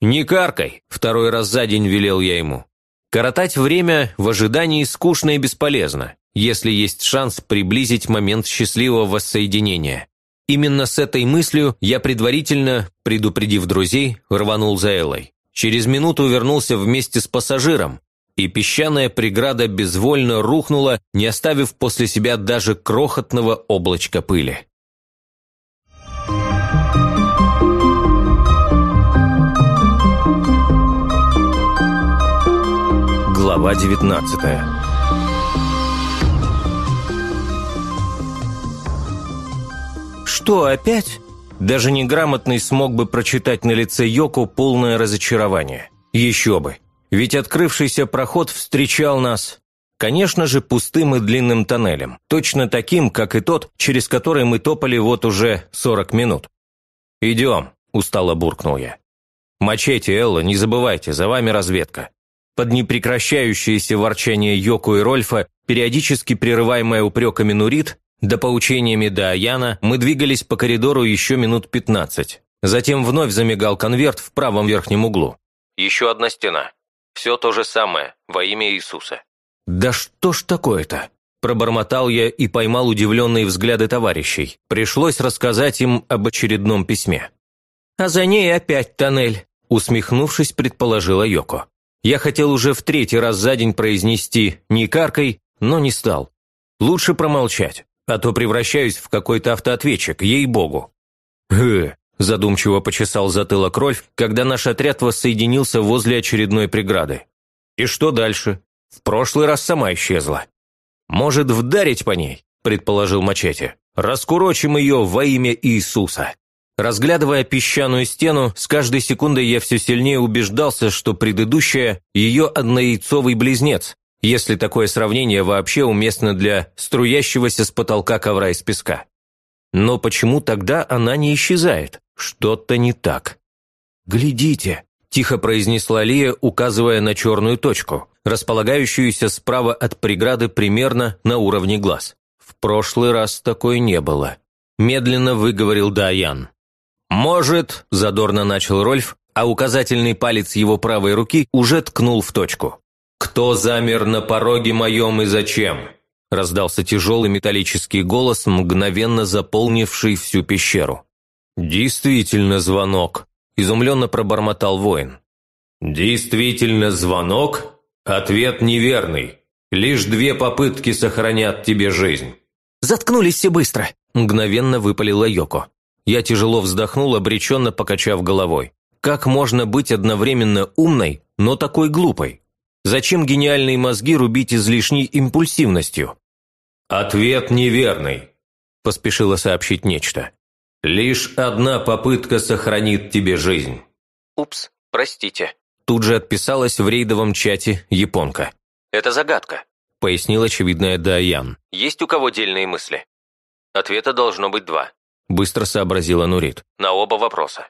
[SPEAKER 1] «Не каркай!» – второй раз за день велел я ему. Коротать время в ожидании скучно и бесполезно. если есть шанс приблизить момент счастливого воссоединения. Именно с этой мыслью я предварительно, предупредив друзей, рванул за Эллой. Через минуту вернулся вместе с пассажиром, и песчаная преграда безвольно рухнула, не оставив после себя даже крохотного облачка пыли.
[SPEAKER 2] Глава 19 «Что, опять?» Даже неграмотный смог бы прочитать на лице Йоко полное разочарование. Еще бы. Ведь открывшийся проход встречал нас, конечно же, пустым и длинным тоннелем, точно таким, как и тот, через который мы топали вот уже 40 минут. «Идем», – устало буркнул я. «Мачете, Элла, не забывайте, за вами разведка». Под непрекращающееся ворчание Йоку и Рольфа, периодически прерываемое упреками Нурит, до поучениями Аяна мы двигались по коридору еще минут пятнадцать. Затем вновь замигал конверт в правом верхнем углу.
[SPEAKER 1] Еще одна стена. Все то же самое, во имя Иисуса.
[SPEAKER 2] «Да что ж такое-то?» Пробормотал я и поймал удивленные взгляды товарищей. Пришлось рассказать им об очередном письме.
[SPEAKER 4] «А за ней опять тоннель», усмехнувшись, предположила Йоко.
[SPEAKER 2] Я хотел уже в третий раз за день произнести «не каркай», но не стал. Лучше промолчать а то превращаюсь в какой-то автоответчик, ей-богу». «Хы», – задумчиво почесал затылок Рольф, когда наш отряд воссоединился возле очередной преграды. «И что дальше? В прошлый раз сама исчезла». «Может, вдарить по ней?» – предположил Мачете. «Раскурочим ее во имя Иисуса». Разглядывая песчаную стену, с каждой секундой я все сильнее убеждался, что предыдущая – ее однояйцовый близнец, если такое сравнение вообще уместно для струящегося с потолка ковра из песка. Но почему тогда она не исчезает? Что-то не так. «Глядите», – тихо произнесла Лия, указывая на черную точку, располагающуюся справа от преграды примерно на уровне глаз. В прошлый раз такой не было. Медленно выговорил Даян. «Может», – задорно начал Рольф, а указательный палец его правой руки уже ткнул в точку. «Кто замер на пороге моем и зачем?» раздался тяжелый металлический голос, мгновенно заполнивший всю пещеру. «Действительно звонок», – изумленно пробормотал воин. «Действительно звонок? Ответ неверный. Лишь две попытки сохранят тебе жизнь».
[SPEAKER 4] «Заткнулись все быстро», – мгновенно выпалила Йоко.
[SPEAKER 2] Я тяжело вздохнул, обреченно покачав головой. «Как можно быть одновременно умной, но такой глупой?» Зачем гениальные мозги рубить излишней импульсивностью?
[SPEAKER 3] «Ответ неверный», – поспешила сообщить нечто. «Лишь одна попытка сохранит тебе жизнь».
[SPEAKER 1] «Упс, простите».
[SPEAKER 2] Тут же отписалась в рейдовом чате японка.
[SPEAKER 1] «Это загадка», –
[SPEAKER 2] пояснил очевидная Даян.
[SPEAKER 1] «Есть у кого дельные мысли?» «Ответа должно быть два», –
[SPEAKER 2] быстро сообразила Нурит.
[SPEAKER 1] «На оба вопроса».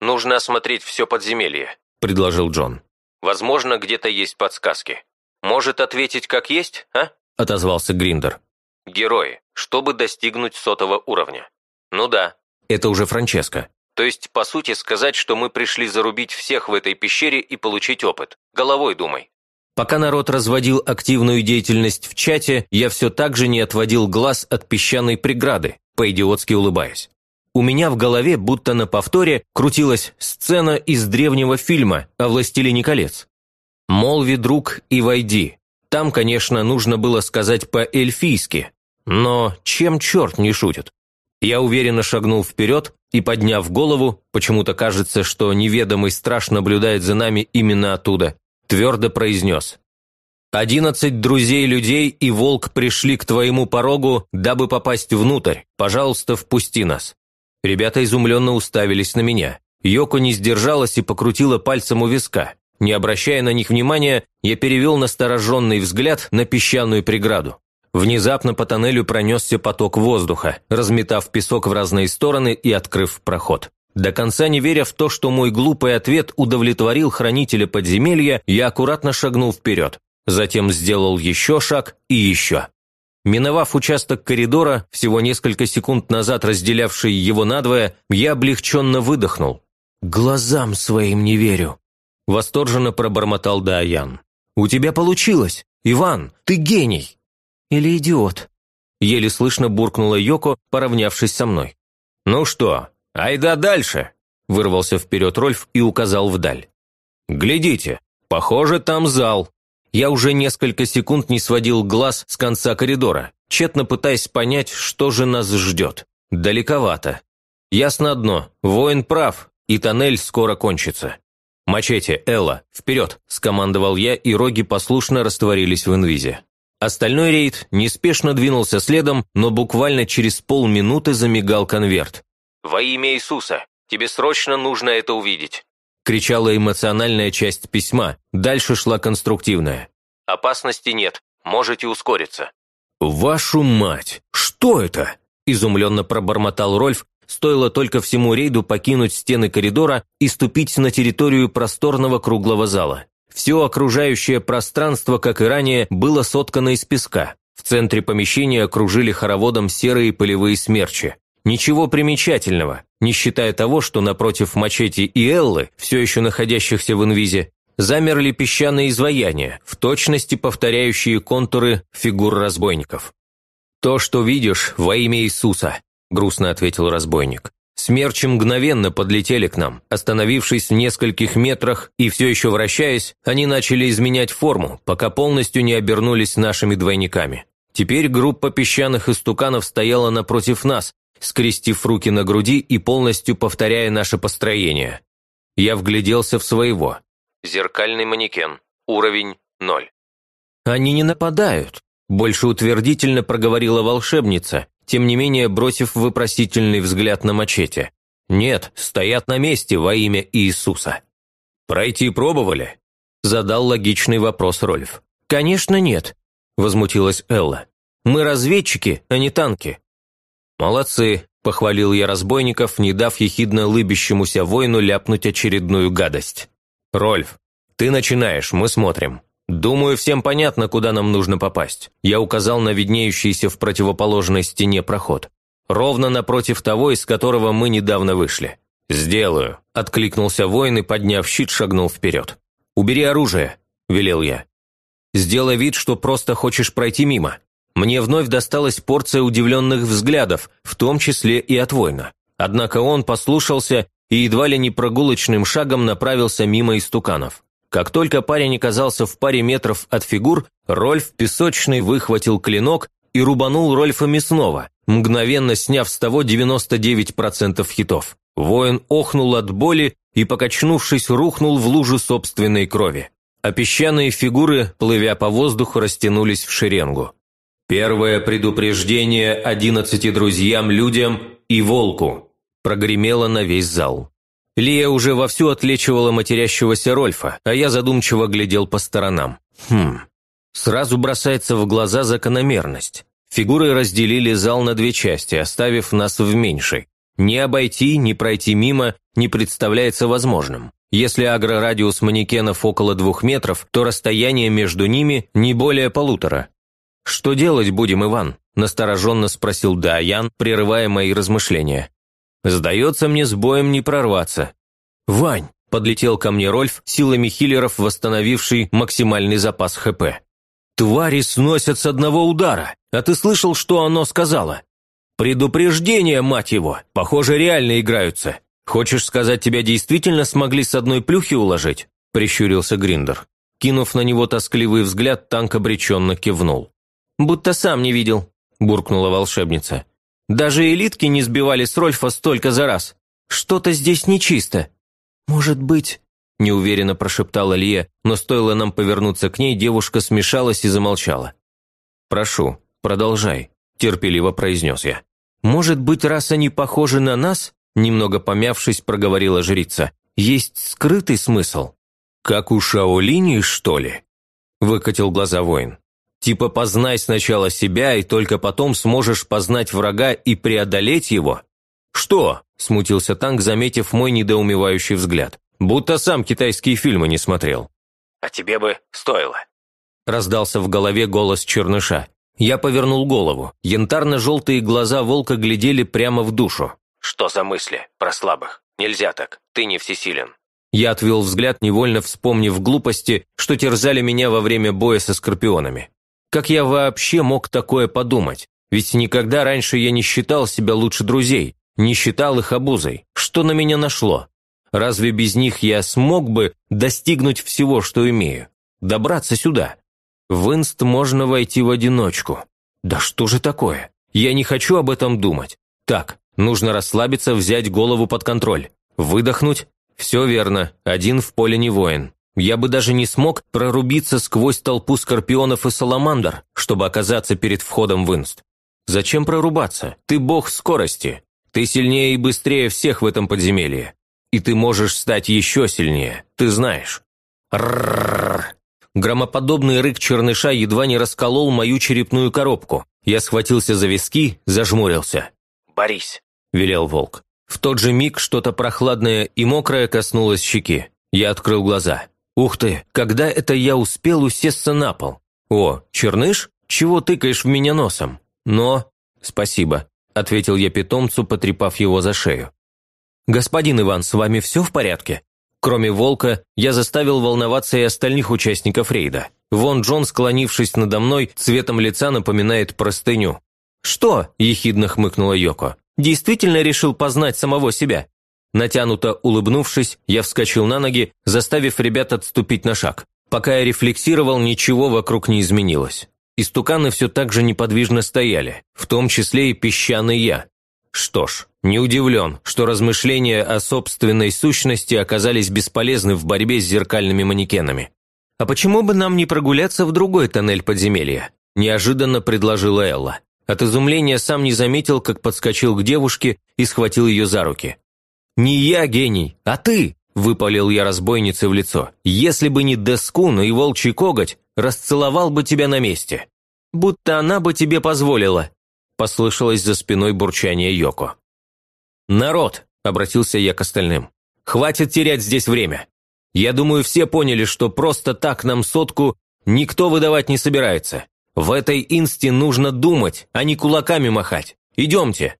[SPEAKER 1] «Нужно осмотреть все подземелье», –
[SPEAKER 2] предложил Джон.
[SPEAKER 1] Возможно, где-то есть подсказки. Может ответить как есть, а?»
[SPEAKER 2] – отозвался Гриндер.
[SPEAKER 1] «Герои, чтобы достигнуть сотого уровня». «Ну да».
[SPEAKER 2] «Это уже Франческо».
[SPEAKER 1] «То есть, по сути, сказать, что мы пришли зарубить всех в этой пещере и получить опыт. Головой думай».
[SPEAKER 2] Пока народ разводил активную деятельность в чате, я все так же не отводил глаз от песчаной преграды, по-идиотски улыбаясь. У меня в голове, будто на повторе, крутилась сцена из древнего фильма о «Властелине колец». «Молви, друг, и войди». Там, конечно, нужно было сказать по-эльфийски, но чем черт не шутит? Я уверенно шагнул вперед и, подняв голову, почему-то кажется, что неведомый страж наблюдает за нами именно оттуда, твердо произнес. «Одиннадцать друзей людей и волк пришли к твоему порогу, дабы попасть внутрь. Пожалуйста, впусти нас». Ребята изумленно уставились на меня. Йоко не сдержалась и покрутила пальцем у виска. Не обращая на них внимания, я перевел настороженный взгляд на песчаную преграду. Внезапно по тоннелю пронесся поток воздуха, разметав песок в разные стороны и открыв проход. До конца не веря в то, что мой глупый ответ удовлетворил хранителя подземелья, я аккуратно шагнул вперед. Затем сделал еще шаг и еще. Миновав участок коридора, всего несколько секунд назад разделявший его надвое, я облегченно выдохнул. «Глазам своим не верю», – восторженно пробормотал Даян. «У тебя получилось! Иван, ты гений!»
[SPEAKER 4] или идиот?»
[SPEAKER 2] Еле слышно буркнула Йоко, поравнявшись со мной. «Ну что, айда дальше!» Вырвался вперед Рольф и указал вдаль. «Глядите, похоже, там зал». Я уже несколько секунд не сводил глаз с конца коридора, тщетно пытаясь понять, что же нас ждет. Далековато. Ясно одно, воин прав, и тоннель скоро кончится. «Мачете, Элла, вперед!» – скомандовал я, и роги послушно растворились в инвизе. Остальной рейд неспешно двинулся следом, но буквально через полминуты замигал конверт. «Во имя Иисуса! Тебе срочно нужно это увидеть!» Кричала эмоциональная часть письма, дальше шла конструктивная. «Опасности нет, можете ускориться». «Вашу мать! Что это?» – изумленно пробормотал Рольф, стоило только всему рейду покинуть стены коридора и ступить на территорию просторного круглого зала. Все окружающее пространство, как и ранее, было соткано из песка. В центре помещения окружили хороводом серые полевые смерчи. Ничего примечательного, не считая того, что напротив мачете и Эллы, все еще находящихся в инвизе, замерли песчаные изваяния, в точности повторяющие контуры фигур разбойников. «То, что видишь, во имя Иисуса», – грустно ответил разбойник. Смерчи мгновенно подлетели к нам. Остановившись в нескольких метрах и все еще вращаясь, они начали изменять форму, пока полностью не обернулись нашими двойниками. Теперь группа песчаных истуканов стояла напротив нас, скрестив руки на груди и полностью повторяя наше построение. Я вгляделся в своего. Зеркальный манекен. Уровень ноль. «Они не нападают», – больше утвердительно проговорила волшебница, тем не менее бросив вопросительный взгляд на мачете. «Нет, стоят на месте во имя Иисуса». «Пройти пробовали?» – задал логичный вопрос Рольф. «Конечно нет», – возмутилась Элла. «Мы разведчики, а не танки». «Молодцы», – похвалил я разбойников, не дав ехидно лыбящемуся воину ляпнуть очередную гадость. «Рольф, ты начинаешь, мы смотрим». «Думаю, всем понятно, куда нам нужно попасть». Я указал на виднеющийся в противоположной стене проход. Ровно напротив того, из которого мы недавно вышли. «Сделаю», – откликнулся воин и, подняв щит, шагнул вперед. «Убери оружие», – велел я. «Сделай вид, что просто хочешь пройти мимо». Мне вновь досталась порция удивленных взглядов, в том числе и от воина. Однако он послушался и едва ли не прогулочным шагом направился мимо истуканов. Как только парень оказался в паре метров от фигур, Рольф песочный выхватил клинок и рубанул Рольфа мясного, мгновенно сняв с того 99% хитов. Воин охнул от боли и, покачнувшись, рухнул в лужу собственной крови. А песчаные фигуры, плывя по воздуху, растянулись в шеренгу. «Первое предупреждение одиннадцати друзьям-людям и волку», прогремело на весь зал. Лия уже вовсю отлечивала матерящегося Рольфа, а я задумчиво глядел по сторонам. Хм. Сразу бросается в глаза закономерность. Фигуры разделили зал на две части, оставив нас в меньшей. Ни обойти, ни пройти мимо не представляется возможным. Если агрорадиус манекенов около двух метров, то расстояние между ними не более полутора. «Что делать будем, Иван?» – настороженно спросил Даян, прерывая мои размышления. Сдается мне с боем не прорваться. «Вань!» – подлетел ко мне Рольф, силами хиллеров восстановивший максимальный запас ХП. «Твари сносят с одного удара, а ты слышал, что оно сказала?» «Предупреждение, мать его! Похоже, реально играются. Хочешь сказать, тебя действительно смогли с одной плюхи уложить?» – прищурился Гриндер. Кинув на него тоскливый взгляд, танк обреченно кивнул. «Будто сам не видел», – буркнула волшебница. Даже элитки не сбивали с Рольфа столько за раз. Что-то здесь нечисто. Может быть...» – неуверенно прошептала Лия, но стоило нам повернуться к ней, девушка смешалась и замолчала. «Прошу, продолжай», – терпеливо произнес я. «Может быть, раз они похожи на нас?» – немного помявшись, проговорила жрица. «Есть скрытый смысл?» «Как у Шаолини, что ли?» – выкатил глаза воин. Типа познай сначала себя, и только потом сможешь познать врага и преодолеть его? Что? Смутился танк, заметив мой недоумевающий взгляд. Будто сам китайские фильмы не смотрел.
[SPEAKER 4] А тебе бы стоило.
[SPEAKER 2] Раздался в голове голос черныша. Я повернул голову. Янтарно-желтые глаза волка глядели прямо в душу.
[SPEAKER 4] «Что за мысли? Про слабых. Нельзя так. Ты не всесилен».
[SPEAKER 2] Я отвел взгляд, невольно вспомнив глупости, что терзали меня во время боя со скорпионами. Как я вообще мог такое подумать? Ведь никогда раньше я не считал себя лучше друзей, не считал их обузой. Что на меня нашло? Разве без них я смог бы достигнуть всего, что имею? Добраться сюда? В Инст можно войти в одиночку. Да что же такое? Я не хочу об этом думать. Так, нужно расслабиться, взять голову под контроль. Выдохнуть? Все верно, один в поле не воин. Я бы даже не смог прорубиться сквозь толпу скорпионов и саламандр, чтобы оказаться перед входом в Инст. Зачем прорубаться? Ты бог скорости. Ты сильнее и быстрее всех в этом подземелье. И ты можешь стать еще сильнее, ты знаешь. Громоподобный рык черныша едва не расколол мою черепную коробку. Я схватился за виски, зажмурился. «Борись», – велел волк. В тот же миг что-то прохладное и мокрое коснулось щеки. Я открыл глаза. «Ух ты, когда это я успел усесться на пол? О, черныш? Чего тыкаешь в меня носом? Но...» «Спасибо», – ответил я питомцу, потрепав его за шею. «Господин Иван, с вами все в порядке?» Кроме волка, я заставил волноваться и остальных участников рейда. Вон Джон, склонившись надо мной, цветом лица напоминает простыню. «Что?» – ехидно хмыкнула Йоко. «Действительно решил познать самого себя?» Натянуто улыбнувшись, я вскочил на ноги, заставив ребят отступить на шаг. Пока я рефлексировал, ничего вокруг не изменилось. Истуканы все так же неподвижно стояли, в том числе и песчаный я. Что ж, не удивлен, что размышления о собственной сущности оказались бесполезны в борьбе с зеркальными манекенами. «А почему бы нам не прогуляться в другой тоннель подземелья?» – неожиданно предложила Элла. От изумления сам не заметил, как подскочил к девушке и схватил ее за руки. «Не я гений, а ты!» – выпалил я разбойнице в лицо. «Если бы не Дескун и волчий коготь, расцеловал бы тебя на месте. Будто она бы тебе позволила», – послышалось за спиной бурчание Йоко. «Народ!» – обратился я к остальным. «Хватит терять здесь время. Я думаю, все поняли, что просто так нам сотку никто выдавать не собирается. В этой инсте нужно думать, а не кулаками махать. Идемте!»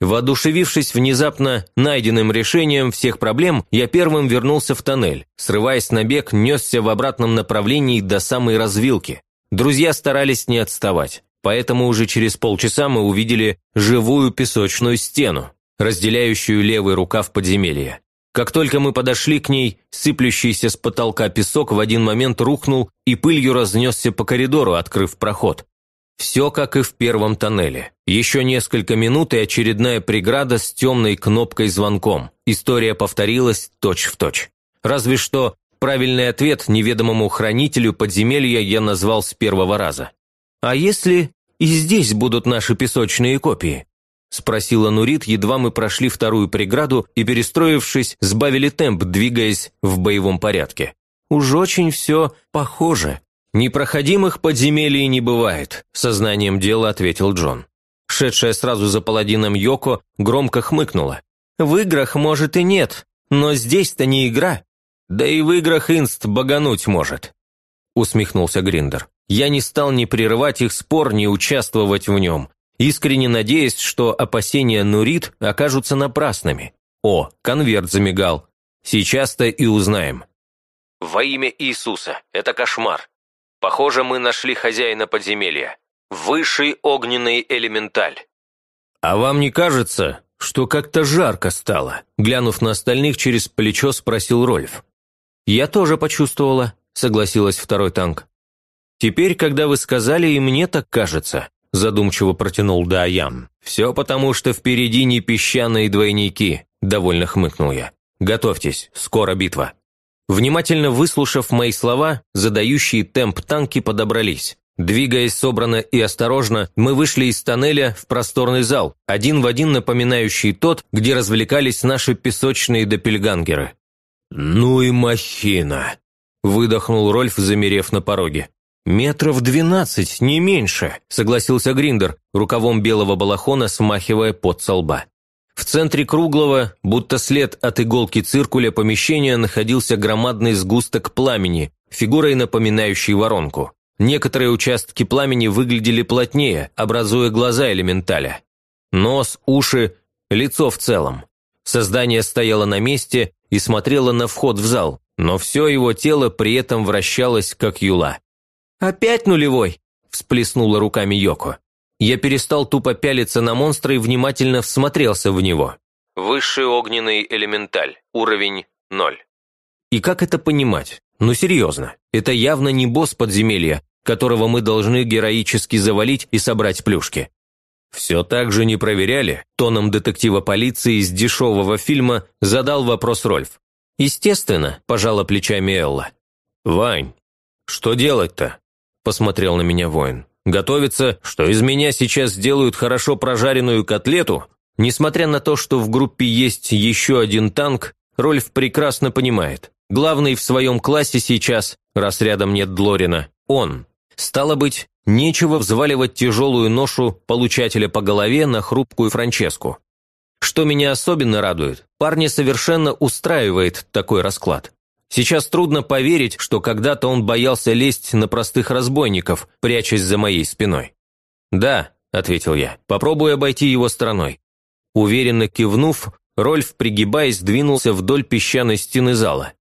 [SPEAKER 2] Воодушевившись внезапно найденным решением всех проблем, я первым вернулся в тоннель. Срываясь на бег, несся в обратном направлении до самой развилки. Друзья старались не отставать, поэтому уже через полчаса мы увидели живую песочную стену, разделяющую левый рукав подземелья. Как только мы подошли к ней, сыплющийся с потолка песок в один момент рухнул и пылью разнесся по коридору, открыв проход. Все как и в первом тоннеле. Еще несколько минут и очередная преграда с темной кнопкой-звонком. История повторилась точь-в-точь. Точь. Разве что правильный ответ неведомому хранителю подземелья я назвал с первого раза. «А если и здесь будут наши песочные копии?» – спросила Нурит, едва мы прошли вторую преграду и, перестроившись, сбавили темп, двигаясь в боевом порядке. «Уж очень все похоже», «Непроходимых подземелий не бывает», – сознанием дела ответил Джон. Шедшая сразу за паладином Йоко громко хмыкнула. «В играх, может, и нет, но здесь-то не игра. Да и в играх инст багануть может», – усмехнулся Гриндер. Я не стал ни прерывать их спор, ни участвовать в нем, искренне надеясь, что опасения Нурит окажутся напрасными. О, конверт замигал. Сейчас-то и узнаем. «Во имя Иисуса, это кошмар. Похоже, мы нашли хозяина подземелья. Высший огненный элементаль. А вам не кажется, что как-то жарко стало?» Глянув на остальных, через плечо спросил Рольф. «Я тоже почувствовала», — согласилась второй танк. «Теперь, когда вы сказали, и мне так кажется», – задумчиво протянул Даям. «Все потому, что впереди не песчаные двойники», – довольно хмыкнул я. «Готовьтесь, скоро битва». Внимательно выслушав мои слова, задающие темп танки подобрались. Двигаясь собрано и осторожно, мы вышли из тоннеля в просторный зал, один в один напоминающий тот, где развлекались наши песочные допельгангеры. «Ну и махина!» – выдохнул Рольф, замерев на пороге. «Метров двенадцать, не меньше», – согласился Гриндер, рукавом белого балахона смахивая пот со лба. В центре круглого, будто след от иголки циркуля помещения, находился громадный сгусток пламени, фигурой напоминающей воронку. Некоторые участки пламени выглядели плотнее, образуя глаза элементаля. Нос, уши, лицо в целом. Создание стояло на месте и смотрело на вход в зал, но все его тело при этом вращалось, как юла. «Опять нулевой?» – всплеснула руками Йоко. Я перестал тупо пялиться на монстра и внимательно всмотрелся в него. Высший огненный элементаль, уровень 0. И как это понимать? Ну серьезно, это явно не босс подземелья, которого мы должны героически завалить и собрать плюшки. «Все так же не проверяли?» – тоном детектива полиции из дешевого фильма задал вопрос Рольф. «Естественно», – пожала плечами Элла. «Вань, что делать-то?» – посмотрел на меня воин. «Готовиться, что из меня сейчас сделают хорошо прожаренную котлету?» Несмотря на то, что в группе есть еще один танк, Рольф прекрасно понимает. Главный в своем классе сейчас, раз рядом нет Длорина, он. Стало быть, нечего взваливать тяжелую ношу получателя по голове на хрупкую Франческу. Что меня особенно радует, парня совершенно устраивает такой расклад. Сейчас трудно поверить, что когда-то он боялся лезть на простых разбойников, прячась за моей спиной. «Да», – ответил я, – «попробую обойти его стороной». Уверенно кивнув, Рольф, пригибаясь, двинулся вдоль песчаной стены зала.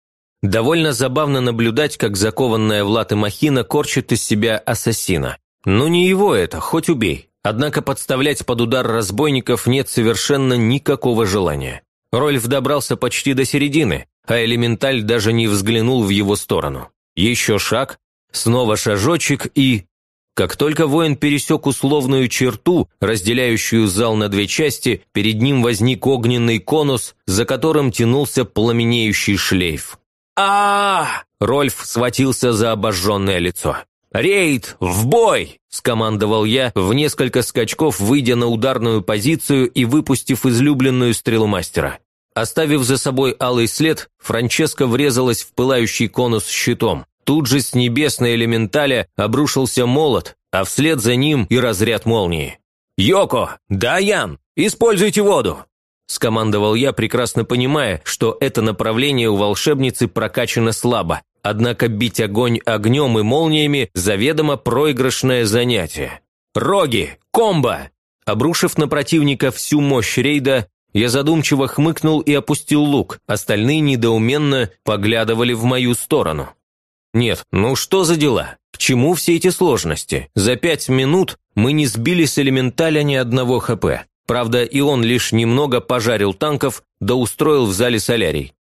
[SPEAKER 2] Довольно забавно наблюдать, как закованная в латы махина корчит из себя ассасина. Ну не его это, хоть убей. Однако подставлять под удар разбойников нет совершенно никакого желания. Рольф добрался почти до середины, а элементаль даже не взглянул в его сторону. Еще шаг, снова шажочек и... Как только воин пересек условную черту, разделяющую зал на две части, перед ним возник огненный конус, за которым тянулся пламенеющий шлейф а, Рольф схватился за обожженное лицо. «Рейд! В бой!» – скомандовал я, в несколько скачков выйдя на ударную позицию и выпустив излюбленную стрелу мастера. Оставив за собой алый след, Франческа врезалась в пылающий конус щитом. Тут же с небесной элементаля обрушился молот, а вслед за ним и разряд молнии. «Йоко! Даян! Используйте воду!» – скомандовал я, прекрасно понимая, что это направление у волшебницы прокачано слабо, однако бить огонь огнем и молниями – заведомо проигрышное занятие. «Роги! Комбо!» Обрушив на противника всю мощь рейда, я задумчиво хмыкнул и опустил лук, остальные недоуменно поглядывали в мою сторону. Нет, ну что за дела? К чему все эти сложности? За пять минут мы не сбили с элементаля ни одного ХП. Правда, и он лишь немного пожарил танков, да устроил в зале солярий.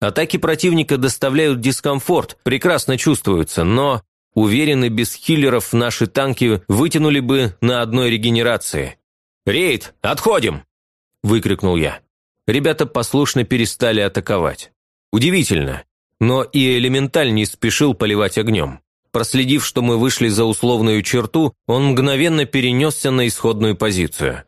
[SPEAKER 2] Атаки противника доставляют дискомфорт, прекрасно чувствуются, но, уверены, без хиллеров наши танки вытянули бы на одной регенерации. «Рейд, отходим!» – выкрикнул я. Ребята послушно перестали атаковать. Удивительно, но и элементаль не спешил поливать огнем. Проследив, что мы вышли за условную черту, он мгновенно перенесся на исходную позицию.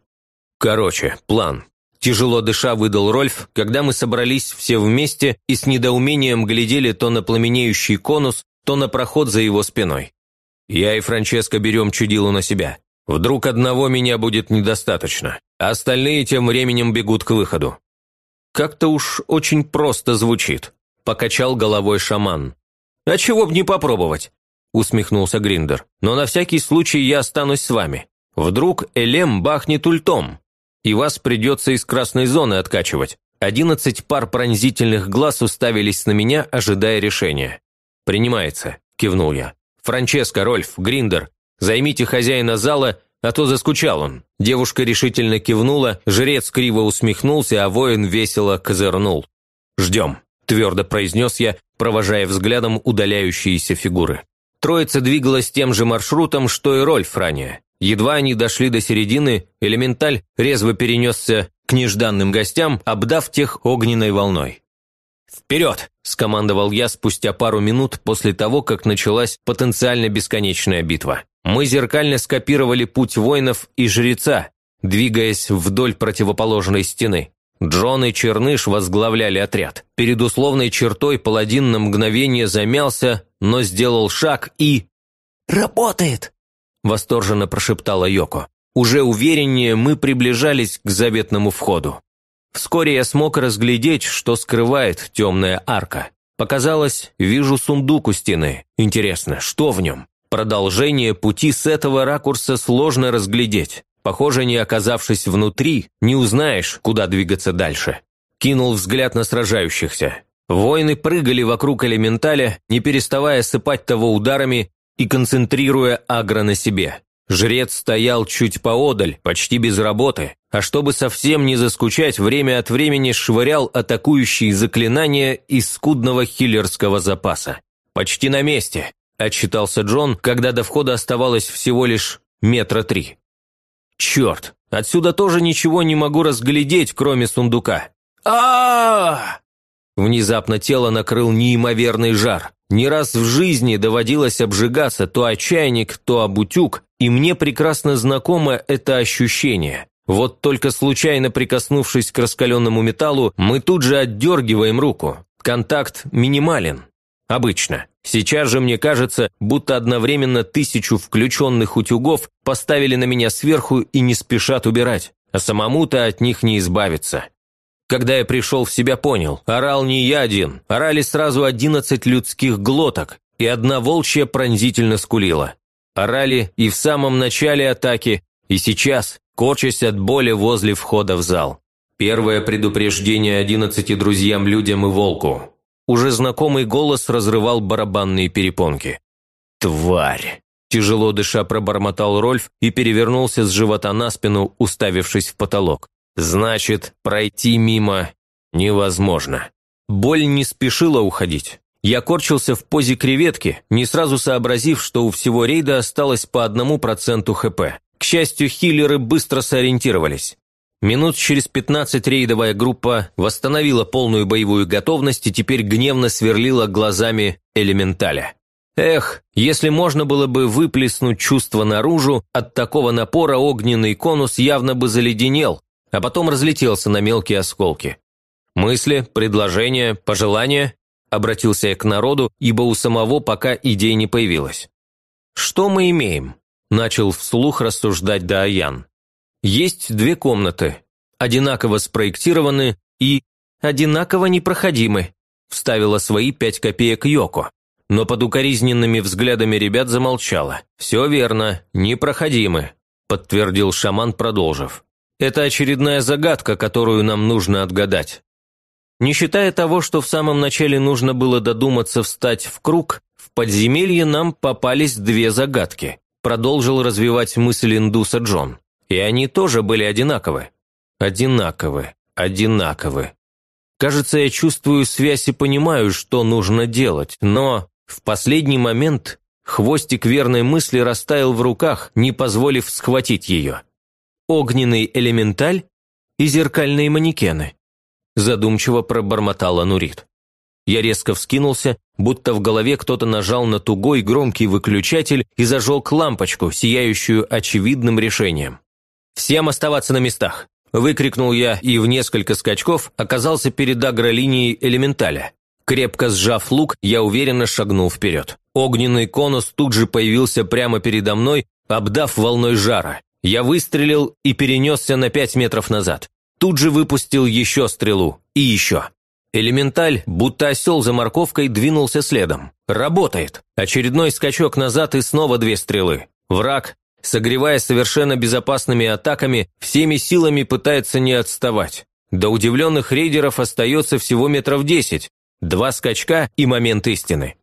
[SPEAKER 2] Короче, план. Тяжело дыша выдал Рольф, когда мы собрались все вместе и с недоумением глядели то на пламенеющий конус, то на проход за его спиной. Я и Франческо берем чудилу на себя. Вдруг одного меня будет недостаточно, остальные тем временем бегут к выходу. Как-то уж очень просто звучит, покачал головой шаман. А чего б не попробовать? усмехнулся Гриндер. Но на всякий случай я останусь с вами. Вдруг Элем бахнет ультом, и вас придется из красной зоны откачивать. Одиннадцать пар пронзительных глаз уставились на меня, ожидая решения. «Принимается», – кивнул я. «Франческо, Рольф, Гриндер, займите хозяина зала, а то заскучал он». Девушка решительно кивнула, жрец криво усмехнулся, а воин весело козырнул. «Ждем», – твердо произнес я, провожая взглядом удаляющиеся фигуры. Троица двигалась тем же маршрутом, что и Рольф ранее. Едва они дошли до середины, элементаль резво перенесся к нежданным гостям, обдав тех огненной волной. «Вперед!» – скомандовал я спустя пару минут после того, как началась потенциально бесконечная битва. Мы зеркально скопировали путь воинов и жреца, двигаясь вдоль противоположной стены. Джон и Черныш возглавляли отряд. Перед условной чертой паладин на мгновение замялся, но сделал шаг и... «Работает!» восторженно прошептала Йоко. Уже увереннее мы приближались к заветному входу. Вскоре я смог разглядеть, что скрывает темная арка. Показалось, вижу сундук у стены. Интересно, что в нем? Продолжение пути с этого ракурса сложно разглядеть. Похоже, не оказавшись внутри, не узнаешь, куда двигаться дальше. Кинул взгляд на сражающихся. Воины прыгали вокруг элементаля, не переставая сыпать того ударами,
[SPEAKER 1] и концентрируя агро на себе. Жрец стоял чуть поодаль, почти без работы, а чтобы совсем не заскучать, время от времени швырял атакующие заклинания из скудного хиллерского запаса. «Почти на месте», – отчитался Джон, когда до входа оставалось всего лишь метра три. «Черт, отсюда тоже ничего не могу разглядеть, кроме сундука». а Внезапно тело накрыл неимоверный жар. Не раз в жизни доводилось обжигаться то о чайник, то об утюг, и мне прекрасно знакомо это ощущение. Вот только случайно прикоснувшись к раскаленному металлу, мы тут же отдергиваем руку. Контакт минимален. Обычно. Сейчас же мне кажется, будто одновременно тысячу включенных утюгов поставили на меня сверху и не спешат убирать, а самому-то от них не избавиться. Когда я пришел в себя, понял, орал не я один, орали сразу одиннадцать людских глоток, и одна волчья пронзительно скулила. Орали и в самом начале атаки, и сейчас, корчась от боли возле входа в зал. Первое предупреждение одиннадцати друзьям-людям и волку. Уже знакомый голос разрывал барабанные перепонки. «Тварь!» Тяжело дыша пробормотал Рольф и перевернулся с живота на спину, уставившись в потолок. «Значит, пройти мимо невозможно». Боль не спешила уходить. Я корчился в позе креветки, не сразу сообразив, что у всего рейда осталось по одному проценту ХП. К счастью, хиллеры быстро сориентировались. Минут через 15 рейдовая группа восстановила полную боевую готовность и теперь гневно сверлила глазами элементаля. Эх, если можно было бы выплеснуть чувство наружу, от такого напора огненный конус явно бы заледенел, а потом разлетелся на мелкие осколки. Мысли, предложения, пожелания обратился я к народу, ибо у самого пока идей не появилось. «Что мы имеем?» – начал вслух рассуждать Дааян. Есть две комнаты, одинаково спроектированы и одинаково непроходимы, вставила свои пять копеек Йоко, но под укоризненными взглядами ребят замолчала. «Все верно, непроходимы», – подтвердил шаман, продолжив. «Это очередная загадка, которую нам нужно отгадать. Не считая того, что в самом начале нужно было додуматься встать в круг, в подземелье нам попались две загадки», – продолжил развивать мысль индуса Джон. И они тоже были одинаковы. Одинаковы, одинаковы. Кажется, я чувствую связь и понимаю, что нужно делать, но в последний момент хвостик верной мысли растаял в руках, не позволив схватить ее. Огненный элементаль и зеркальные манекены. Задумчиво пробормотала Нурит. Я резко вскинулся, будто в голове кто-то нажал на тугой громкий выключатель и зажег лампочку, сияющую очевидным решением. «Всем оставаться на местах!» – выкрикнул я и в несколько скачков оказался перед агролинией элементаля. Крепко сжав лук, я уверенно шагнул вперед. Огненный конус тут же появился прямо передо мной, обдав волной жара. Я выстрелил и перенесся на пять метров назад. Тут же выпустил еще стрелу. И еще. Элементаль, будто осел за морковкой, двинулся следом. Работает. Очередной скачок назад и снова две стрелы. Враг согревая совершенно безопасными атаками, всеми силами пытается не отставать. До удивленных рейдеров остается всего метров десять, два скачка и момент истины.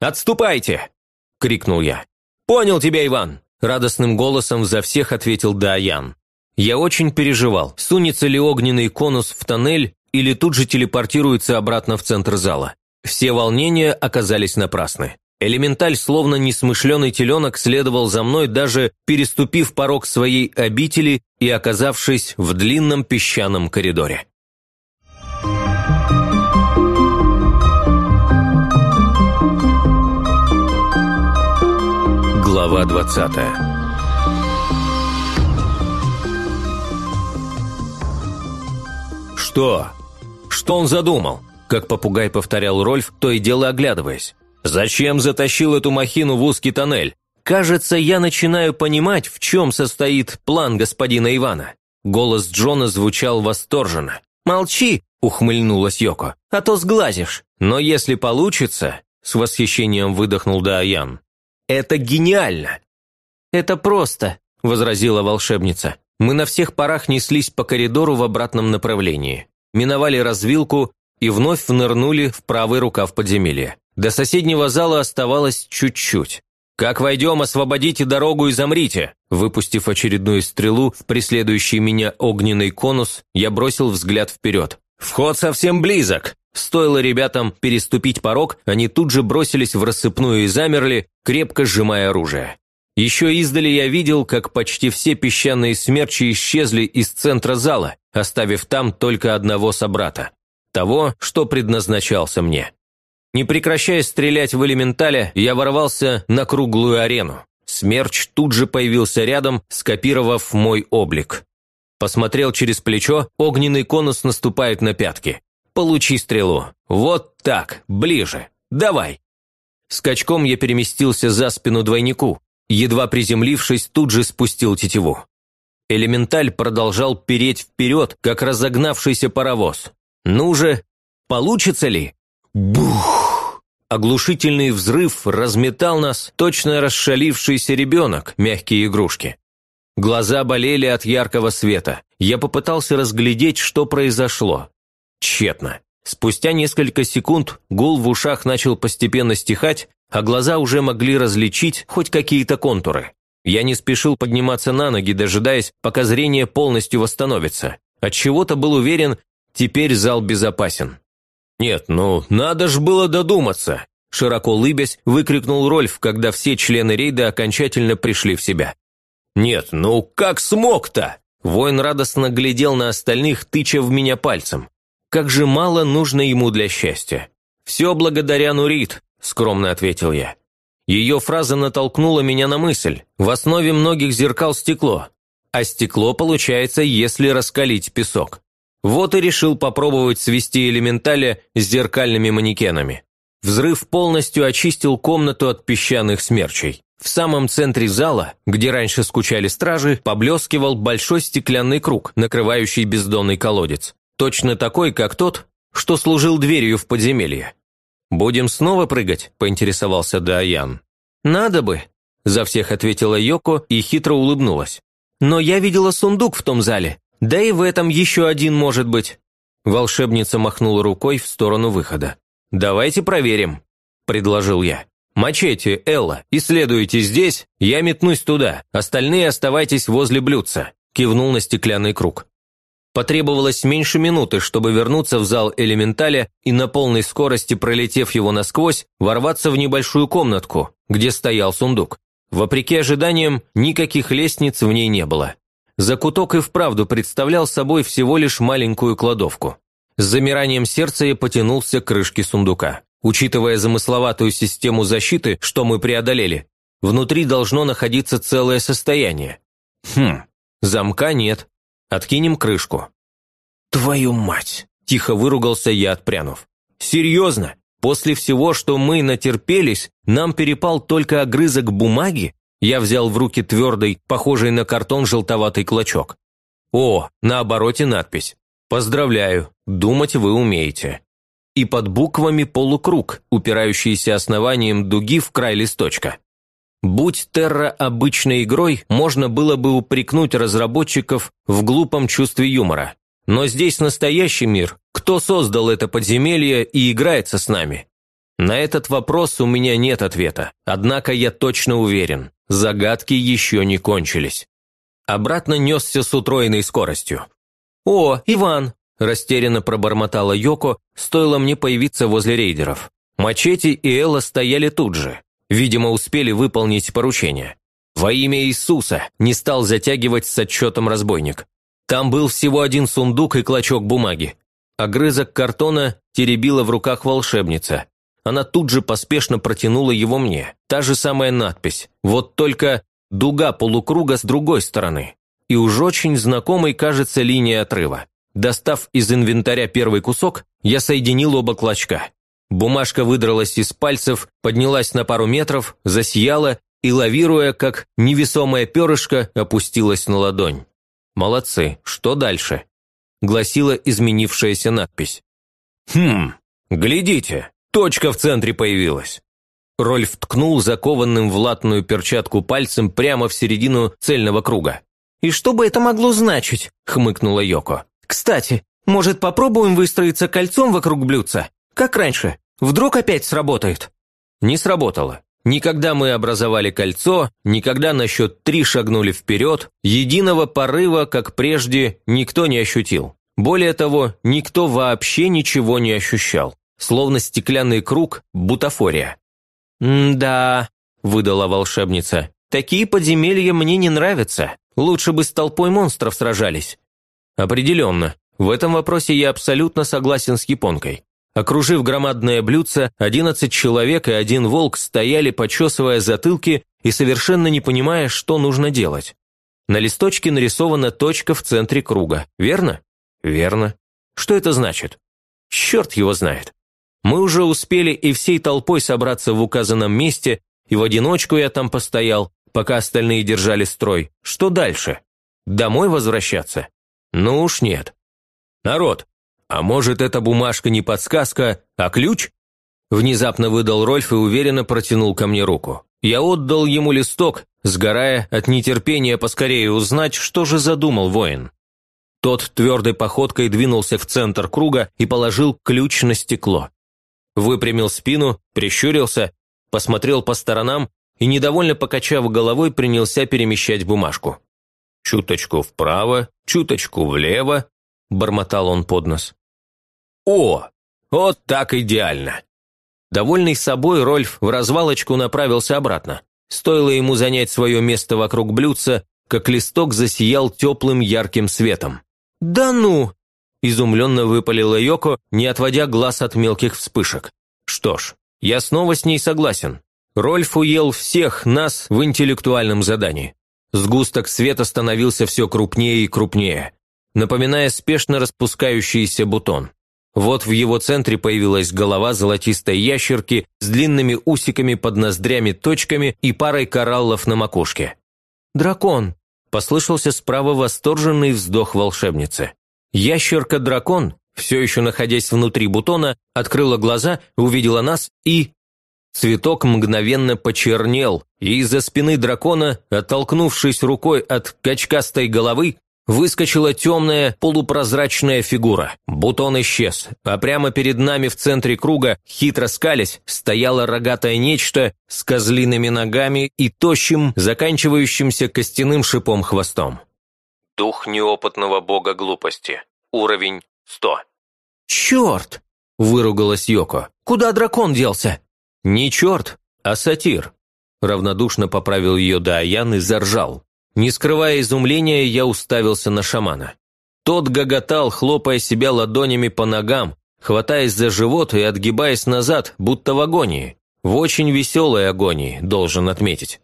[SPEAKER 1] «Отступайте!» – крикнул я. «Понял тебя, Иван!» – радостным голосом за всех ответил Даян. Я очень переживал, сунется ли огненный конус в тоннель или тут же телепортируется обратно в центр зала. Все волнения оказались напрасны. Элементаль, словно несмышленый теленок, следовал за мной, даже переступив порог своей обители и оказавшись в длинном песчаном коридоре. Глава двадцатая «Что? Что он задумал?» Как попугай повторял Рольф, то и дело оглядываясь. Зачем затащил эту махину в узкий тоннель? Кажется, я начинаю понимать, в чем состоит план господина Ивана. Голос Джона звучал восторженно. «Молчи!» – ухмыльнулась Йоко. «А то сглазишь. Но если получится...» – с восхищением выдохнул Даян. «Это гениально!» «Это просто», – возразила волшебница. Мы на всех парах неслись по коридору в обратном направлении. Миновали развилку и вновь внырнули в правый рукав подземелья. До соседнего зала оставалось чуть-чуть.
[SPEAKER 2] «Как войдем, освободите дорогу и замрите!» Выпустив очередную стрелу в преследующий меня огненный конус, я бросил взгляд вперед. «Вход совсем близок!» Стоило ребятам переступить порог, они тут же бросились в рассыпную и замерли, крепко сжимая оружие. Еще издали я видел, как почти все песчаные смерчи исчезли из центра зала, оставив там только одного собрата. Того, что предназначался мне. Не прекращая стрелять в элементаля, я ворвался на круглую арену. Смерч тут же появился рядом, скопировав мой облик. Посмотрел через плечо, огненный конус наступает на пятки. Получи стрелу. Вот так, ближе. Давай. Скачком я переместился за спину двойнику. Едва приземлившись, тут же спустил тетиву. Элементаль продолжал переть вперед, как разогнавшийся паровоз. Ну же, получится ли? Бух! Оглушительный взрыв разметал нас, точно расшалившийся ребенок, мягкие игрушки. Глаза болели от яркого света. Я попытался разглядеть, что произошло. Тщетно. Спустя несколько секунд гул в ушах начал постепенно стихать, а глаза уже могли различить хоть какие-то контуры. Я не спешил подниматься на ноги, дожидаясь, пока зрение полностью восстановится. Отчего-то был уверен, теперь зал безопасен. «Нет, ну, надо ж было додуматься!» Широко улыбясь, выкрикнул Рольф, когда все члены рейда окончательно пришли в себя. «Нет, ну как смог-то?» Воин радостно глядел на остальных, тыча в меня пальцем. Как же мало нужно ему для счастья. «Все благодаря Нурит», – скромно ответил я. Ее фраза натолкнула меня на мысль. В основе многих зеркал стекло. А стекло получается, если раскалить песок. Вот и решил попробовать свести элементаля с зеркальными манекенами. Взрыв полностью очистил комнату от песчаных смерчей. В самом центре зала, где раньше скучали стражи, поблескивал большой стеклянный круг, накрывающий бездонный колодец. Точно такой, как тот, что служил дверью в подземелье. «Будем снова прыгать?» – поинтересовался Даян. «Надо бы», – за всех ответила Йоко и хитро улыбнулась. «Но я видела сундук в том зале, да и в этом еще один может быть». Волшебница махнула рукой в сторону выхода. «Давайте проверим», – предложил я. «Мачете, Элла, исследуйте здесь, я метнусь туда, остальные оставайтесь возле блюдца», – кивнул на стеклянный круг. Потребовалось меньше минуты, чтобы вернуться в зал элементаля и на полной скорости, пролетев его насквозь, ворваться в небольшую комнатку, где стоял сундук. Вопреки ожиданиям, никаких лестниц в ней не было. Закуток и вправду представлял собой всего лишь маленькую кладовку. С замиранием сердца я потянулся к крышке сундука. Учитывая замысловатую систему защиты, что мы преодолели, внутри должно находиться целое состояние. Хм, замка нет, Откинем крышку». «Твою мать!» – тихо выругался я, отпрянув. «Серьезно? После всего, что мы натерпелись, нам перепал только огрызок бумаги?» Я взял в руки твердый, похожий на картон желтоватый клочок. «О, на обороте надпись. Поздравляю, думать вы умеете». И под буквами полукруг, упирающийся основанием дуги в край листочка. Будь Терра обычной игрой, можно было бы упрекнуть разработчиков в глупом чувстве юмора. Но здесь настоящий мир. Кто создал это подземелье и играется с нами? На этот вопрос у меня нет ответа. Однако я точно уверен, загадки еще не кончились. Обратно несся с утроенной скоростью. «О, Иван!» – растерянно пробормотала Йоко, стоило мне появиться возле рейдеров. Мачете и Элла стояли тут же. Видимо, успели выполнить поручение. Во имя Иисуса не стал затягивать с отчетом разбойник. Там был всего один сундук и клочок бумаги. Огрызок картона теребила в руках волшебница. Она тут же поспешно протянула его мне. Та же самая надпись. Вот только дуга полукруга с другой стороны. И уж очень знакомой кажется линия отрыва. Достав из инвентаря первый кусок, я соединил оба клочка. Бумажка выдралась из пальцев, поднялась на пару метров, засияла и, лавируя, как невесомое перышко, опустилась на ладонь. «Молодцы, что дальше?» – гласила изменившаяся надпись. «Хм, глядите, точка в центре появилась». Рольф ткнул закованным в латную перчатку пальцем прямо в середину цельного круга.
[SPEAKER 4] «И что бы это могло значить?» – хмыкнула Йоко. «Кстати, может, попробуем выстроиться кольцом вокруг блюдца? Как раньше? Вдруг опять сработает?»
[SPEAKER 2] Не сработало.
[SPEAKER 1] Никогда мы образовали кольцо, никогда на счет три шагнули вперед, единого порыва, как прежде, никто не ощутил. Более того, никто вообще ничего не ощущал. Словно стеклянный круг – бутафория.
[SPEAKER 2] «Да», – выдала волшебница, – «такие подземелья мне не нравятся. Лучше бы с толпой монстров сражались».
[SPEAKER 1] Определенно, в этом вопросе я абсолютно согласен с японкой. Окружив громадное блюдце, одиннадцать человек и один волк стояли, почесывая затылки и совершенно не понимая, что нужно делать. На листочке нарисована точка в центре круга, верно? Верно. Что это значит? Черт его знает. Мы уже успели и всей толпой собраться в указанном месте, и в одиночку я там постоял, пока остальные держали строй. Что дальше? Домой возвращаться? Ну уж нет. Народ, «А может, эта бумажка не подсказка, а ключ?» Внезапно выдал Рольф и уверенно протянул ко мне руку. Я отдал ему листок, сгорая от нетерпения поскорее узнать, что же задумал воин. Тот твердой походкой двинулся в центр круга и положил ключ на стекло. Выпрямил спину, прищурился, посмотрел по сторонам и, недовольно покачав головой, принялся перемещать бумажку. Чуточку вправо, чуточку влево, – бормотал он под нос. «О, вот так идеально!» Довольный собой, Рольф в развалочку направился обратно. Стоило ему занять свое место вокруг блюдца, как листок засиял теплым ярким светом.
[SPEAKER 2] «Да ну!»
[SPEAKER 1] – изумленно выпалила Йоко, не отводя глаз от мелких вспышек. «Что ж, я снова с ней согласен. Рольф уел всех нас в интеллектуальном задании. Сгусток света становился все крупнее и крупнее напоминая спешно распускающийся бутон. Вот в его центре появилась голова золотистой ящерки с длинными усиками под ноздрями точками и парой кораллов на макушке.
[SPEAKER 2] «Дракон!»
[SPEAKER 1] – послышался справа восторженный вздох волшебницы. Ящерка-дракон, все еще находясь внутри бутона, открыла глаза, увидела нас и... Цветок мгновенно почернел, и из-за спины дракона, оттолкнувшись рукой от качкастой головы, Выскочила темная полупрозрачная фигура. Бутон исчез, а прямо перед нами в центре круга, хитро скались, стояло рогатое нечто с козлиными ногами и тощим, заканчивающимся костяным шипом хвостом. Дух неопытного бога глупости. Уровень 100.
[SPEAKER 2] «Черт!» – выругалась Йоко. «Куда дракон делся?»
[SPEAKER 1] «Не черт, а сатир», – равнодушно поправил ее Даян и заржал. Не скрывая изумления, я уставился на шамана. Тот гоготал, хлопая себя ладонями по ногам, хватаясь за живот и отгибаясь назад, будто в агонии. В очень веселой агонии, должен отметить.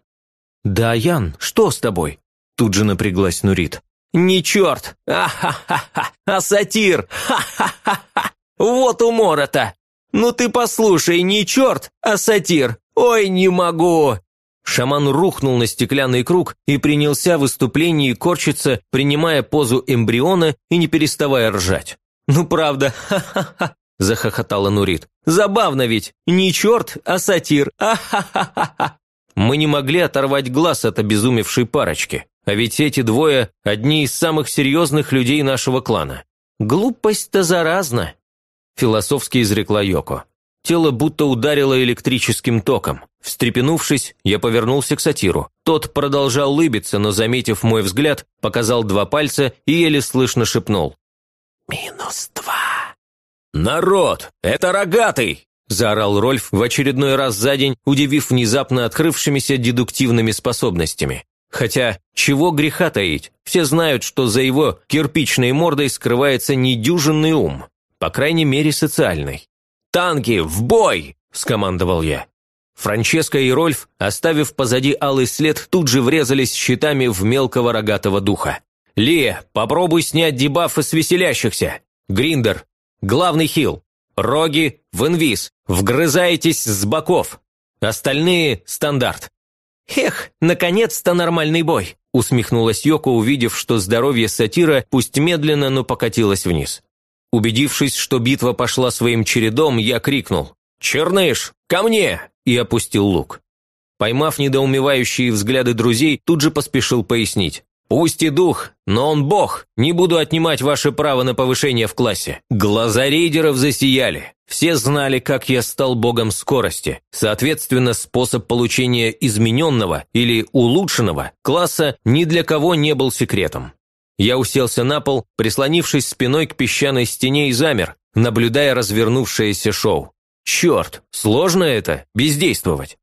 [SPEAKER 2] «Да, что с тобой?» Тут же напряглась Нурит.
[SPEAKER 4] «Не черт! А-ха-ха-ха! А сатир! Ха-ха-ха-ха! Вот умора-то! Ну ты послушай, не черт, а сатир! Ой, не могу!»
[SPEAKER 1] Шаман рухнул на стеклянный круг и принялся в выступлении корчиться, принимая позу эмбриона и не переставая ржать.
[SPEAKER 4] «Ну правда, ха-ха-ха!» – захохотала Нурит. «Забавно ведь! Не черт, а сатир! А-ха-ха-ха!»
[SPEAKER 1] Мы не могли оторвать глаз от обезумевшей парочки. А ведь эти двое – одни из самых серьезных людей нашего клана.
[SPEAKER 2] «Глупость-то заразна», – философски изрекла Йоко.
[SPEAKER 1] Тело будто ударило электрическим током. Встрепенувшись, я повернулся к сатиру. Тот продолжал улыбиться, но, заметив мой взгляд, показал два пальца и еле слышно шепнул.
[SPEAKER 4] «Минус два».
[SPEAKER 1] «Народ, это рогатый!» – заорал Рольф в очередной раз за день, удивив внезапно открывшимися дедуктивными способностями. Хотя, чего греха таить, все знают, что за его кирпичной мордой скрывается недюжинный ум, по крайней мере социальный. «Танки, в бой!» – скомандовал я. Франческо и Рольф, оставив позади алый след, тут же врезались щитами в мелкого рогатого духа. «Лия, попробуй снять дебафы с веселящихся! Гриндер, главный хил! Роги, в инвиз, вгрызаетесь с боков! Остальные – стандарт!»
[SPEAKER 4] «Эх, наконец-то нормальный бой!»
[SPEAKER 1] – усмехнулась Йоко, увидев, что здоровье сатира пусть медленно, но покатилось вниз. Убедившись, что битва пошла своим чередом, я крикнул «Черныш, ко мне!» и опустил лук. Поймав недоумевающие взгляды друзей, тут же поспешил пояснить. Пусть и дух, но он бог. Не буду отнимать ваше право на повышение в классе». Глаза рейдеров засияли. Все знали, как я стал богом скорости. Соответственно, способ получения измененного или улучшенного класса ни для кого не был секретом. Я уселся на пол, прислонившись спиной к песчаной стене и замер, наблюдая развернувшееся шоу. Черт, сложно это – бездействовать.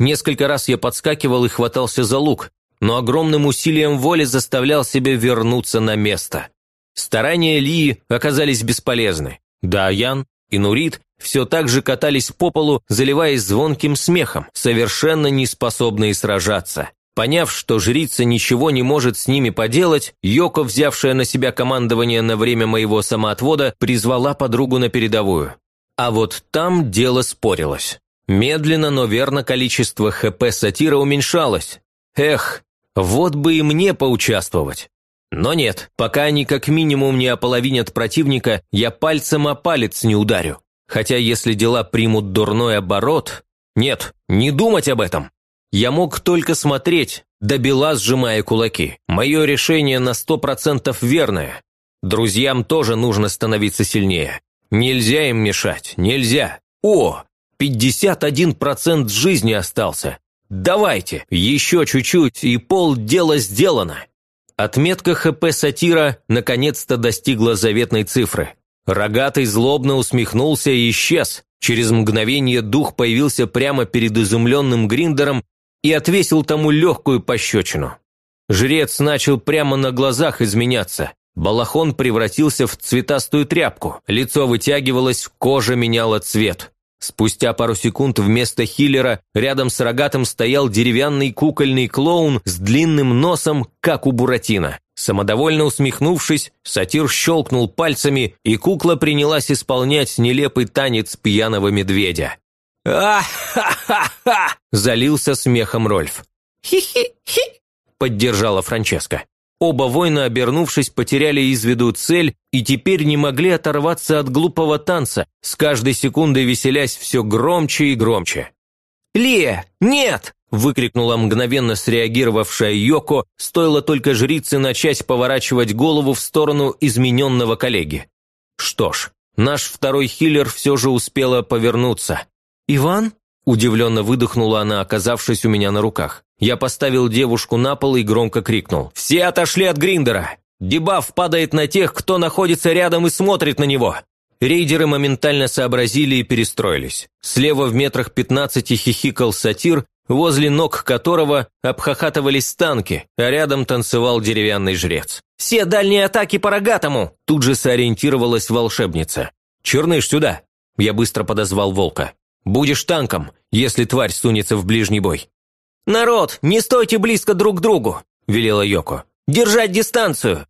[SPEAKER 1] Несколько раз я подскакивал и хватался за лук, но огромным усилием воли заставлял себя вернуться на место. Старания Лии оказались бесполезны. Да, Ян и Нурит все так же катались по полу, заливаясь звонким смехом, совершенно не способные сражаться. Поняв, что жрица ничего не может с ними поделать, Йоко, взявшая на себя командование на время моего самоотвода, призвала подругу на передовую. А вот там дело спорилось. Медленно, но верно количество ХП сатира уменьшалось. Эх, вот бы и мне поучаствовать. Но нет, пока они как минимум не ополовинят противника, я пальцем о палец не ударю. Хотя если дела примут дурной оборот... Нет, не думать об этом. Я мог только смотреть, до бела сжимая кулаки. Мое решение на сто процентов верное. Друзьям тоже нужно становиться сильнее. Нельзя им мешать, нельзя. О, 51% жизни остался. Давайте, еще чуть-чуть, и пол дела сделано. Отметка ХП сатира наконец-то достигла заветной цифры. Рогатый злобно усмехнулся и исчез. Через мгновение дух появился прямо перед изумленным Гриндером и отвесил тому легкую пощечину. Жрец начал прямо на глазах изменяться. Балахон превратился в цветастую тряпку, лицо вытягивалось, кожа меняла цвет. Спустя пару секунд вместо хиллера рядом с рогатым стоял деревянный кукольный клоун с длинным носом, как у Буратино. Самодовольно усмехнувшись, сатир щелкнул пальцами, и кукла принялась исполнять нелепый танец пьяного медведя. «А-ха-ха-ха!» – залился смехом Рольф. «Хи-хи-хи!» – поддержала Франческа. Оба воина, обернувшись, потеряли из виду цель и теперь не могли оторваться от глупого танца, с каждой секундой веселясь все громче и громче. «Лия, нет!» – выкрикнула мгновенно среагировавшая Йоко, стоило только жрице начать поворачивать голову в сторону измененного коллеги. Что ж, наш второй хиллер все же успела повернуться. «Иван?» – удивленно выдохнула она, оказавшись у меня на руках. Я поставил девушку на пол и громко крикнул. «Все отошли от Гриндера! Дебаф падает на тех, кто находится рядом и смотрит на него!» Рейдеры моментально сообразили и перестроились. Слева в метрах пятнадцати хихикал сатир, возле ног которого обхахатывались танки, а рядом танцевал деревянный жрец. «Все дальние атаки по рогатому!» Тут же сориентировалась волшебница. «Черныш, сюда!» Я быстро подозвал волка. «Будешь танком, если тварь сунется в ближний бой». «Народ, не стойте близко друг к другу!» – велела Йоко. «Держать дистанцию!»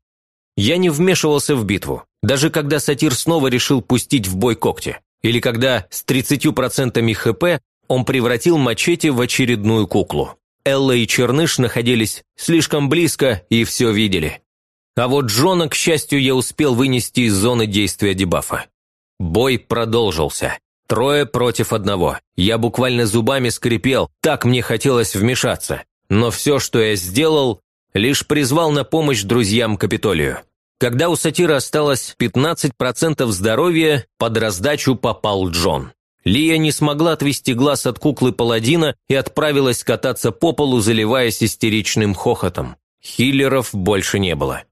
[SPEAKER 1] Я не вмешивался в битву, даже когда сатир снова решил пустить в бой когти, или когда с 30% хп он превратил мачете в очередную куклу. Элла и Черныш находились слишком близко и все видели. А вот Джона, к счастью, я успел вынести из зоны действия дебафа. Бой продолжился. Трое против одного. Я буквально зубами скрипел, так мне хотелось вмешаться. Но все, что я сделал, лишь призвал на помощь друзьям Капитолию. Когда у сатира осталось 15% здоровья, под раздачу попал Джон. Лия не смогла отвести глаз от куклы паладина и отправилась кататься по полу, заливаясь истеричным хохотом. Хиллеров больше не было.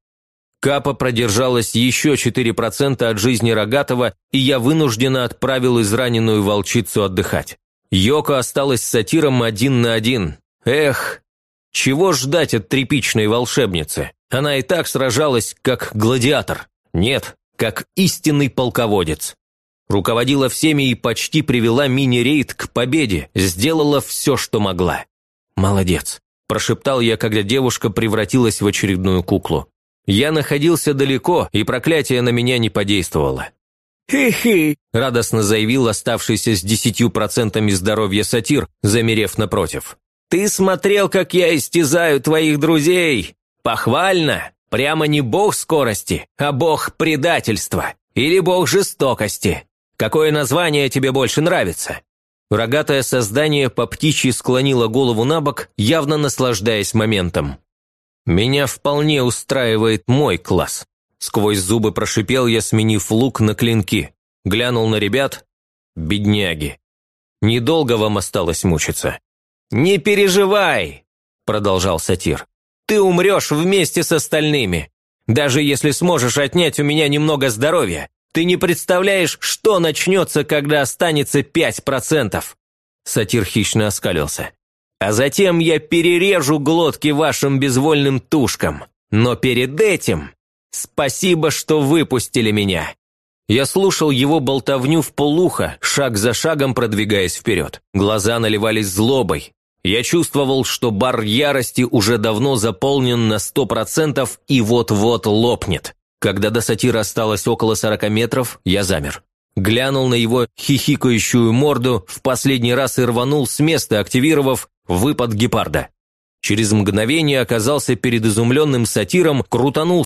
[SPEAKER 1] Капа продержалась еще 4% от жизни Рогатого, и я вынужденно отправил израненную волчицу отдыхать. Йоко осталась с сатиром один на один. Эх, чего ждать от тряпичной волшебницы? Она и так сражалась, как гладиатор. Нет, как истинный полководец. Руководила всеми и почти привела мини-рейд к победе, сделала все, что могла. «Молодец», – прошептал я, когда девушка превратилась в очередную куклу. Я находился далеко, и проклятие на меня не подействовало. «Хи-хи!» – радостно заявил оставшийся с десятью процентами здоровья сатир, замерев напротив. «Ты смотрел, как я истязаю твоих друзей! Похвально! Прямо не бог скорости, а бог предательства! Или бог жестокости! Какое название тебе больше нравится?» Рогатое создание по птичьи склонило голову на бок, явно наслаждаясь моментом. Меня вполне устраивает мой класс. Сквозь зубы прошипел я, сменив лук на клинки. Глянул на ребят. Бедняги. Недолго вам осталось мучиться. «Не переживай!» – продолжал сатир. «Ты умрешь вместе с остальными. Даже если сможешь отнять у меня немного здоровья, ты не представляешь, что начнется, когда останется пять процентов!» Сатир хищно оскалился. «А затем я перережу глотки вашим безвольным тушкам. Но перед этим спасибо, что выпустили меня!» Я слушал его болтовню в полуха, шаг за шагом продвигаясь вперед. Глаза наливались злобой. Я чувствовал, что бар ярости уже давно заполнен на сто процентов и вот-вот лопнет. Когда до сатира осталось около сорока метров, я замер. Глянул на его хихикающую морду, в последний раз и рванул с места, активировав выпад гепарда. Через мгновение оказался перед изумленным сатиром, крутанул